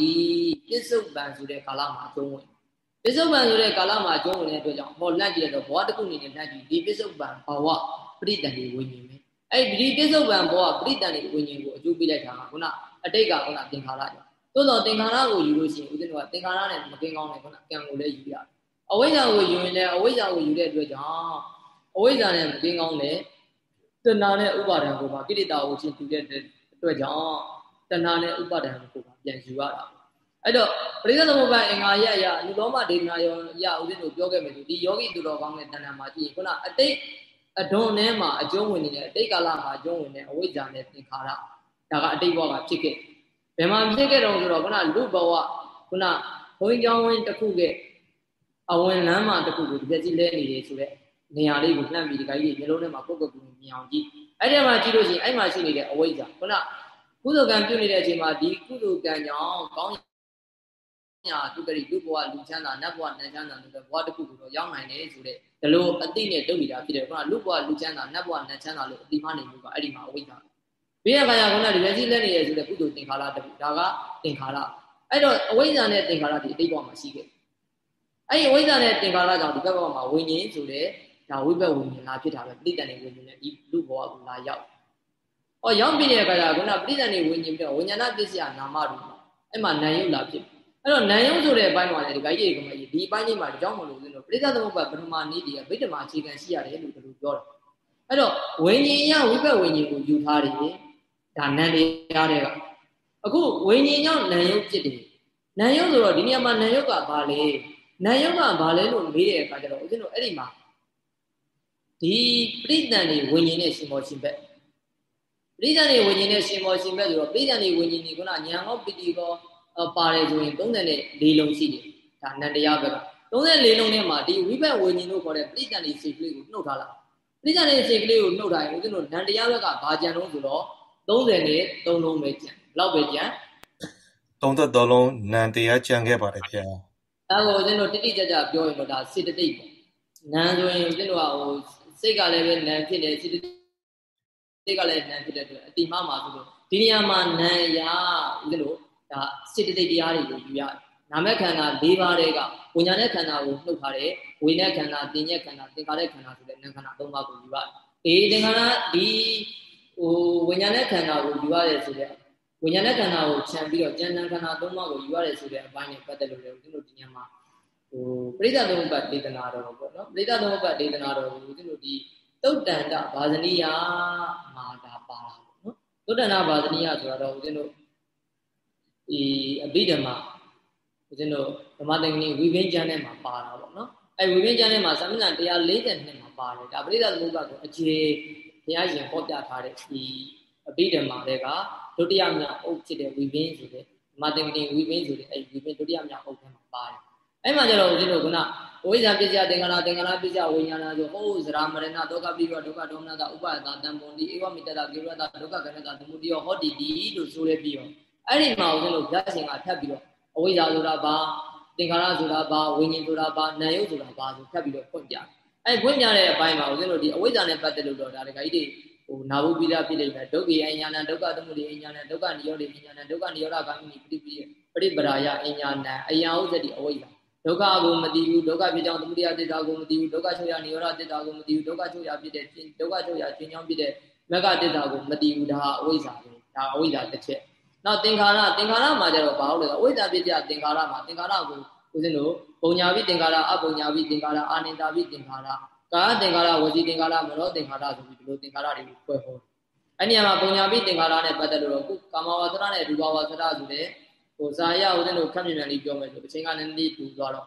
ပစ္စုပန်ဆိုတဲ့ကာလမှာအကျုံးဝင်ပစ္စုပန်ဆိုတဲ့ကာလမှာအကျုံးဝင်တဲ့အတွက်ကြောင့်ဟောလက်ကြည့်တော့ဘဝတစ်ခုနေနဲ့လက်ကြည့်ဒီပစ္စုပန်ဘဝပရိတန်နေဝိညာဉ်ပဲအဲ့ဒီပစ္စုပန်ဘဝပရိတန်နေဝိညာဉ်ကိုအကျိုးပေးလိုက်တာကခုန အတိတ်ကခုနသင်္ခါရကြောင့်သို့တော့သင်္ခါရကိုယူလို့ရှိရင်ဦးဇင်းတို့ကသင်္ခါရနဲ့မကင်းကောင်းတဲ့ခုနကံကိုလည်းယူရတယ်အဝိဇ္ဇာကိုယူရင်လည်းအဝိဇ္ဇာကိုယူတဲ့အတွက်ကြောင့်အဝိဇ္ဇာနဲ့မကင်းကောင်းတဲ့တဏှာနဲ့ဥပါဒံကိုပါကိရိတာကိုချင်းတူတဲ့အတွက်ကြောင့်တဏှာနဲ့ဥပါဒံကိုပါပြန်ယူရတာအဲ့တော့ပရိသသမုပ္ပါအင်္ဂါရရလူလောမဒေနာယောရဦးဇင်းတို့ပြောခဲ့မယ်ဆိုဒီယောဂီသူတော်ကောင်းတဲ့တဏ္ဍာမှာကြည့်ရင်ခုနအတိတ်အဒွန်ထဲမှာအကျုံးဝင်နေတဲ့အတိတ်ကာလမှာအကျုံးဝင်တဲ့အဝိဇ္ဇာနဲ့သင်္ခါရ ဒါကအတိတ်ဘဝကဖြစ်ခဲ့ဘယ်မှာဖြစ်ခဲ့တော့ဆိုတော့ခုနလူဘဝခုနဘုန်းကြီးကျောင်းဝင်းတစ်ခုကအဝင်လမ်းမှာတစ်ခုကိုဒီပြည့်စည်လဲနေတယ်ဆိုတော့နေရာလေးကိုလှမ်းပြီးဒီကကြီးမျိုးလုံးထဲမှာပုတ်ကုတ်ကူမြင်အောင်ကြည့်အဲ့ဒီမှာကြည့်လို့ရှိရင်အဲ့မှာရှိနေတဲ့အဝိဇ္ဇာခုနကုသိုလ်ကံပြုနေတဲ့အချိန်မှာဒီကုသိုလ်ကံကြောင့်ကောင်းညာသူကလေးလူဘဝလူချမ်းသာနတ်ဘဝနတ်ချမ်းသာဆိုတဲ့ဘဝတစ်ခုကိုတော့ရောက်နိုင်တယ်ဆိုတဲ့ဒီလိုအသိနဲ့တုတ်နေတာဖြစ်တယ်ခုနလူဘဝလူချမ်းသာနတ်ဘဝနတ်ချမ်းသာလို့အတိမနေမှုကအဲ့ဒီမှာအဝိဇ္ဇာ ဘေးရခါရခုနဒီလက်ရှိလက်နေရဆိုတဲ့ကုသိုလ်သင်္ခါရတခုဒါကသင်္ခါရအဲ့တော့အဝိဇ္ဇာနဲ့သင်္ခါရဒီအတိတ်ဘဝမှာရှိခဲ့အဲ့ဒီဝိဇ္ဇာနဲ့သင်္ခါရကြောင့်ဒီဘက်ဘဝမှာဝိညာဉ်ဆိုတဲ့ဒါဝိဘက်ဝိညာဉ်လာဖြစ်တာပဲပဋိတန်နေဝိညာဉ်နဲ့ဒီလူဘဝကိုလာရောက်။ဟောရောက်ပြီးတဲ့အခါကျတော့ခုနပဋိတန်နေဝိညာဉ်ပြီးတော့ဝိညာဏပစ္စယနာမရူအဲ့မှာနာယုတ်လာဖြစ်အဲ့တော့နာယုတ်ဆိုတဲ့အပိုင်းမှာလည်းဒီဂိုင်းကြီးကမကြီးဒီအပိုင်းကြီးမှာကြောင်းမလို့ဆိုတော့ပဋိသသမုပ္ပါပထမနေ့တည်းကဗိတ္တမအခြေခံရှိရတယ်လို့ဒီလိုပြောတာ။အဲ့တော့ဝိညာဉ်ရဝိဘက်ဝိညာဉ်ကိုယူထားတယ် ဒါနံတရားတွေကအခုဝိညာဉ်ကြောင့်နံယုတ်ဖြစ်တယ်နံယုတ်ဆိုတော့ဒီနေရာမှာနံယုတ်ကဘာလဲနံယုတ်ကဘာလဲလို့မေးတဲ့အခါကျတော့ဦးဇင်းတို့အဲ့ဒီမှာဒီပရိသန်တွေဝိညာဉ်နဲ့ရှင်မောရှင်ဘက်ပရိသန်တွေဝိညာဉ်နဲ့ရှင်မောရှင်ဘက်ဆိုတော့ပရိသန်တွေဝိညာဉ်တွေကညာဟောပတိကောပါတယ်ဆိုရင်34လုံးရှိတယ်ဒါနန္တရားဘက်က34လုံးထဲမှာဒီဝိဘက်ဝိညာဉ်တို့ခေါ်တဲ့ပရိသန်တွေစိတ်ကလေးကိုနှုတ်ထားလိုက်ပရိသန်တွေစိတ်ကလေးကိုနှုတ်ထားရင်ဦးဇင်းတို့နန္တရားဘက်ကဘာကြံတော့ဆိုတော့ 30နဲ့3လုံးပဲကြံဘယ်လောက်ပဲကြံ33လုံးနန္တရားကြံခဲ့ပါတယ်ခင်ဗျာအဲဒါကိုဦးဇင်းတို့တိတိကျကျပြောရင်တော့ဒါစေတသိက်ပေါ့နံဆိုရင်ဦးဇင်းတို့ကဟိုစိတ်ကလည်းပဲနံဖြစ်တယ်စေတသိက်ကလည်းနံဖြစ်တဲ့အတွက်အတိမမှာဆိုလို့ဒီနေရာမှာနံရဦးဇင်းတို့ဒါစေတသိက်တရားတွေကိုယူရတယ်နာမခန္ဓာ၄ပါးတွေကဝိညာဉ်နဲ့ခန္ဓာကိုနှုတ်ထားတယ်ဝိညာဉ်ခန္ဓာတင်ညက်ခန္ဓာသင်္ခါရခန္ဓာဆိုတဲ့နာမ်ခန္ဓာ၃ပါးကိုယူရတယ်အေးသင်္ခါရဒီ ဟိုဝိညာဉ်နဲ့ခန္ဓာကိုယူရတယ်ဆိုတဲ့ဝိညာဉ်နဲ့ခန္ဓာကိုခြံပြီးတော့ဉာဏ်နဲ့ခန္ဓာ၃ပါးကိုယူရတယ်ဆိုတဲ့အပိုင်းနဲ့ပတ်သက်လို့လည်းဦးဇင်းတို့ဒီညမှာဟိုပရိသတ်သုံးပတ်ဒေသနာတော်ပေါ့နော်ပရိသတ်သုံးပတ်ဒေသနာတော်ကိုဦးဇင်းတို့ဒီတုတ်တန်တဘာဇနိယမာတာပါတာပေါ့နော်တုတ်တန်တဘာဇနိယဆိုတာတော့ဦးဇင်းတို့ဒီအဘိဓမ္မာဦးဇင်းတို့ဓမ္မသင်္ကနီဝိပင်းကျမ်းထဲမှာပါတာပေါ့နော်အဲဝိပင်းကျမ်းထဲမှာသမဏ142မှာပါတယ်ဒါပရိသတ်သမုပ္ပါကိုအခြေ ဘုရားရှင်ဟောပြထားတဲ့ဒီအဘိဓမ္မာတွေကဒုတိယမြောက်အုပ်ဖြစ်တဲ့ဝိပင်းဆိုတဲ့ဓမ္မသင်္ကနီဝိပင်းဆိုတဲ့အဲဝိပင်းဒုတိယမြောက်အုပ်ထဲမှာပါတယ်အဲ့မှာကျတော့ဦးဇင်းတို့ကဝိဇ္ဇာပစ္စယသင်္ခါရသင်္ခါရပစ္စယဝိညာဏဆိုဟိုးဇရာမရဏဒုက္ခပြီးတော့ဒုက္ခဒေါမနတာဥပါဒတာတံပွန်ဒီဧဝမိတ္တတာကိရတဒုက္ခကဏ္ဍတာသမုဒိယဟောတိတိလို့ဆိုရပြီးတော့အဲ့ဒီမှာဦးဇင်းတို့ဘုရားရှင်ကထပ်ပြီးတော့အဝိဇ္ဇာဆိုတာဘာသင်္ခါရဆိုတာဘာဝိညာဉ်ဆိုတာဘာနာယုတ်ဆိုတာဘာဆိုထပ်ပြီးတော့ဖွင့်ပြတယ် အဲ့ဖွင့်ပြတဲ့အပိုင်းမှာဦးဇင်းတို့ဒီအဝိဇ္ဇာနဲ့ပတ်သက်လို့တော့ဒါတခါကြီးတွေဟိုနာဘုပိဒပြိလိမ့်မယ်ဒုက္ခိအညာဏဒုက္ခသမုဒိအညာဏဒုက္ခနိရောဓအညာဏဒုက္ခနိရောဓဂာမိပိပိပရိပရာယအညာဏအယံဥစ္စတိအဝိဇ္ဇာဒုက္ခကိုမသိဘူးဒုက္ခဖြစ်ကြောင်းသမုဒယတစ္တာကိုမသိဘူးဒုက္ခချုပ်ရနိရောဓတစ္တာကိုမသိဘူးဒုက္ခချုပ်ရဖြစ်တဲ့ဒုက္ခချုပ်ရခြင်းကြောင့်ဖြစ်တဲ့မဂ္ဂတစ္တာကိုမသိဘူးဒါအဝိဇ္ဇာပဲဒါအဝိဇ္ဇာတစ်ချက်နောက်သင်္ခါရသင်္ခါရမှာကျတော့ဘာလို့လဲအဝိဇ္ဇာပြည့်ပြသင်္ခါရမှာသင်္ခါရကို ဦးဇင်းတို့ပုံညာပိသင်္ခါရအပုံညာပိသင်္ခါရအာနိတာပိသင်္ခါရကာသင်္ခါရဝစီသင်္ခါရမနောသင်္ခါရဆိုပြီးဒီလိုသင်္ခါရတွေကိုဖွဲ့ဟောအဲ့ဒီမှာပုံညာပိသင်္ခါရနဲ့ပတ်သက်လို့တော့ခုကာမဝါသရနဲ့ရူပဝါသရဆိုတဲ့ဟိုဇာယဦးဇင်းတို့ခက်မြန်မြန်လေးပြောမယ်ဆိုအချိန်ကနည်းနည်းတူသွားတော့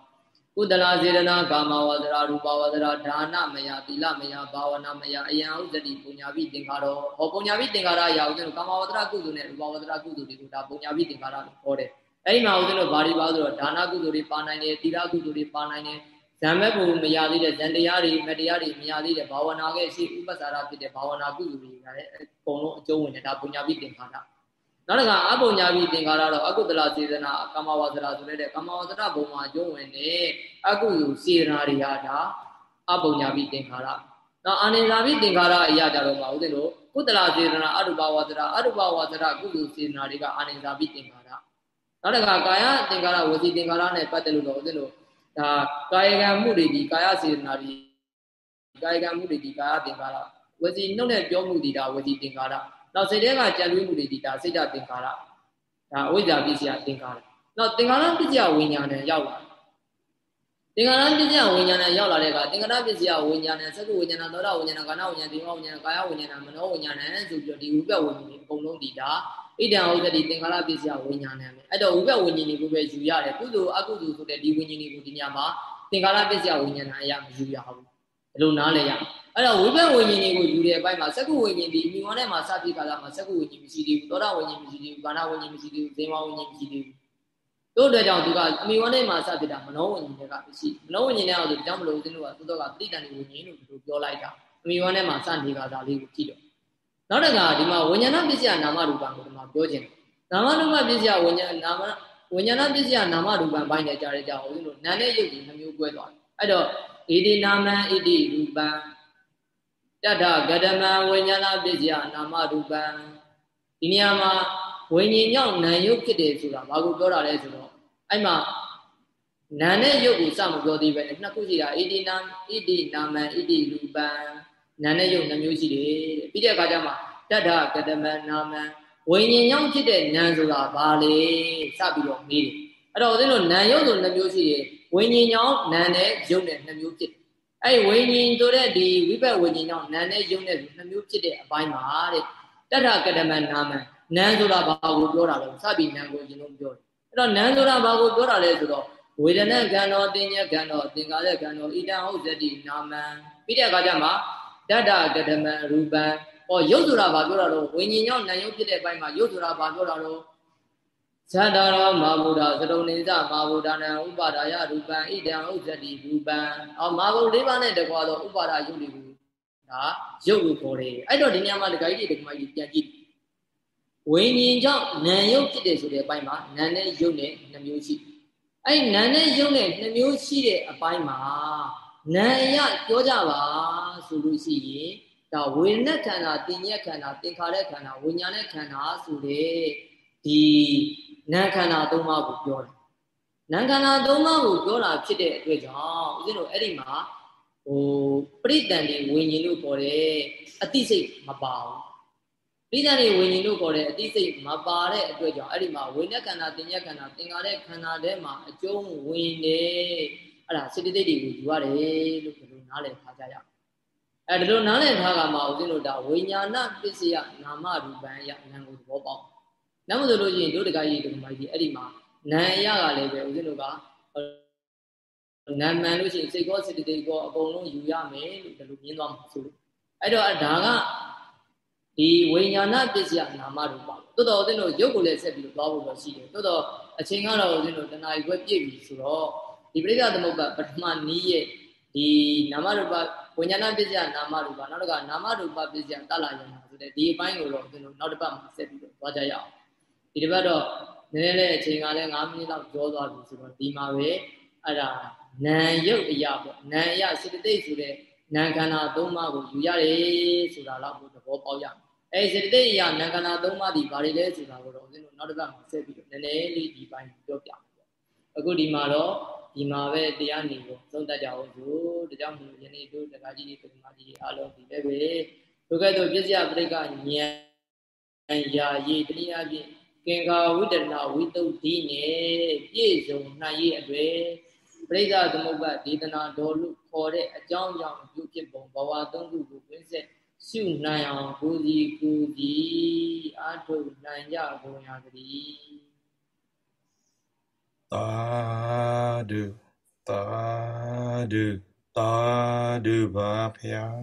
ကုသလာစေရနာကာမဝါဒရာရူပဝါဒရာဒါနမယသီလမယဘာဝနာမယအယံဥဒတိပုညာပိသင်္ခါရောဟောပုညာပိသင်္ခါရရာဦးဇင်းတို့ကာမဝါဒရာကုသိုလ်နဲ့ရူပဝါဒရာကုသိုလ်တွေကိုဒါပုညာပိသင်္ခါရလို့ခေါ်တယ် အဲ့ဒီမှာဦးဇင်းတို့ဘာတွေပါဆိုတော့ဒါနကုသိုလ်တွေပါနိုင်တယ်သီလကုသိုလ်တွေပါနိုင်တယ်ဇံမဲ့ဘုံမရသေးတဲ့ဇန်တရားတွေမတရားတွေမရသေးတဲ့ဘာဝနာရဲ့ရှိဥပ္ပစာရဖြစ်တဲ့ဘာဝနာကုသိုလ်တွေကလည်းအကုန်လုံးအကျုံးဝင်တယ်ဒါပုညာပိသင်္ခါရနောက်တစ်ခါအပုံညာပြီးသင်္ကာရတော့အကုသလစေတနာကာမဝါဒရာဆိုတဲ့ကာမဝါဒရာဘုံမှာကျုံးဝင်တဲ့အကုသိုလ်စေတနာတွေဟာဒါအပုံညာပြီးသင်္ကာရနောက်အာနိသာပြီးသင်္ကာရအရာကြတော့မှာဦးဇင်းတို့ကုသလစေတနာအရူပဝါဒရာအရူပဝါဒရာကုသိုလ်စေတနာတွေကအာနိသာပြီးသင်္ကာရ နောက်တစ်ခါကာယသင်္ကာရဝစီသင်္ကာရနဲ့ပတ်သက်လို့တော့ဦးဇင်းတို့ဒါကာယကံမှုတွေဒီကာယစေတနာတွေကာယကံမှုတွေဒီကာယသင်္ကာရဝစီနှုတ်နဲ့ပြောမှုဒီဒါဝစီသင်္ကာရနောက်စိတ်ထဲကကြံတွေးမှုတွေဒီဒါစိတ်ဓာတ်သင်္ခါရဒါအဝိဇ္ဇာပစ္စယသင်္ခါရနောက်သင်္ခါရပစ္စယဝိညာဏ်ရောက်လာသင်္ခါရပစ္စယဝိညာဏ်ရောက်လာတဲ့အခါသင်္ခါရပစ္စယဝိညာဏ်စကုဝိညာဏသောတာဝိညာဏကာနဝိညာဏဒီမဝိညာဏကာယဝိညာဏမနောဝိညာဏဆိုပြီးတော့ဒီဝိပ္ပဝိညာဉ်အကုန်လုံးဒီဒါ ဣဒံဥဒတိသင်္ခါရပစ္စယဝိညာဏပဲအဲ့တော့ဝိပ္ပဝိညာဉ်တွေကိုပဲယူရတယ်ကုသိုလ်အကုသိုလ်ဆိုတဲ့ဒီဝိညာဉ်တွေကိုဒီညမှာသင်္ခါရပစ္စယဝိညာဏအရာမယူရဘူးဘယ်လိုနားလဲရအဲ့တော့ဝိပ္ပဝိညာဉ်တွေကိုယူတဲ့အပိုင်းမှာစက္ကုဝိညာဉ်ဒီမိဝါနဲ့မှာစပြကာလမှာစက္ကုဝိညာဉ်မရှိသေးဘူးသောတာဝိညာဉ်မရှိသေးဘူးကာဏဝိညာဉ်မရှိသေးဘူးဇေမဝိညာဉ်မရှိသေးဘူးတို့တဲ့ကြောင့်သူကအမိဝါနဲ့မှာစပြတာမနောဝိညာဉ်တွေကမရှိမနောဝိညာဉ်နဲ့အောင်ဆိုကြောင့်မလို့ဦးဇင်းတို့ကသုတော်ကတိတန်ဝိညာဉ်လို့ဒီလိုပြောလိုက်တာအမိဝါနဲ့မှာစနေကစားလေးကိုကြည့်တော့ နောက်တကဒီမှာဝိညာဏပစ္စယနာမရူပံကိုဒီမှာပြောခြင်းနာမရူပပစ္စယဝိညာဏနာမဝိညာဏပစ္စယနာမရူပံဘိုင်းနဲ့ကြားရကြအောင်ဦးဇင်းတို့နာနဲ့ရုပ်ကိုနှမျိုးကွဲသွားတယ်အဲ့တော့ဣတိနာမံဣတိရူပံတတ္ထဂတမံဝိညာဏပစ္စယနာမရူပံဒီနေရာမှာဝိညာဉ်ကြောင့်နာယုတ်ဖြစ်တယ်ဆိုတာဘာကိုပြောတာလဲဆိုတော့အဲ့မှာနာနဲ့ယုတ်ကိုစမပြောသေးပဲနှစ်ခုရှိတာဣတိနာဣတိနာမံဣတိရူပံ နာနဲ့ယုတ်နှမျိုးရှိတယ်တဲ့ပြီးတဲ့အခါကျမှတတ္ထဂတမံနာမံဝိညာဉ်ကြောင့်ဖြစ်တဲ့နာဆိုတာဘာလဲစပြီးတော့မေးတယ်အဲ့တော့ဦးဇင်းတို့နာယုတ်ဆိုနှမျိုးရှိတယ်ဝိညာဉ်ကြောင့်နာနဲ့ယုတ်နဲ့နှမျိုးဖြစ်တယ်အဲ့ဝိညာဉ်ဆိုတဲ့ဒီဝိဘတ်ဝိညာဉ်ကြောင့်နာနဲ့ယုတ်နဲ့နှမျိုးဖြစ်တဲ့အပိုင်းမှာတဲ့တတ္ထကတမနာမနန်းဆိုတာဘာကိုပြောတာလဲစပြီးနန်းကိုကျွန်တော်ပြောတယ်အဲ့တော့နန်းဆိုတာဘာကိုပြောတာလဲဆိုတော့ဝေဒနာကံတော်တင်ညကံတော်သင်္ကာရကံတော်ဣဒံဟုတ်ဇတိနာမံပြီးတဲ့အခါကျမှ တတ္တကတမရူပံဟောရုပ်ဆိုတာဘာပြောတာတော့ဝိညာဉ်ကြောင့်နာယုတ်ဖြစ်တဲ့အပိုင်းမှာရုပ်ဆိုတာဘာပြောတာတော့ဇတ္တရောမာဗုဒ္ဓသတုံနေသမာဗုဒ္ဓနာဥပါဒါယရူပံဣဒံဥဇတိရူပံအော်မာဗုဒ္ဓလေးပါးနဲ့တကွာတော့ဥပါဒါယုတ်တွေကိုဒါရုပ်လို့ခေါ်တယ်အဲ့တော့ဒီနေရာမှာဒကာကြီးတွေဒကာမကြီးပြန်ကြည့်ဝိညာဉ်ကြောင့်နာယုတ်ဖြစ်တယ်ဆိုတဲ့အပိုင်းမှာနာနဲ့ယုတ်နဲ့နှမျိုးရှိအဲ့နာနဲ့ယုံနဲ့နှမျိုးရှိတဲ့အပိုင်းမှာနာအရပြောကြပါ ဆိုလို့ရှိရင်ဒါဝေဒနာခန္ဓာတင်ညက်ခန္ဓာသင်္ခါရခန္ဓာဝိညာဉ်နဲ့ခန္ဓာဆိုတဲ့ဒီနာခန္ဓာသုံးပါးကိုပြောတယ်နာခန္ဓာသုံးပါးကိုပြောတာဖြစ်တဲ့အတွက်ကြောင့်ဦးဇင်းတို့အဲ့ဒီမှာဟိုပရိတန်တွေဝิญဉ်လို့ခေါ်တဲ့အတိစိတ်မပါဘူးပရိတန်တွေဝิญဉ်လို့ခေါ်တဲ့အတိစိတ်မပါတဲ့အတွက်ကြောင့်အဲ့ဒီမှာဝိညာဉ်ခန္ဓာတင်ညက်ခန္ဓာသင်္ခါရခန္ဓာထဲမှာအကျုံးဝင်နေအဲ့ဒါစေတသိက်တွေကိုယူရတယ်လို့ဘယ်လိုနားလည်ထားကြရအောင် အဲဒီလိုနားလည်ထားကမှဦးဇင်းတို့ဒါဝိညာဏပစ္စယနာမရူပံယနာကိုသဘောပေါက်။နောက်မဆိုလို့ရှိရင်တို့တကကြီးဒီမိုက်ကြီးအဲ့ဒီမှာနာအရကလည်းပဲဦးဇင်းတို့ကနာမှန်လို့ရှိရင်စိတ်ကောစိတ်တိတ်ကောအကုန်လုံးယူရမယ်လို့ဒီလိုမြင်သွားမှာဆိုလို့အဲ့တော့ဒါကဒီဝိညာဏပစ္စယနာမရူပတိုးတော်ဦးဇင်းတို့ရုပ်ကိုလည်းဆက်ပြီးတော့သွားဖို့တော့ရှိတယ်တိုးတော်အချိန်ကတော့ဦးဇင်းတို့တဏှာကြီးပဲပြည့်ပြီဆိုတော့ဒီပရိသသမုပ္ပါပထမနီးရဲ့ဒီနာမရူပ ဝိညာဏပစ္စယနာမရူပနောက်တစ်ခါနာမရူပပစ္စယတလာယနာဆိုတဲ့ဒီအပိုင်းကိုတော့ကျွန်တော်နောက်တစ်ပတ်မှာဆက်ပြီးတော့သွားကြရအောင်ဒီတစ်ပတ်တော့နည်းနည်းလေးအချိန်ကလည်း9မိနစ်လောက်ကြောသွားပြီဆိုတော့ဒီမှာပဲအဲ့ဒါနာယုတ်အရာပေါ့နာယစေတသိက်ဆိုတဲ့နာခန္ဓာ၃ပါးကိုယူရတယ်ဆိုတာတော့ဘုသဘောပေါက်ရမယ်အဲစေတသိက်အရာနာခန္ဓာ၃ပါးဒီဘာတွေလဲဆိုတာကိုတော့ဦးဇင်းတို့နောက်တစ်ပတ်မှာဆက်ပြီးတော့နည်းနည်းလေးဒီပိုင်းပြောပြမယ်ပေါ့အခုဒီမှာတော့ ဒီမှာပဲတရားနေကိုသုံးတတ်ကြအောင်ဆိုဒါကြောင့်မို့ယနေ့တို့တရားကြီးတွေပထမကြီးတွေအားလုံးဒီလည်းပဲဒုက္ခတို့ပြည့်စရာပြိကဉာဏ်ရာရည်တနည်းအားဖြင့်ကင်္ခာဝိတ္တနာဝိတုဒ္ဓိနဲ့ပြည့်စုံနိုင်ရဲ့အတွေ့ပရိသသမုပ္ပါဒေသနာတော်လို့ခေါ်တဲ့အကြောင်းကြောင့်ပြုဖြစ်ပုံဘဝသုံးခုကိုဝိဆက်ရှုနိုင်အောင်ကိုစီကိုစီအာထုတ်နိုင်ကြကုန်ရသတည်း သာဓုသာဓုသာဓုပါဖျား